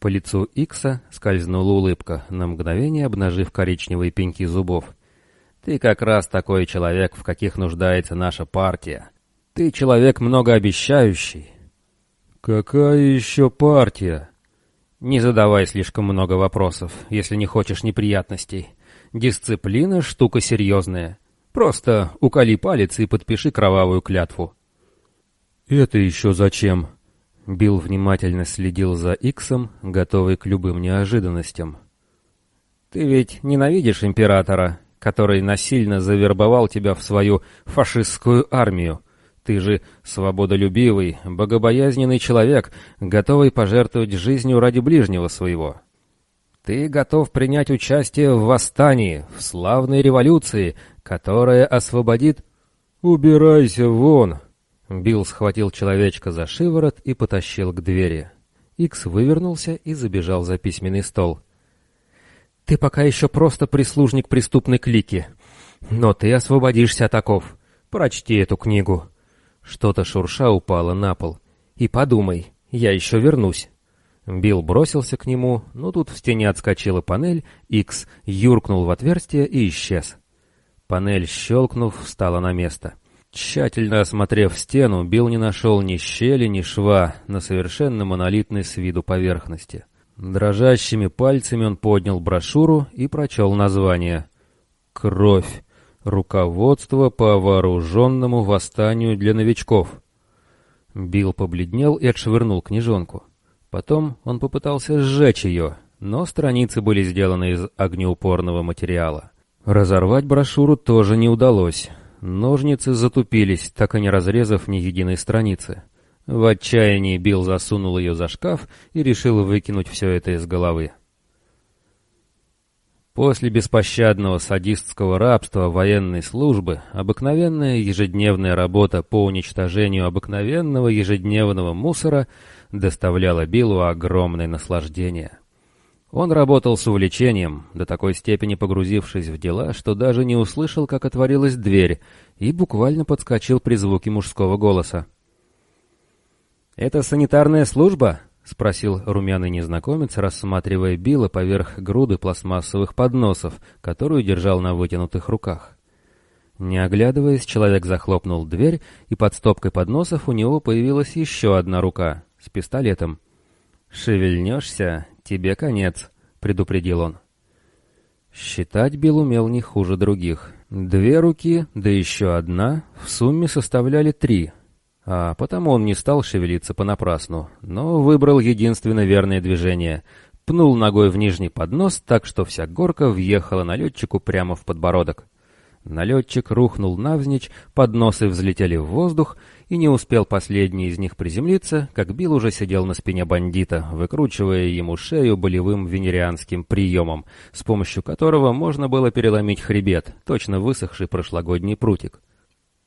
По лицу Икса скользнула улыбка, на мгновение обнажив коричневые пеньки зубов. «Ты как раз такой человек, в каких нуждается наша партия. Ты человек многообещающий». «Какая еще партия?» «Не задавай слишком много вопросов, если не хочешь неприятностей. Дисциплина — штука серьезная. Просто уколи палец и подпиши кровавую клятву». «Это еще зачем?» Билл внимательно следил за Иксом, готовый к любым неожиданностям. «Ты ведь ненавидишь императора, который насильно завербовал тебя в свою фашистскую армию. Ты же свободолюбивый, богобоязненный человек, готовый пожертвовать жизнью ради ближнего своего. Ты готов принять участие в восстании, в славной революции, которая освободит...» «Убирайся вон!» Билл схватил человечка за шиворот и потащил к двери. Икс вывернулся и забежал за письменный стол. «Ты пока еще просто прислужник преступной клики. Но ты освободишься от оков. Прочти эту книгу». Что-то шурша упало на пол. «И подумай, я еще вернусь». Билл бросился к нему, но тут в стене отскочила панель, Икс юркнул в отверстие и исчез. Панель, щелкнув, встала на место — Тщательно осмотрев стену, Билл не нашел ни щели, ни шва на совершенно монолитной с виду поверхности. Дрожащими пальцами он поднял брошюру и прочел название «Кровь. Руководство по вооруженному восстанию для новичков». Билл побледнел и отшвырнул книжонку. Потом он попытался сжечь ее, но страницы были сделаны из огнеупорного материала. Разорвать брошюру тоже не удалось. Ножницы затупились, так и не разрезав ни единой страницы. В отчаянии Билл засунул ее за шкаф и решил выкинуть все это из головы. После беспощадного садистского рабства военной службы обыкновенная ежедневная работа по уничтожению обыкновенного ежедневного мусора доставляла Биллу огромное наслаждение. Он работал с увлечением, до такой степени погрузившись в дела, что даже не услышал, как отворилась дверь, и буквально подскочил при звуке мужского голоса. «Это санитарная служба?» — спросил румяный незнакомец, рассматривая Билла поверх груды пластмассовых подносов, которую держал на вытянутых руках. Не оглядываясь, человек захлопнул дверь, и под стопкой подносов у него появилась еще одна рука с пистолетом. «Шевельнешься, тебе конец», — предупредил он. Считать Билл умел не хуже других. Две руки, да еще одна, в сумме составляли три, а потому он не стал шевелиться понапрасну, но выбрал единственно верное движение. Пнул ногой в нижний поднос так, что вся горка въехала налетчику прямо в подбородок. Налетчик рухнул навзничь, подносы взлетели в воздух, и не успел последний из них приземлиться, как Билл уже сидел на спине бандита, выкручивая ему шею болевым венерианским приемом, с помощью которого можно было переломить хребет, точно высохший прошлогодний прутик.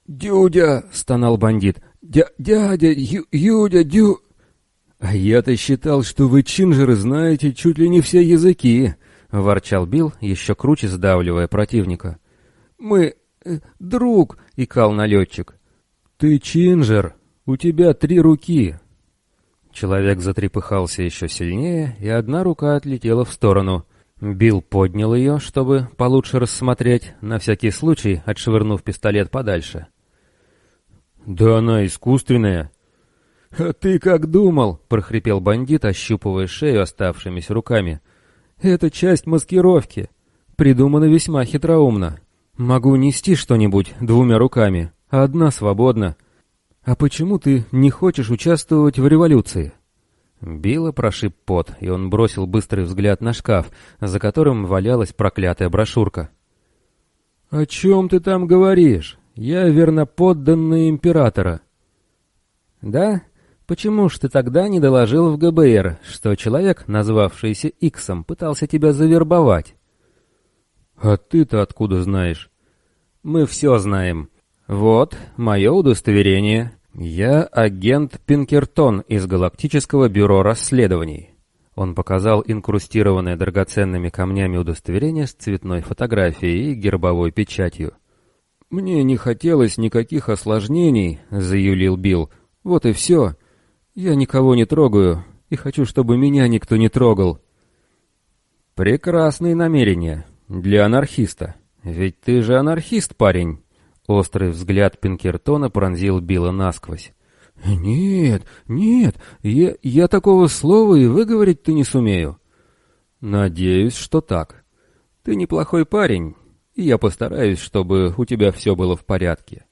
«Дюдя!» — стонал бандит. «Дя «Дядя! Ю Юдя! Дю...» «А я-то считал, что вы, чинжеры, знаете чуть ли не все языки!» — ворчал Билл, еще круче сдавливая противника. «Мы... Э, друг!» — икал налетчик. «Ты чинжер! У тебя три руки!» Человек затрепыхался еще сильнее, и одна рука отлетела в сторону. Билл поднял ее, чтобы получше рассмотреть, на всякий случай отшвырнув пистолет подальше. «Да она искусственная!» «А ты как думал?» — прохрипел бандит, ощупывая шею оставшимися руками. «Это часть маскировки. Придумано весьма хитроумно. Могу нести что-нибудь двумя руками, а одна свободна. А почему ты не хочешь участвовать в революции? Билла прошиб пот, и он бросил быстрый взгляд на шкаф, за которым валялась проклятая брошюрка. «О чем ты там говоришь? Я верноподданный императора». «Да? Почему ж ты тогда не доложил в ГБР, что человек, назвавшийся Иксом, пытался тебя завербовать?» «А ты-то откуда знаешь?» «Мы все знаем. Вот, мое удостоверение. Я агент Пинкертон из Галактического бюро расследований». Он показал инкрустированное драгоценными камнями удостоверение с цветной фотографией и гербовой печатью. «Мне не хотелось никаких осложнений», — заявил Билл. «Вот и все. Я никого не трогаю, и хочу, чтобы меня никто не трогал». «Прекрасные намерения», для анархиста. Ведь ты же анархист, парень. Острый взгляд Пинкертона пронзил Билла насквозь. «Нет, нет, я, я такого слова и выговорить-то не сумею». «Надеюсь, что так. Ты неплохой парень, и я постараюсь, чтобы у тебя все было в порядке.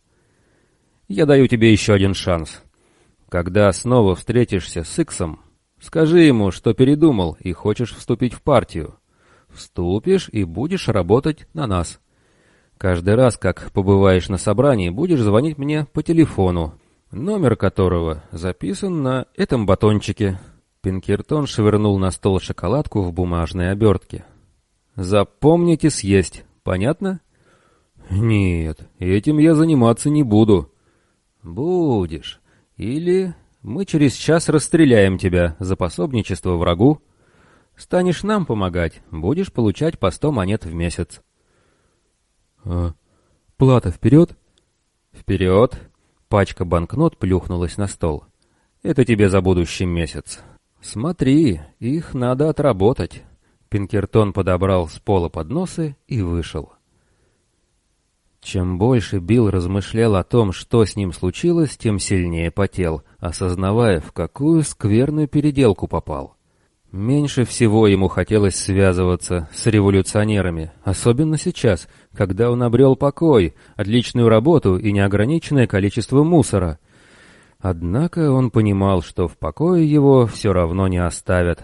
Я даю тебе еще один шанс. Когда снова встретишься с Иксом, скажи ему, что передумал и хочешь вступить в партию. Вступишь и будешь работать на нас. Каждый раз, как побываешь на собрании, будешь звонить мне по телефону, номер которого записан на этом батончике. Пинкертон швырнул на стол шоколадку в бумажной обертке. Запомните съесть, понятно? Нет, этим я заниматься не буду. Будешь. Или мы через час расстреляем тебя за пособничество врагу. Станешь нам помогать, будешь получать по сто монет в месяц. А, плата вперед? Вперед. Пачка банкнот плюхнулась на стол. Это тебе за будущий месяц. Смотри, их надо отработать. Пинкертон подобрал с пола подносы и вышел. Чем больше Билл размышлял о том, что с ним случилось, тем сильнее потел, осознавая, в какую скверную переделку попал. Меньше всего ему хотелось связываться с революционерами, особенно сейчас, когда он обрел покой, отличную работу и неограниченное количество мусора. Однако он понимал, что в покое его все равно не оставят.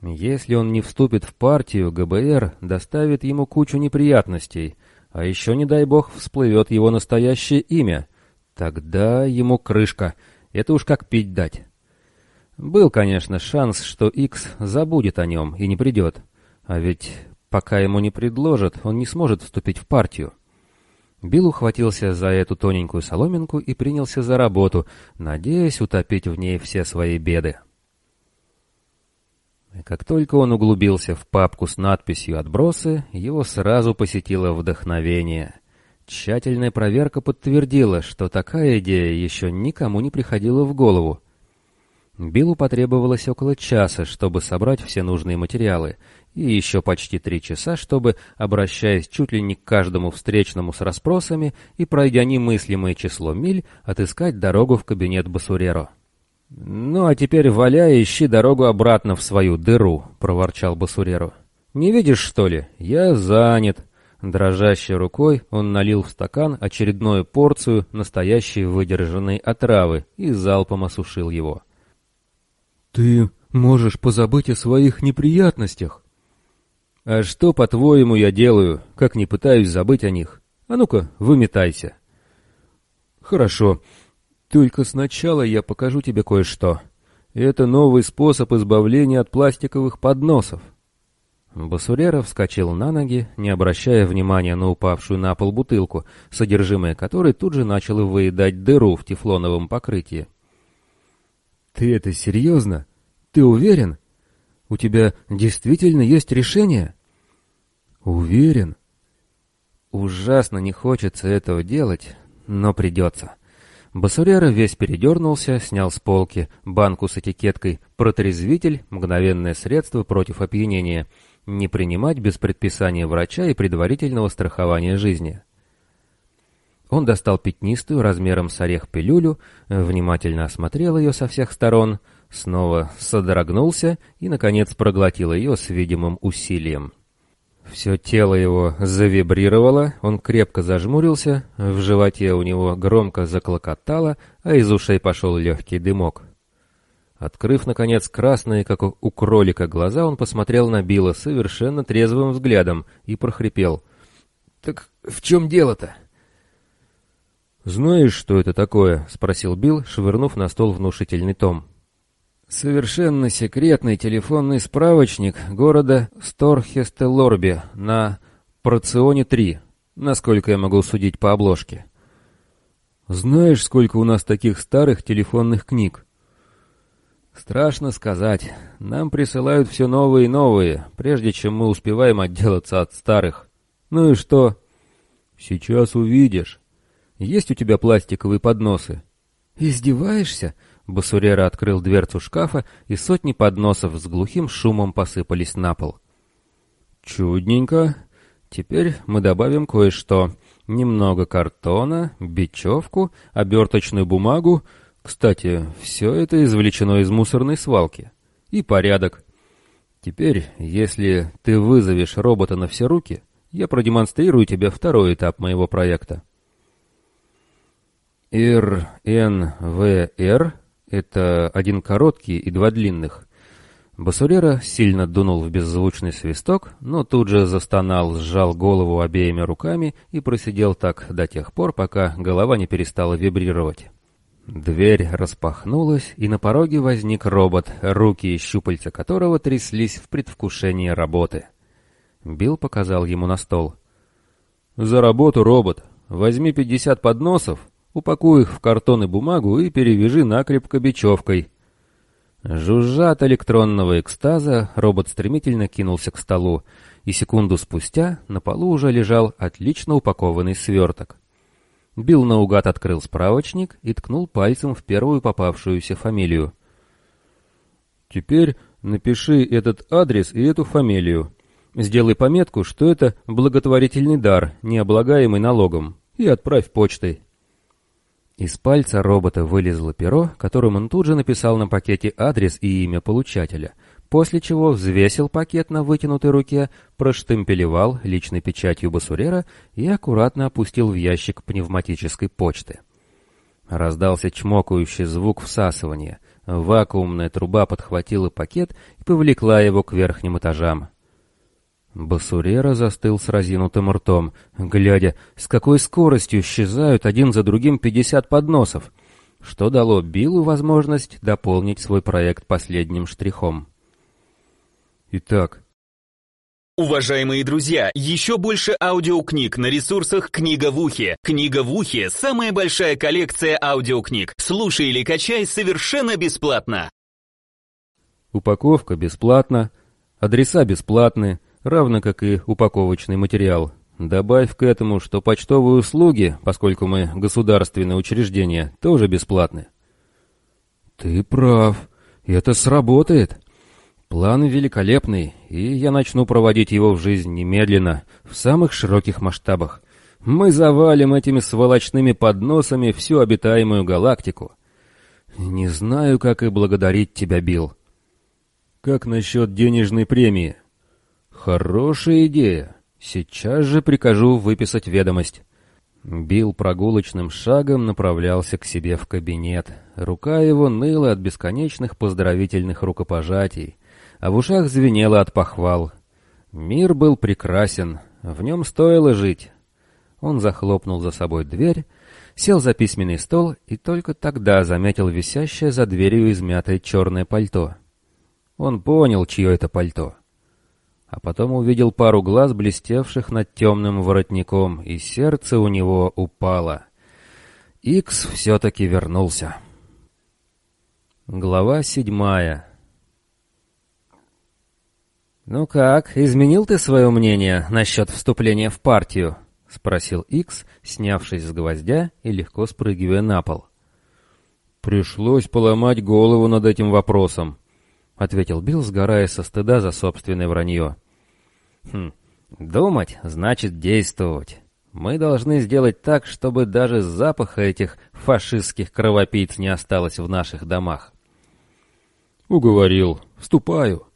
Если он не вступит в партию, ГБР доставит ему кучу неприятностей, а еще, не дай бог, всплывет его настоящее имя. Тогда ему крышка, это уж как пить дать. Был, конечно, шанс, что Икс забудет о нем и не придет. А ведь пока ему не предложат, он не сможет вступить в партию. Билл ухватился за эту тоненькую соломинку и принялся за работу, надеясь утопить в ней все свои беды. Как только он углубился в папку с надписью «Отбросы», его сразу посетило вдохновение. Тщательная проверка подтвердила, что такая идея еще никому не приходила в голову. Биллу потребовалось около часа, чтобы собрать все нужные материалы, и еще почти три часа, чтобы, обращаясь чуть ли не к каждому встречному с расспросами и пройдя немыслимое число миль, отыскать дорогу в кабинет Басуреро. «Ну, а теперь валяй ищи дорогу обратно в свою дыру», — проворчал Басуреро. «Не видишь, что ли? Я занят». Дрожащей рукой он налил в стакан очередную порцию настоящей выдержанной отравы и залпом осушил его. «Ты можешь позабыть о своих неприятностях». «А что, по-твоему, я делаю, как не пытаюсь забыть о них? А ну-ка, выметайся». «Хорошо. Только сначала я покажу тебе кое-что. Это новый способ избавления от пластиковых подносов». Басурера вскочил на ноги, не обращая внимания на упавшую на пол бутылку, содержимое которой тут же начало выедать дыру в тефлоновом покрытии. «Ты это серьезно? Ты уверен? У тебя действительно есть решение?» «Уверен». «Ужасно не хочется этого делать, но придется». Басурера весь передернулся, снял с полки банку с этикеткой «Протрезвитель. Мгновенное средство против опьянения. Не принимать без предписания врача и предварительного страхования жизни». Он достал пятнистую размером с орех пилюлю, внимательно осмотрел ее со всех сторон, снова содрогнулся и, наконец, проглотил ее с видимым усилием. Все тело его завибрировало, он крепко зажмурился, в животе у него громко заклокотало, а из ушей пошел легкий дымок. Открыв, наконец, красные, как у кролика, глаза, он посмотрел на Билла совершенно трезвым взглядом и прохрипел. «Так в чем дело-то?» «Знаешь, что это такое?» — спросил Билл, швырнув на стол внушительный том. Совершенно секретный телефонный справочник города Сторхестелорби на Проционе-3, насколько я могу судить по обложке. Знаешь, сколько у нас таких старых телефонных книг? Страшно сказать. Нам присылают все новые и новые, прежде чем мы успеваем отделаться от старых. Ну и что? Сейчас увидишь. Есть у тебя пластиковые подносы? Издеваешься? Басурера открыл дверцу шкафа, и сотни подносов с глухим шумом посыпались на пол. «Чудненько. Теперь мы добавим кое-что. Немного картона, бечевку, оберточную бумагу. Кстати, все это извлечено из мусорной свалки. И порядок. Теперь, если ты вызовешь робота на все руки, я продемонстрирую тебе второй этап моего проекта. РНВР это один короткий и два длинных. Басурера сильно дунул в беззвучный свисток, но тут же застонал, сжал голову обеими руками и просидел так до тех пор, пока голова не перестала вибрировать. Дверь распахнулась, и на пороге возник робот, руки и щупальца которого тряслись в предвкушении работы. Билл показал ему на стол. «За работу, робот! Возьми пятьдесят подносов, Упакуй их в картон и бумагу и перевяжи накрепко бечевкой. Жужжа от электронного экстаза, робот стремительно кинулся к столу, и секунду спустя на полу уже лежал отлично упакованный сверток. Билл наугад открыл справочник и ткнул пальцем в первую попавшуюся фамилию. «Теперь напиши этот адрес и эту фамилию. Сделай пометку, что это благотворительный дар, не облагаемый налогом, и отправь почтой». Из пальца робота вылезло перо, которым он тут же написал на пакете адрес и имя получателя, после чего взвесил пакет на вытянутой руке, проштемпелевал личной печатью Басурера и аккуратно опустил в ящик пневматической почты. Раздался чмокающий звук всасывания. Вакуумная труба подхватила пакет и повлекла его к верхним этажам. Басурера застыл с разинутым ртом, глядя, с какой скоростью исчезают один за другим пятьдесят подносов, что дало Биллу возможность дополнить свой проект последним штрихом. Итак, Уважаемые друзья, еще больше аудиокниг на ресурсах «Книга в ухе». «Книга в ухе» — самая большая коллекция аудиокниг. Слушай или качай совершенно бесплатно. Упаковка бесплатна, адреса бесплатны, равно как и упаковочный материал. Добавь к этому, что почтовые услуги, поскольку мы государственное учреждение, тоже бесплатны. Ты прав, это сработает. План великолепный, и я начну проводить его в жизнь немедленно, в самых широких масштабах. Мы завалим этими сволочными подносами всю обитаемую галактику. Не знаю, как и благодарить тебя, Билл. Как насчет денежной премии? Хорошая идея. Сейчас же прикажу выписать ведомость. Билл прогулочным шагом направлялся к себе в кабинет. Рука его ныла от бесконечных поздравительных рукопожатий, а в ушах звенело от похвал. Мир был прекрасен, в нем стоило жить. Он захлопнул за собой дверь, сел за письменный стол и только тогда заметил висящее за дверью измятое черное пальто. Он понял, чье это пальто. А потом увидел пару глаз, блестевших над темным воротником, и сердце у него упало. Икс все-таки вернулся. Глава седьмая. «Ну как, изменил ты свое мнение насчет вступления в партию?» — спросил Икс, снявшись с гвоздя и легко спрыгивая на пол. «Пришлось поломать голову над этим вопросом», ответил Билл, сгорая со стыда за собственное вранье. «Хм, думать значит действовать. Мы должны сделать так, чтобы даже запаха этих фашистских кровопийц не осталось в наших домах». «Уговорил. Вступаю».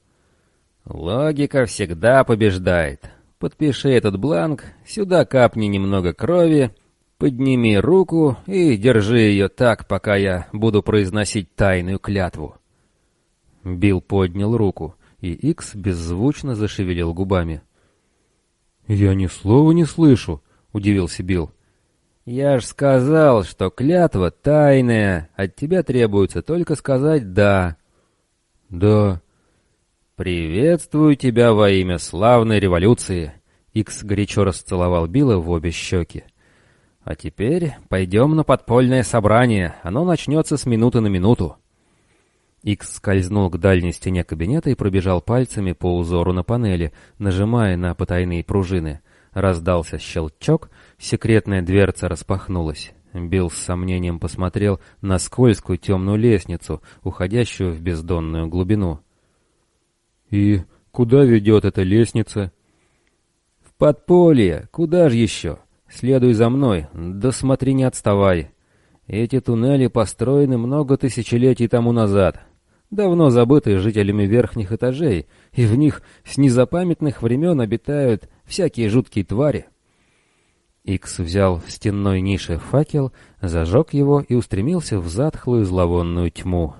«Логика всегда побеждает. Подпиши этот бланк, сюда капни немного крови, подними руку и держи ее так, пока я буду произносить тайную клятву». Билл поднял руку, и Икс беззвучно зашевелил губами. «Я ни слова не слышу», — удивился Билл. «Я ж сказал, что клятва тайная, от тебя требуется только сказать «да». «Да». «Приветствую тебя во имя славной революции», — Икс горячо расцеловал Билла в обе щеки. «А теперь пойдем на подпольное собрание, оно начнется с минуты на минуту». Икс скользнул к дальней стене кабинета и пробежал пальцами по узору на панели, нажимая на потайные пружины. Раздался щелчок, секретная дверца распахнулась. Билл с сомнением посмотрел на скользкую темную лестницу, уходящую в бездонную глубину. «И куда ведет эта лестница?» «В подполье. Куда же еще? Следуй за мной. Да смотри, не отставай. Эти туннели построены много тысячелетий тому назад давно забытые жителями верхних этажей, и в них с незапамятных времен обитают всякие жуткие твари. Икс взял в стенной нише факел, зажег его и устремился в затхлую зловонную тьму.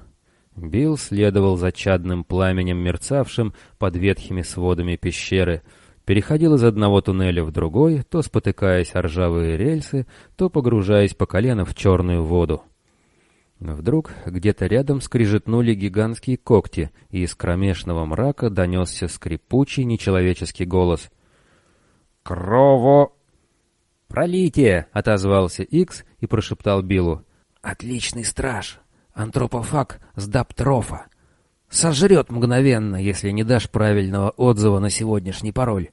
Билл следовал за чадным пламенем, мерцавшим под ветхими сводами пещеры, переходил из одного туннеля в другой, то спотыкаясь о ржавые рельсы, то погружаясь по колено в черную воду. Вдруг где-то рядом скрижетнули гигантские когти, и из кромешного мрака донесся скрипучий нечеловеческий голос. «Крово!» «Пролитие!» — отозвался Икс и прошептал Биллу. «Отличный страж! Антропофаг с Даптрофа! Сожрет мгновенно, если не дашь правильного отзыва на сегодняшний пароль!»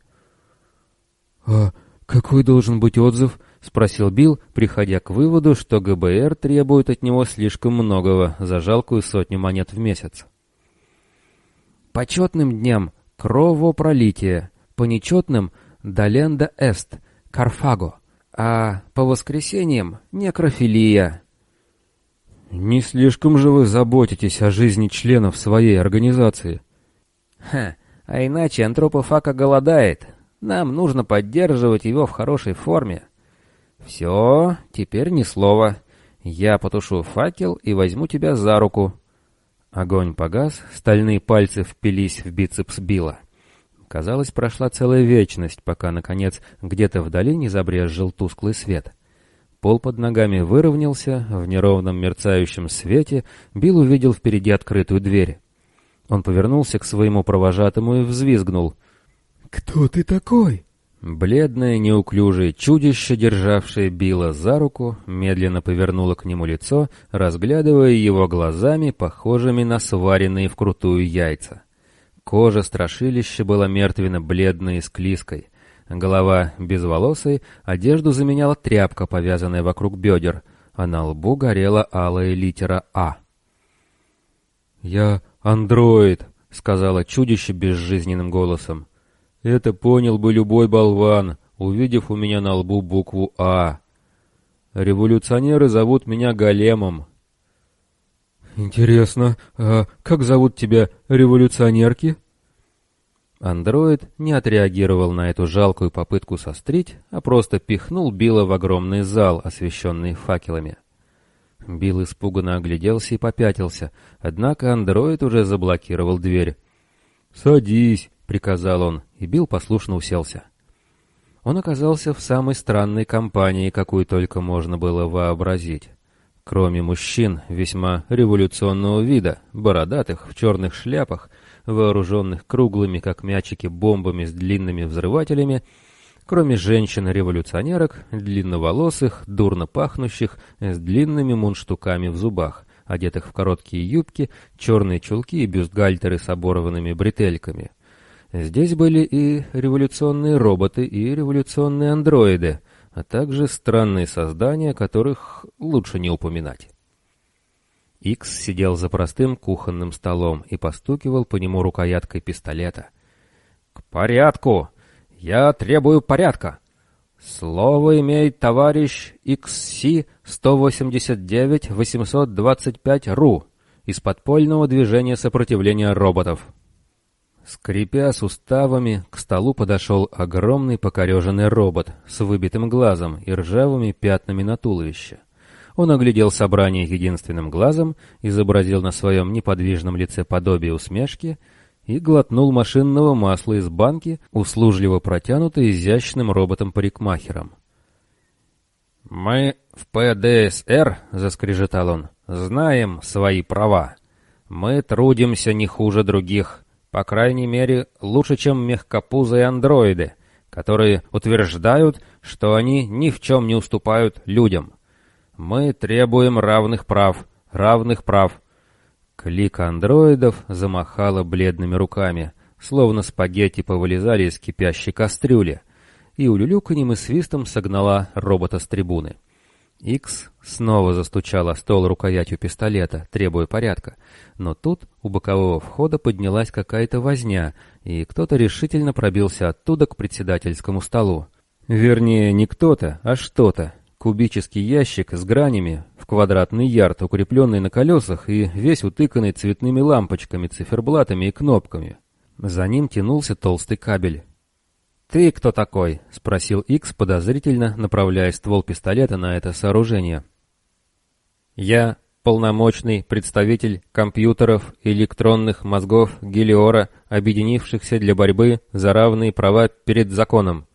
«А какой должен быть отзыв?» — спросил Билл, приходя к выводу, что ГБР требует от него слишком многого за жалкую сотню монет в месяц. «Почетным дням — кровопролитие, по нечетным — Доленда Эст, Карфаго, а по воскресеньям — некрофилия». «Не слишком же вы заботитесь о жизни членов своей организации?» «Ха, а иначе антропофака голодает. Нам нужно поддерживать его в хорошей форме». «Все, теперь ни слова. Я потушу факел и возьму тебя за руку». Огонь погас, стальные пальцы впились в бицепс Билла. Казалось, прошла целая вечность, пока, наконец, где-то вдали не забрезжил тусклый свет. Пол под ногами выровнялся, в неровном мерцающем свете Билл увидел впереди открытую дверь. Он повернулся к своему провожатому и взвизгнул. «Кто ты такой?» Бледное, неуклюжее чудище, державшее Билла за руку, медленно повернуло к нему лицо, разглядывая его глазами, похожими на сваренные вкрутую яйца. Кожа страшилища была мертвенно-бледной и склизкой. Голова безволосой, одежду заменяла тряпка, повязанная вокруг бедер, а на лбу горела алая литера «А». «Я андроид», — сказала чудище безжизненным голосом. «Это понял бы любой болван, увидев у меня на лбу букву «А». Революционеры зовут меня Големом». «Интересно, а как зовут тебя революционерки?» Андроид не отреагировал на эту жалкую попытку сострить, а просто пихнул Билла в огромный зал, освещенный факелами. Билл испуганно огляделся и попятился, однако андроид уже заблокировал дверь. «Садись», — приказал он, и Билл послушно уселся. Он оказался в самой странной компании, какую только можно было вообразить. Кроме мужчин весьма революционного вида, бородатых, в черных шляпах, вооруженных круглыми, как мячики, бомбами с длинными взрывателями, кроме женщин-революционерок, длинноволосых, дурно пахнущих, с длинными мундштуками в зубах, одетых в короткие юбки, черные чулки и бюстгальтеры с оборванными бретельками. Здесь были и революционные роботы, и революционные андроиды, а также странные создания, которых лучше не упоминать. Икс сидел за простым кухонным столом и постукивал по нему рукояткой пистолета. «К порядку! Я требую порядка!» «Слово имеет товарищ XC-189-825-РУ из подпольного движения сопротивления роботов». Скрипя суставами, к столу подошел огромный покореженный робот с выбитым глазом и ржавыми пятнами на туловище. Он оглядел собрание единственным глазом, изобразил на своем неподвижном лице подобие усмешки и глотнул машинного масла из банки, услужливо протянутой изящным роботом-парикмахером. «Мы в ПДСР», — заскрежетал он, — «знаем свои права. Мы трудимся не хуже других, по крайней мере, лучше, чем мягкопузые андроиды, которые утверждают, что они ни в чем не уступают людям». Мы требуем равных прав, равных прав. Клик андроидов замахала бледными руками, словно спагетти повылезали из кипящей кастрюли, и улюлюканьем и свистом согнала робота с трибуны. Икс снова застучал о стол рукоятью пистолета, требуя порядка, но тут у бокового входа поднялась какая-то возня, и кто-то решительно пробился оттуда к председательскому столу. Вернее, не кто-то, а что-то, Кубический ящик с гранями в квадратный ярд, укрепленный на колесах и весь утыканный цветными лампочками, циферблатами и кнопками. За ним тянулся толстый кабель. «Ты кто такой?» — спросил Икс подозрительно, направляя ствол пистолета на это сооружение. «Я полномочный представитель компьютеров электронных мозгов Гелиора, объединившихся для борьбы за равные права перед законом»,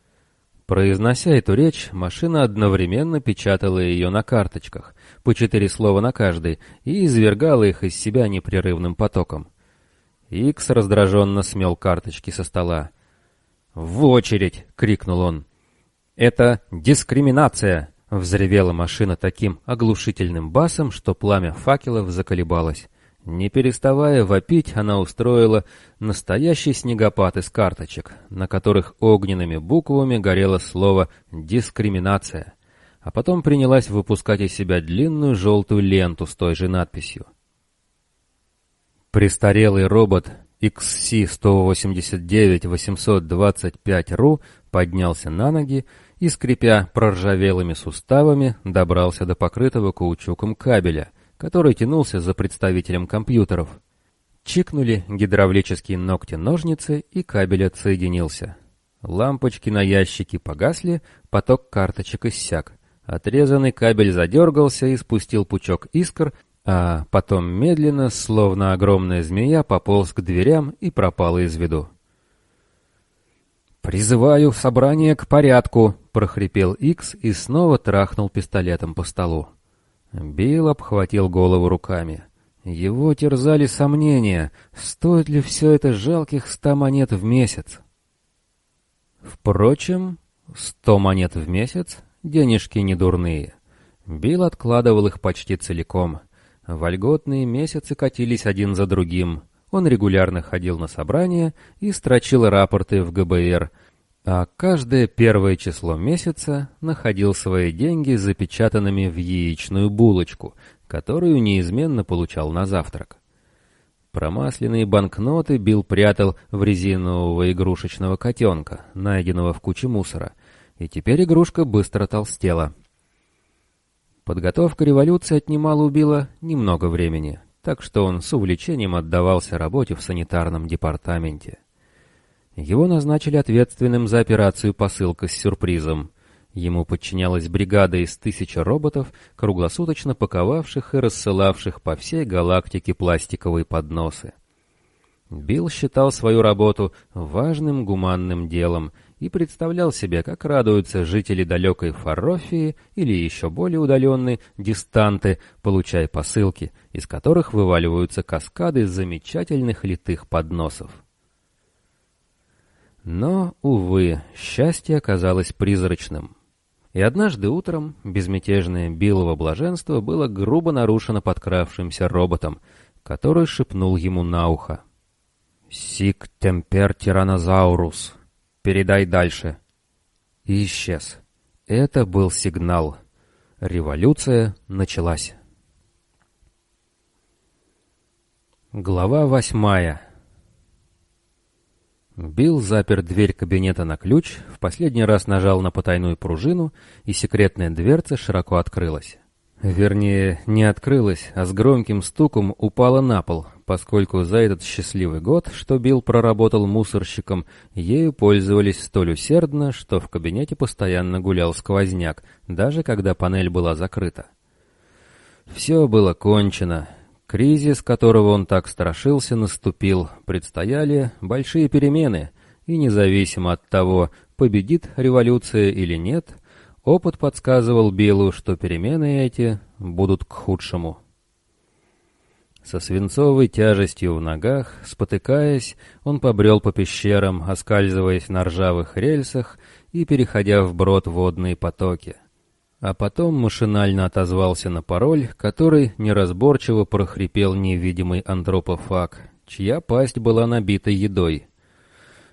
Произнося эту речь, машина одновременно печатала ее на карточках, по четыре слова на каждой, и извергала их из себя непрерывным потоком. Икс раздраженно смел карточки со стола. «В очередь!» — крикнул он. «Это дискриминация!» — взревела машина таким оглушительным басом, что пламя факелов заколебалось. Не переставая вопить, она устроила настоящий снегопад из карточек, на которых огненными буквами горело слово «дискриминация», а потом принялась выпускать из себя длинную желтую ленту с той же надписью. Престарелый робот XC-189-825-RU поднялся на ноги и, скрипя проржавелыми суставами, добрался до покрытого каучуком кабеля, который тянулся за представителем компьютеров. Чикнули гидравлические ногти-ножницы, и кабель отсоединился. Лампочки на ящике погасли, поток карточек иссяк. Отрезанный кабель задергался и спустил пучок искр, а потом медленно, словно огромная змея, пополз к дверям и пропал из виду. «Призываю собрание к порядку!» — прохрипел Икс и снова трахнул пистолетом по столу. Билл обхватил голову руками. Его терзали сомнения, стоит ли все это жалких ста монет в месяц. Впрочем, сто монет в месяц — денежки не дурные. Билл откладывал их почти целиком. Вольготные месяцы катились один за другим. Он регулярно ходил на собрания и строчил рапорты в ГБР, а каждое первое число месяца находил свои деньги запечатанными в яичную булочку, которую неизменно получал на завтрак. Промасленные банкноты Билл прятал в резинового игрушечного котенка, найденного в куче мусора, и теперь игрушка быстро толстела — Подготовка революции отнимала у Билла немного времени, так что он с увлечением отдавался работе в санитарном департаменте. Его назначили ответственным за операцию «Посылка с сюрпризом». Ему подчинялась бригада из тысячи роботов, круглосуточно паковавших и рассылавших по всей галактике пластиковые подносы. Билл считал свою работу важным гуманным делом и представлял себе, как радуются жители далекой Фарофии или еще более удаленной дистанты, получая посылки, из которых вываливаются каскады замечательных литых подносов. Но, увы, счастье оказалось призрачным. И однажды утром безмятежное Биллово блаженство было грубо нарушено подкравшимся роботом, который шепнул ему на ухо. «Сик темпер тиранозаурус», Передай дальше. И исчез. Это был сигнал. Революция началась. Глава восьмая. Билл запер дверь кабинета на ключ, в последний раз нажал на потайную пружину, и секретная дверца широко открылась. Вернее, не открылась, а с громким стуком упала на пол, поскольку за этот счастливый год, что Билл проработал мусорщиком, ею пользовались столь усердно, что в кабинете постоянно гулял сквозняк, даже когда панель была закрыта. Все было кончено. Кризис, которого он так страшился, наступил. Предстояли большие перемены, и независимо от того, победит революция или нет — Опыт подсказывал Биллу, что перемены эти будут к худшему. Со свинцовой тяжестью в ногах, спотыкаясь, он побрел по пещерам, оскальзываясь на ржавых рельсах и переходя вброд водные потоки. А потом машинально отозвался на пароль, который неразборчиво прохрипел невидимый антропофаг, чья пасть была набита едой.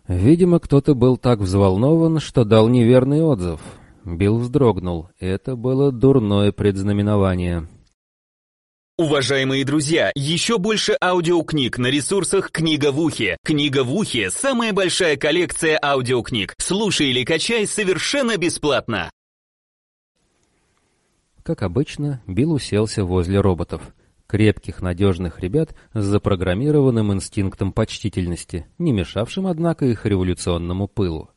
Видимо, кто-то был так взволнован, что дал неверный отзыв — Билл вздрогнул. Это было дурное предзнаменование. Уважаемые друзья, еще больше аудиокниг на ресурсах «Книга в ухе». «Книга в ухе» — самая большая коллекция аудиокниг. Слушай или качай совершенно бесплатно. Как обычно, Билл уселся возле роботов. Крепких, надежных ребят с запрограммированным инстинктом почтительности, не мешавшим, однако, их революционному пылу.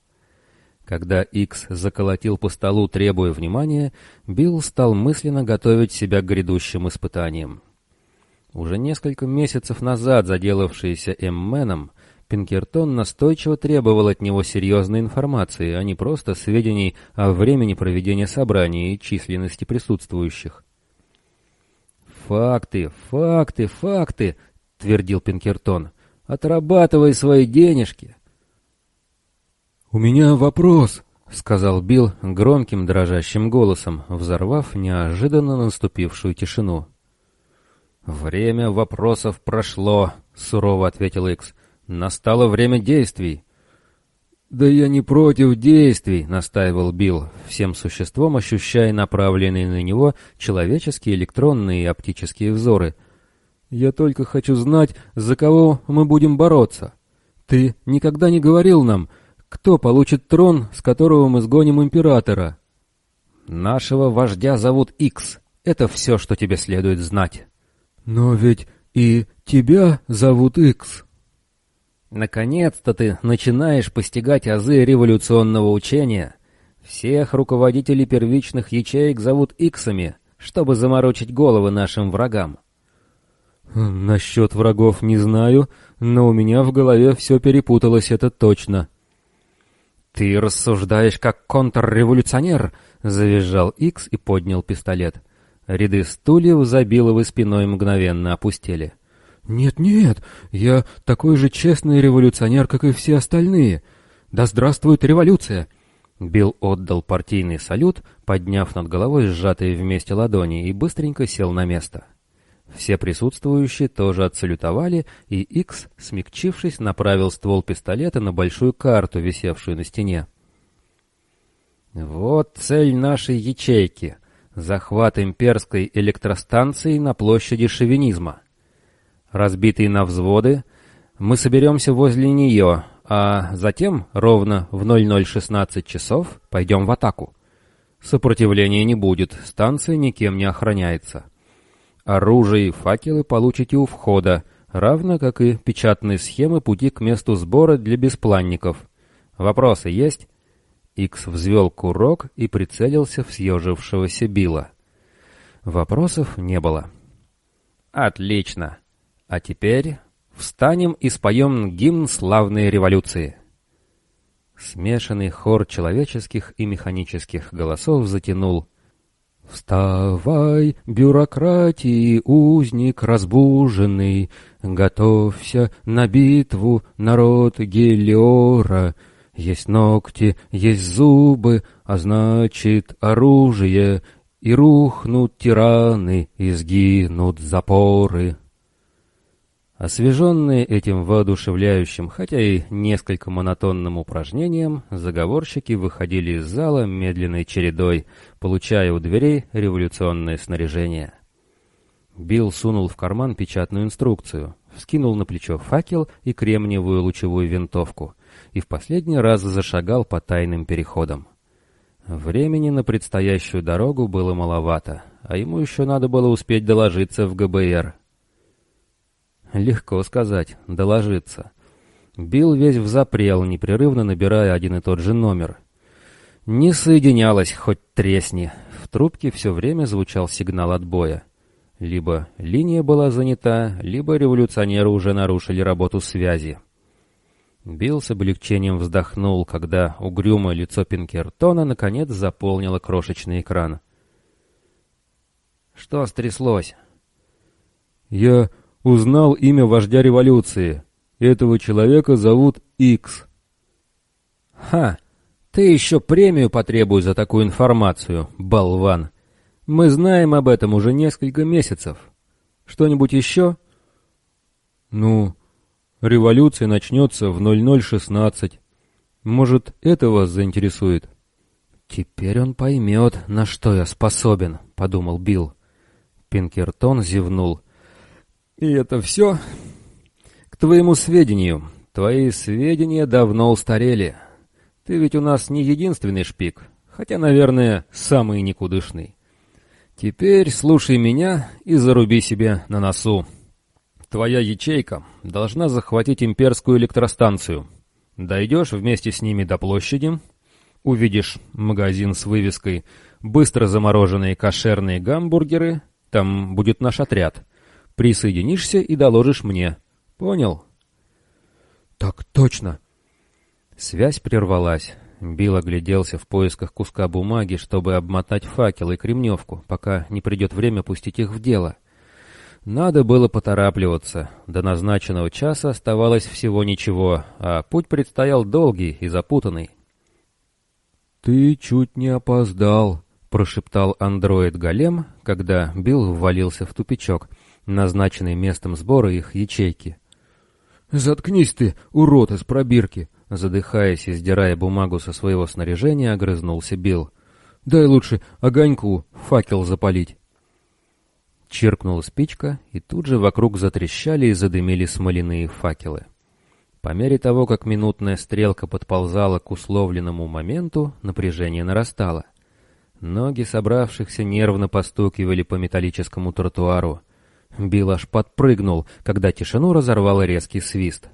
Когда Икс заколотил по столу, требуя внимания, Билл стал мысленно готовить себя к грядущим испытаниям. Уже несколько месяцев назад заделавшийся Эмменом, Пинкертон настойчиво требовал от него серьезной информации, а не просто сведений о времени проведения собрания и численности присутствующих. «Факты, факты, факты!» — твердил Пинкертон. «Отрабатывай свои денежки!» «У меня вопрос», — сказал Билл громким дрожащим голосом, взорвав неожиданно наступившую тишину. «Время вопросов прошло», — сурово ответил Икс. «Настало время действий». «Да я не против действий», — настаивал Билл, всем существом ощущая направленные на него человеческие электронные и оптические взоры. «Я только хочу знать, за кого мы будем бороться. Ты никогда не говорил нам, кто получит трон, с которого мы сгоним императора? Нашего вождя зовут Икс. Это все, что тебе следует знать. Но ведь и тебя зовут Икс. Наконец-то ты начинаешь постигать азы революционного учения. Всех руководителей первичных ячеек зовут Иксами, чтобы заморочить головы нашим врагам. Насчет врагов не знаю, но у меня в голове все перепуталось, это точно. «Ты рассуждаешь как контрреволюционер!» — завизжал Икс и поднял пистолет. Ряды стульев за Биловой спиной мгновенно опустели. «Нет-нет, я такой же честный революционер, как и все остальные. Да здравствует революция!» Билл отдал партийный салют, подняв над головой сжатые вместе ладони, и быстренько сел на место. Все присутствующие тоже отсалютовали, и Икс, смягчившись, направил ствол пистолета на большую карту, висевшую на стене. «Вот цель нашей ячейки — захват имперской электростанции на площади шовинизма. Разбитые на взводы, мы соберемся возле нее, а затем, ровно в 0016 часов, пойдем в атаку. Сопротивления не будет, станция никем не охраняется». Оружие и факелы получите у входа, равно как и печатные схемы пути к месту сбора для беспланников. Вопросы есть? Икс взвел курок и прицелился в съежившегося Билла. Вопросов не было. Отлично. А теперь встанем и споем гимн славной революции. Смешанный хор человеческих и механических голосов затянул Вставай, бюрократии, узник разбуженный, Готовься на битву, народ Гелиора. Есть ногти, есть зубы, а значит оружие, И рухнут тираны, и сгинут запоры. Освеженные этим воодушевляющим, хотя и несколько монотонным упражнением, заговорщики выходили из зала медленной чередой, получая у дверей революционное снаряжение. Билл сунул в карман печатную инструкцию, вскинул на плечо факел и кремниевую лучевую винтовку и в последний раз зашагал по тайным переходам. Времени на предстоящую дорогу было маловато, а ему еще надо было успеть доложиться в ГБР — Легко сказать, доложиться. Билл весь взапрел, непрерывно набирая один и тот же номер. Не соединялось, хоть тресни. В трубке все время звучал сигнал отбоя. Либо линия была занята, либо революционеры уже нарушили работу связи. Билл с облегчением вздохнул, когда угрюмое лицо Пинкертона наконец заполнило крошечный экран. «Что стряслось?» «Я узнал имя вождя революции. Этого человека зовут Икс. Ха! Ты еще премию потребуй за такую информацию, болван. Мы знаем об этом уже несколько месяцев. Что-нибудь еще? Ну, революция начнется в 0016. Может, это вас заинтересует? Теперь он поймет, на что я способен, подумал Билл. Пинкертон зевнул. И это все? К твоему сведению, твои сведения давно устарели. Ты ведь у нас не единственный шпик, хотя, наверное, самый никудышный. Теперь слушай меня и заруби себе на носу. Твоя ячейка должна захватить имперскую электростанцию. Дойдешь вместе с ними до площади, увидишь магазин с вывеской «Быстро замороженные кошерные гамбургеры», там будет наш отряд — Присоединишься и доложишь мне. Понял? Так точно. Связь прервалась. Билл огляделся в поисках куска бумаги, чтобы обмотать факел и кремневку, пока не придет время пустить их в дело. Надо было поторапливаться. До назначенного часа оставалось всего ничего, а путь предстоял долгий и запутанный. «Ты чуть не опоздал», — прошептал андроид-голем, когда Билл ввалился в тупичок — назначенный местом сбора их ячейки. «Заткнись ты, урод из пробирки!» Задыхаясь и сдирая бумагу со своего снаряжения, огрызнулся Билл. «Дай лучше огоньку, факел запалить!» Чиркнула спичка, и тут же вокруг затрещали и задымили смоляные факелы. По мере того, как минутная стрелка подползала к условленному моменту, напряжение нарастало. Ноги собравшихся нервно постукивали по металлическому тротуару. Билл аж подпрыгнул, когда тишину разорвал резкий свист.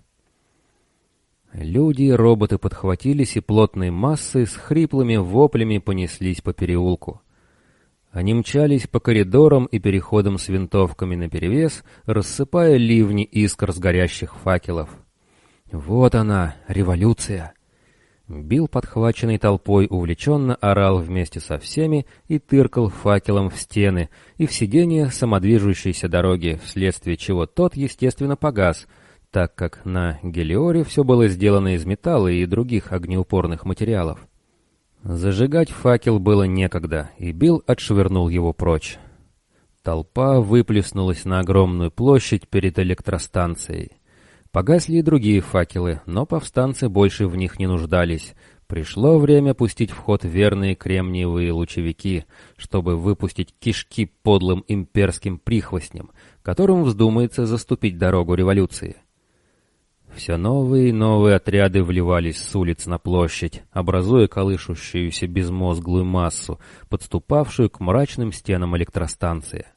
Люди и роботы подхватились и плотной массой с хриплыми воплями понеслись по переулку. Они мчались по коридорам и переходам с винтовками наперевес, рассыпая ливни искр с горящих факелов. Вот она, революция! Билл, подхваченный толпой, увлеченно орал вместе со всеми и тыркал факелом в стены и в сиденье самодвижущейся дороги, вследствие чего тот, естественно, погас, так как на Гелиоре все было сделано из металла и других огнеупорных материалов. Зажигать факел было некогда, и Билл отшвырнул его прочь. Толпа выплеснулась на огромную площадь перед электростанцией. Погасли и другие факелы, но повстанцы больше в них не нуждались. Пришло время пустить в ход верные кремниевые лучевики, чтобы выпустить кишки подлым имперским прихвостням, которым вздумается заступить дорогу революции. Все новые и новые отряды вливались с улиц на площадь, образуя колышущуюся безмозглую массу, подступавшую к мрачным стенам электростанции.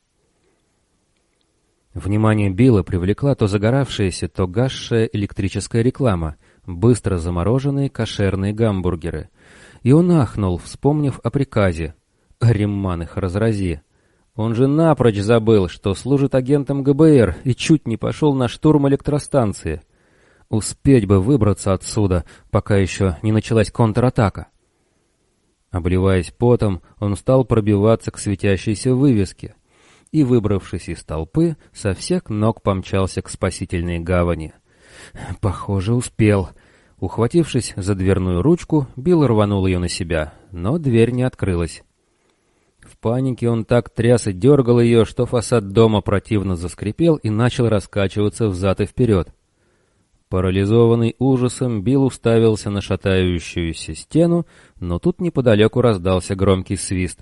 Внимание Билла привлекла то загоравшаяся, то гасшая электрическая реклама, быстро замороженные кошерные гамбургеры. И он ахнул, вспомнив о приказе. Римман их разрази. Он же напрочь забыл, что служит агентом ГБР и чуть не пошел на штурм электростанции. Успеть бы выбраться отсюда, пока еще не началась контратака. Обливаясь потом, он стал пробиваться к светящейся вывеске и, выбравшись из толпы, со всех ног помчался к спасительной гавани. Похоже, успел. Ухватившись за дверную ручку, Билл рванул ее на себя, но дверь не открылась. В панике он так тряс и дергал ее, что фасад дома противно заскрипел и начал раскачиваться взад и вперед. Парализованный ужасом, Билл уставился на шатающуюся стену, но тут неподалеку раздался громкий свист.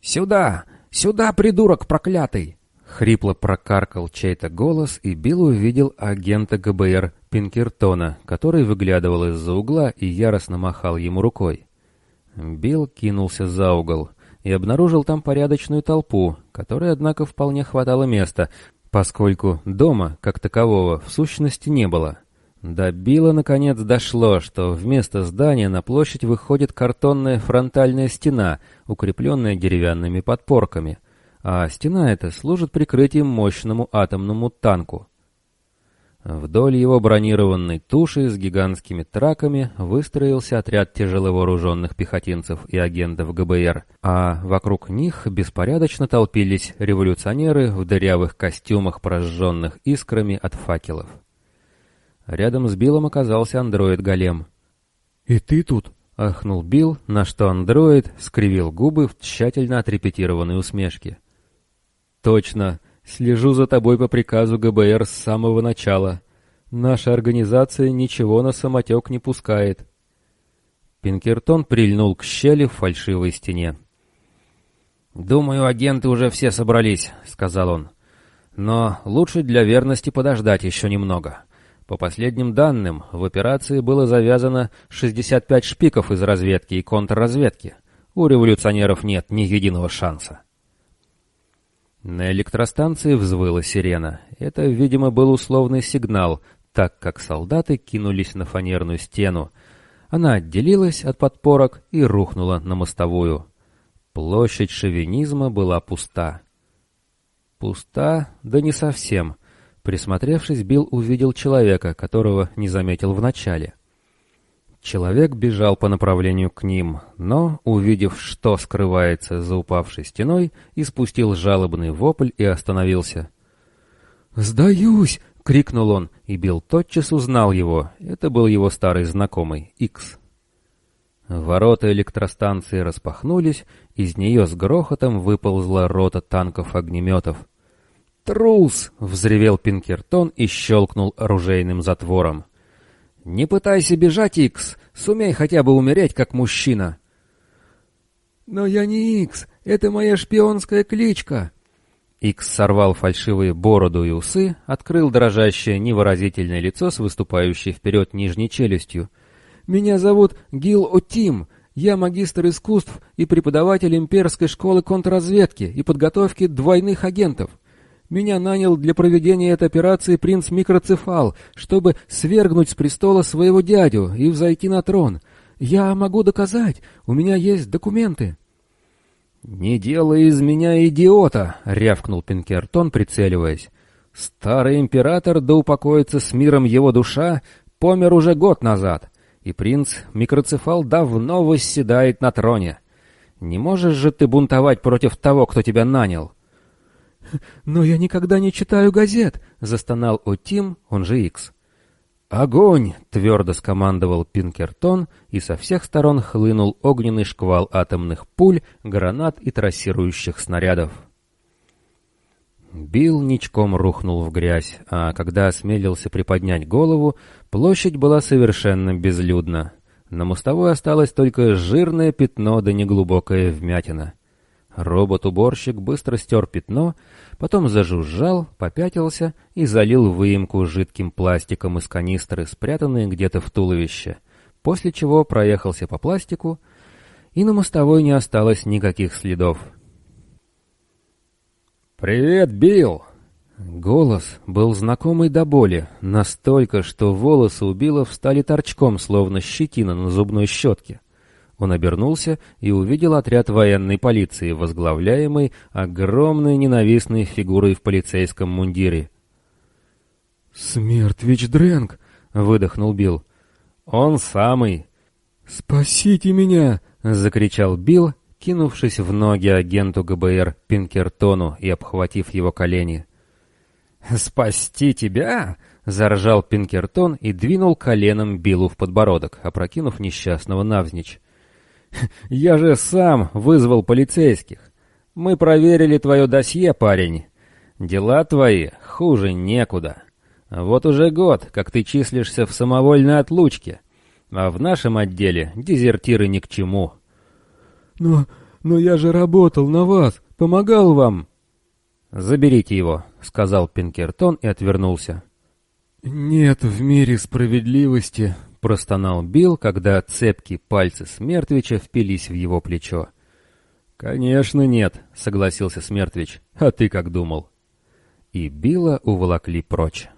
«Сюда! «Сюда, придурок проклятый!» Хрипло прокаркал чей-то голос, и Билл увидел агента ГБР Пинкертона, который выглядывал из-за угла и яростно махал ему рукой. Билл кинулся за угол и обнаружил там порядочную толпу, которой, однако, вполне хватало места, поскольку дома, как такового, в сущности не было. До Билла наконец дошло, что вместо здания на площадь выходит картонная фронтальная стена, укрепленная деревянными подпорками, а стена эта служит прикрытием мощному атомному танку. Вдоль его бронированной туши с гигантскими траками выстроился отряд тяжеловооруженных пехотинцев и агентов ГБР, а вокруг них беспорядочно толпились революционеры в дырявых костюмах, прожженных искрами от факелов. Рядом с Биллом оказался андроид-голем. «И ты тут?» — ахнул Билл, на что андроид скривил губы в тщательно отрепетированной усмешке. «Точно. Слежу за тобой по приказу ГБР с самого начала. Наша организация ничего на самотек не пускает». Пинкертон прильнул к щели в фальшивой стене. «Думаю, агенты уже все собрались», — сказал он. «Но лучше для верности подождать еще немного». По последним данным, в операции было завязано 65 шпиков из разведки и контрразведки. У революционеров нет ни единого шанса. На электростанции взвыла сирена. Это, видимо, был условный сигнал, так как солдаты кинулись на фанерную стену. Она отделилась от подпорок и рухнула на мостовую. Площадь шовинизма была пуста. Пуста, да не совсем — Присмотревшись, Билл увидел человека, которого не заметил вначале. Человек бежал по направлению к ним, но, увидев, что скрывается за упавшей стеной, испустил жалобный вопль и остановился. «Сдаюсь!» — крикнул он, и Билл тотчас узнал его. Это был его старый знакомый, Икс. Ворота электростанции распахнулись, из нее с грохотом выползла рота танков-огнеметов. «Трус!» — взревел Пинкертон и щелкнул оружейным затвором. «Не пытайся бежать, Икс! Сумей хотя бы умереть, как мужчина!» «Но я не Икс! Это моя шпионская кличка!» Икс сорвал фальшивые бороду и усы, открыл дрожащее невыразительное лицо с выступающей вперед нижней челюстью. «Меня зовут Гил Отим. Я магистр искусств и преподаватель имперской школы контрразведки и подготовки двойных агентов. Меня нанял для проведения этой операции принц Микроцефал, чтобы свергнуть с престола своего дядю и взойти на трон. Я могу доказать, у меня есть документы». «Не делай из меня идиота!» — рявкнул Пинкертон, прицеливаясь. «Старый император, да упокоится с миром его душа, помер уже год назад, и принц Микроцефал давно восседает на троне. Не можешь же ты бунтовать против того, кто тебя нанял?» *laughs* «Но я никогда не читаю газет!» — застонал Отим, он же Икс. «Огонь!» — твердо скомандовал Пинкертон, и со всех сторон хлынул огненный шквал атомных пуль, гранат и трассирующих снарядов. Билл ничком рухнул в грязь, а когда осмелился приподнять голову, площадь была совершенно безлюдна. На мостовой осталось только жирное пятно да неглубокая вмятина. Робот-уборщик быстро стер пятно, потом зажужжал, попятился и залил выемку жидким пластиком из канистры, спрятанной где-то в туловище, после чего проехался по пластику, и на мостовой не осталось никаких следов. «Привет, Билл!» Голос был знакомый до боли, настолько, что волосы у Билла встали торчком, словно щетина на зубной щетке. Он обернулся и увидел отряд военной полиции, возглавляемый огромной ненавистной фигурой в полицейском мундире. «Смертвич Дрэнк!» — выдохнул Билл. «Он самый!» «Спасите меня!» — закричал Билл, кинувшись в ноги агенту ГБР Пинкертону и обхватив его колени. «Спасти тебя?» — заржал Пинкертон и двинул коленом Биллу в подбородок, опрокинув несчастного навзничь. *laughs* «Я же сам вызвал полицейских. Мы проверили твое досье, парень. Дела твои хуже некуда. Вот уже год, как ты числишься в самовольной отлучке, а в нашем отделе дезертиры ни к чему». «Но... но я же работал на вас, помогал вам». «Заберите его», — сказал Пинкертон и отвернулся. «Нет в мире справедливости», — простонал Билл, когда цепкие пальцы Смертвича впились в его плечо. «Конечно нет», — согласился Смертвич. «А ты как думал?» И Билла уволокли прочь.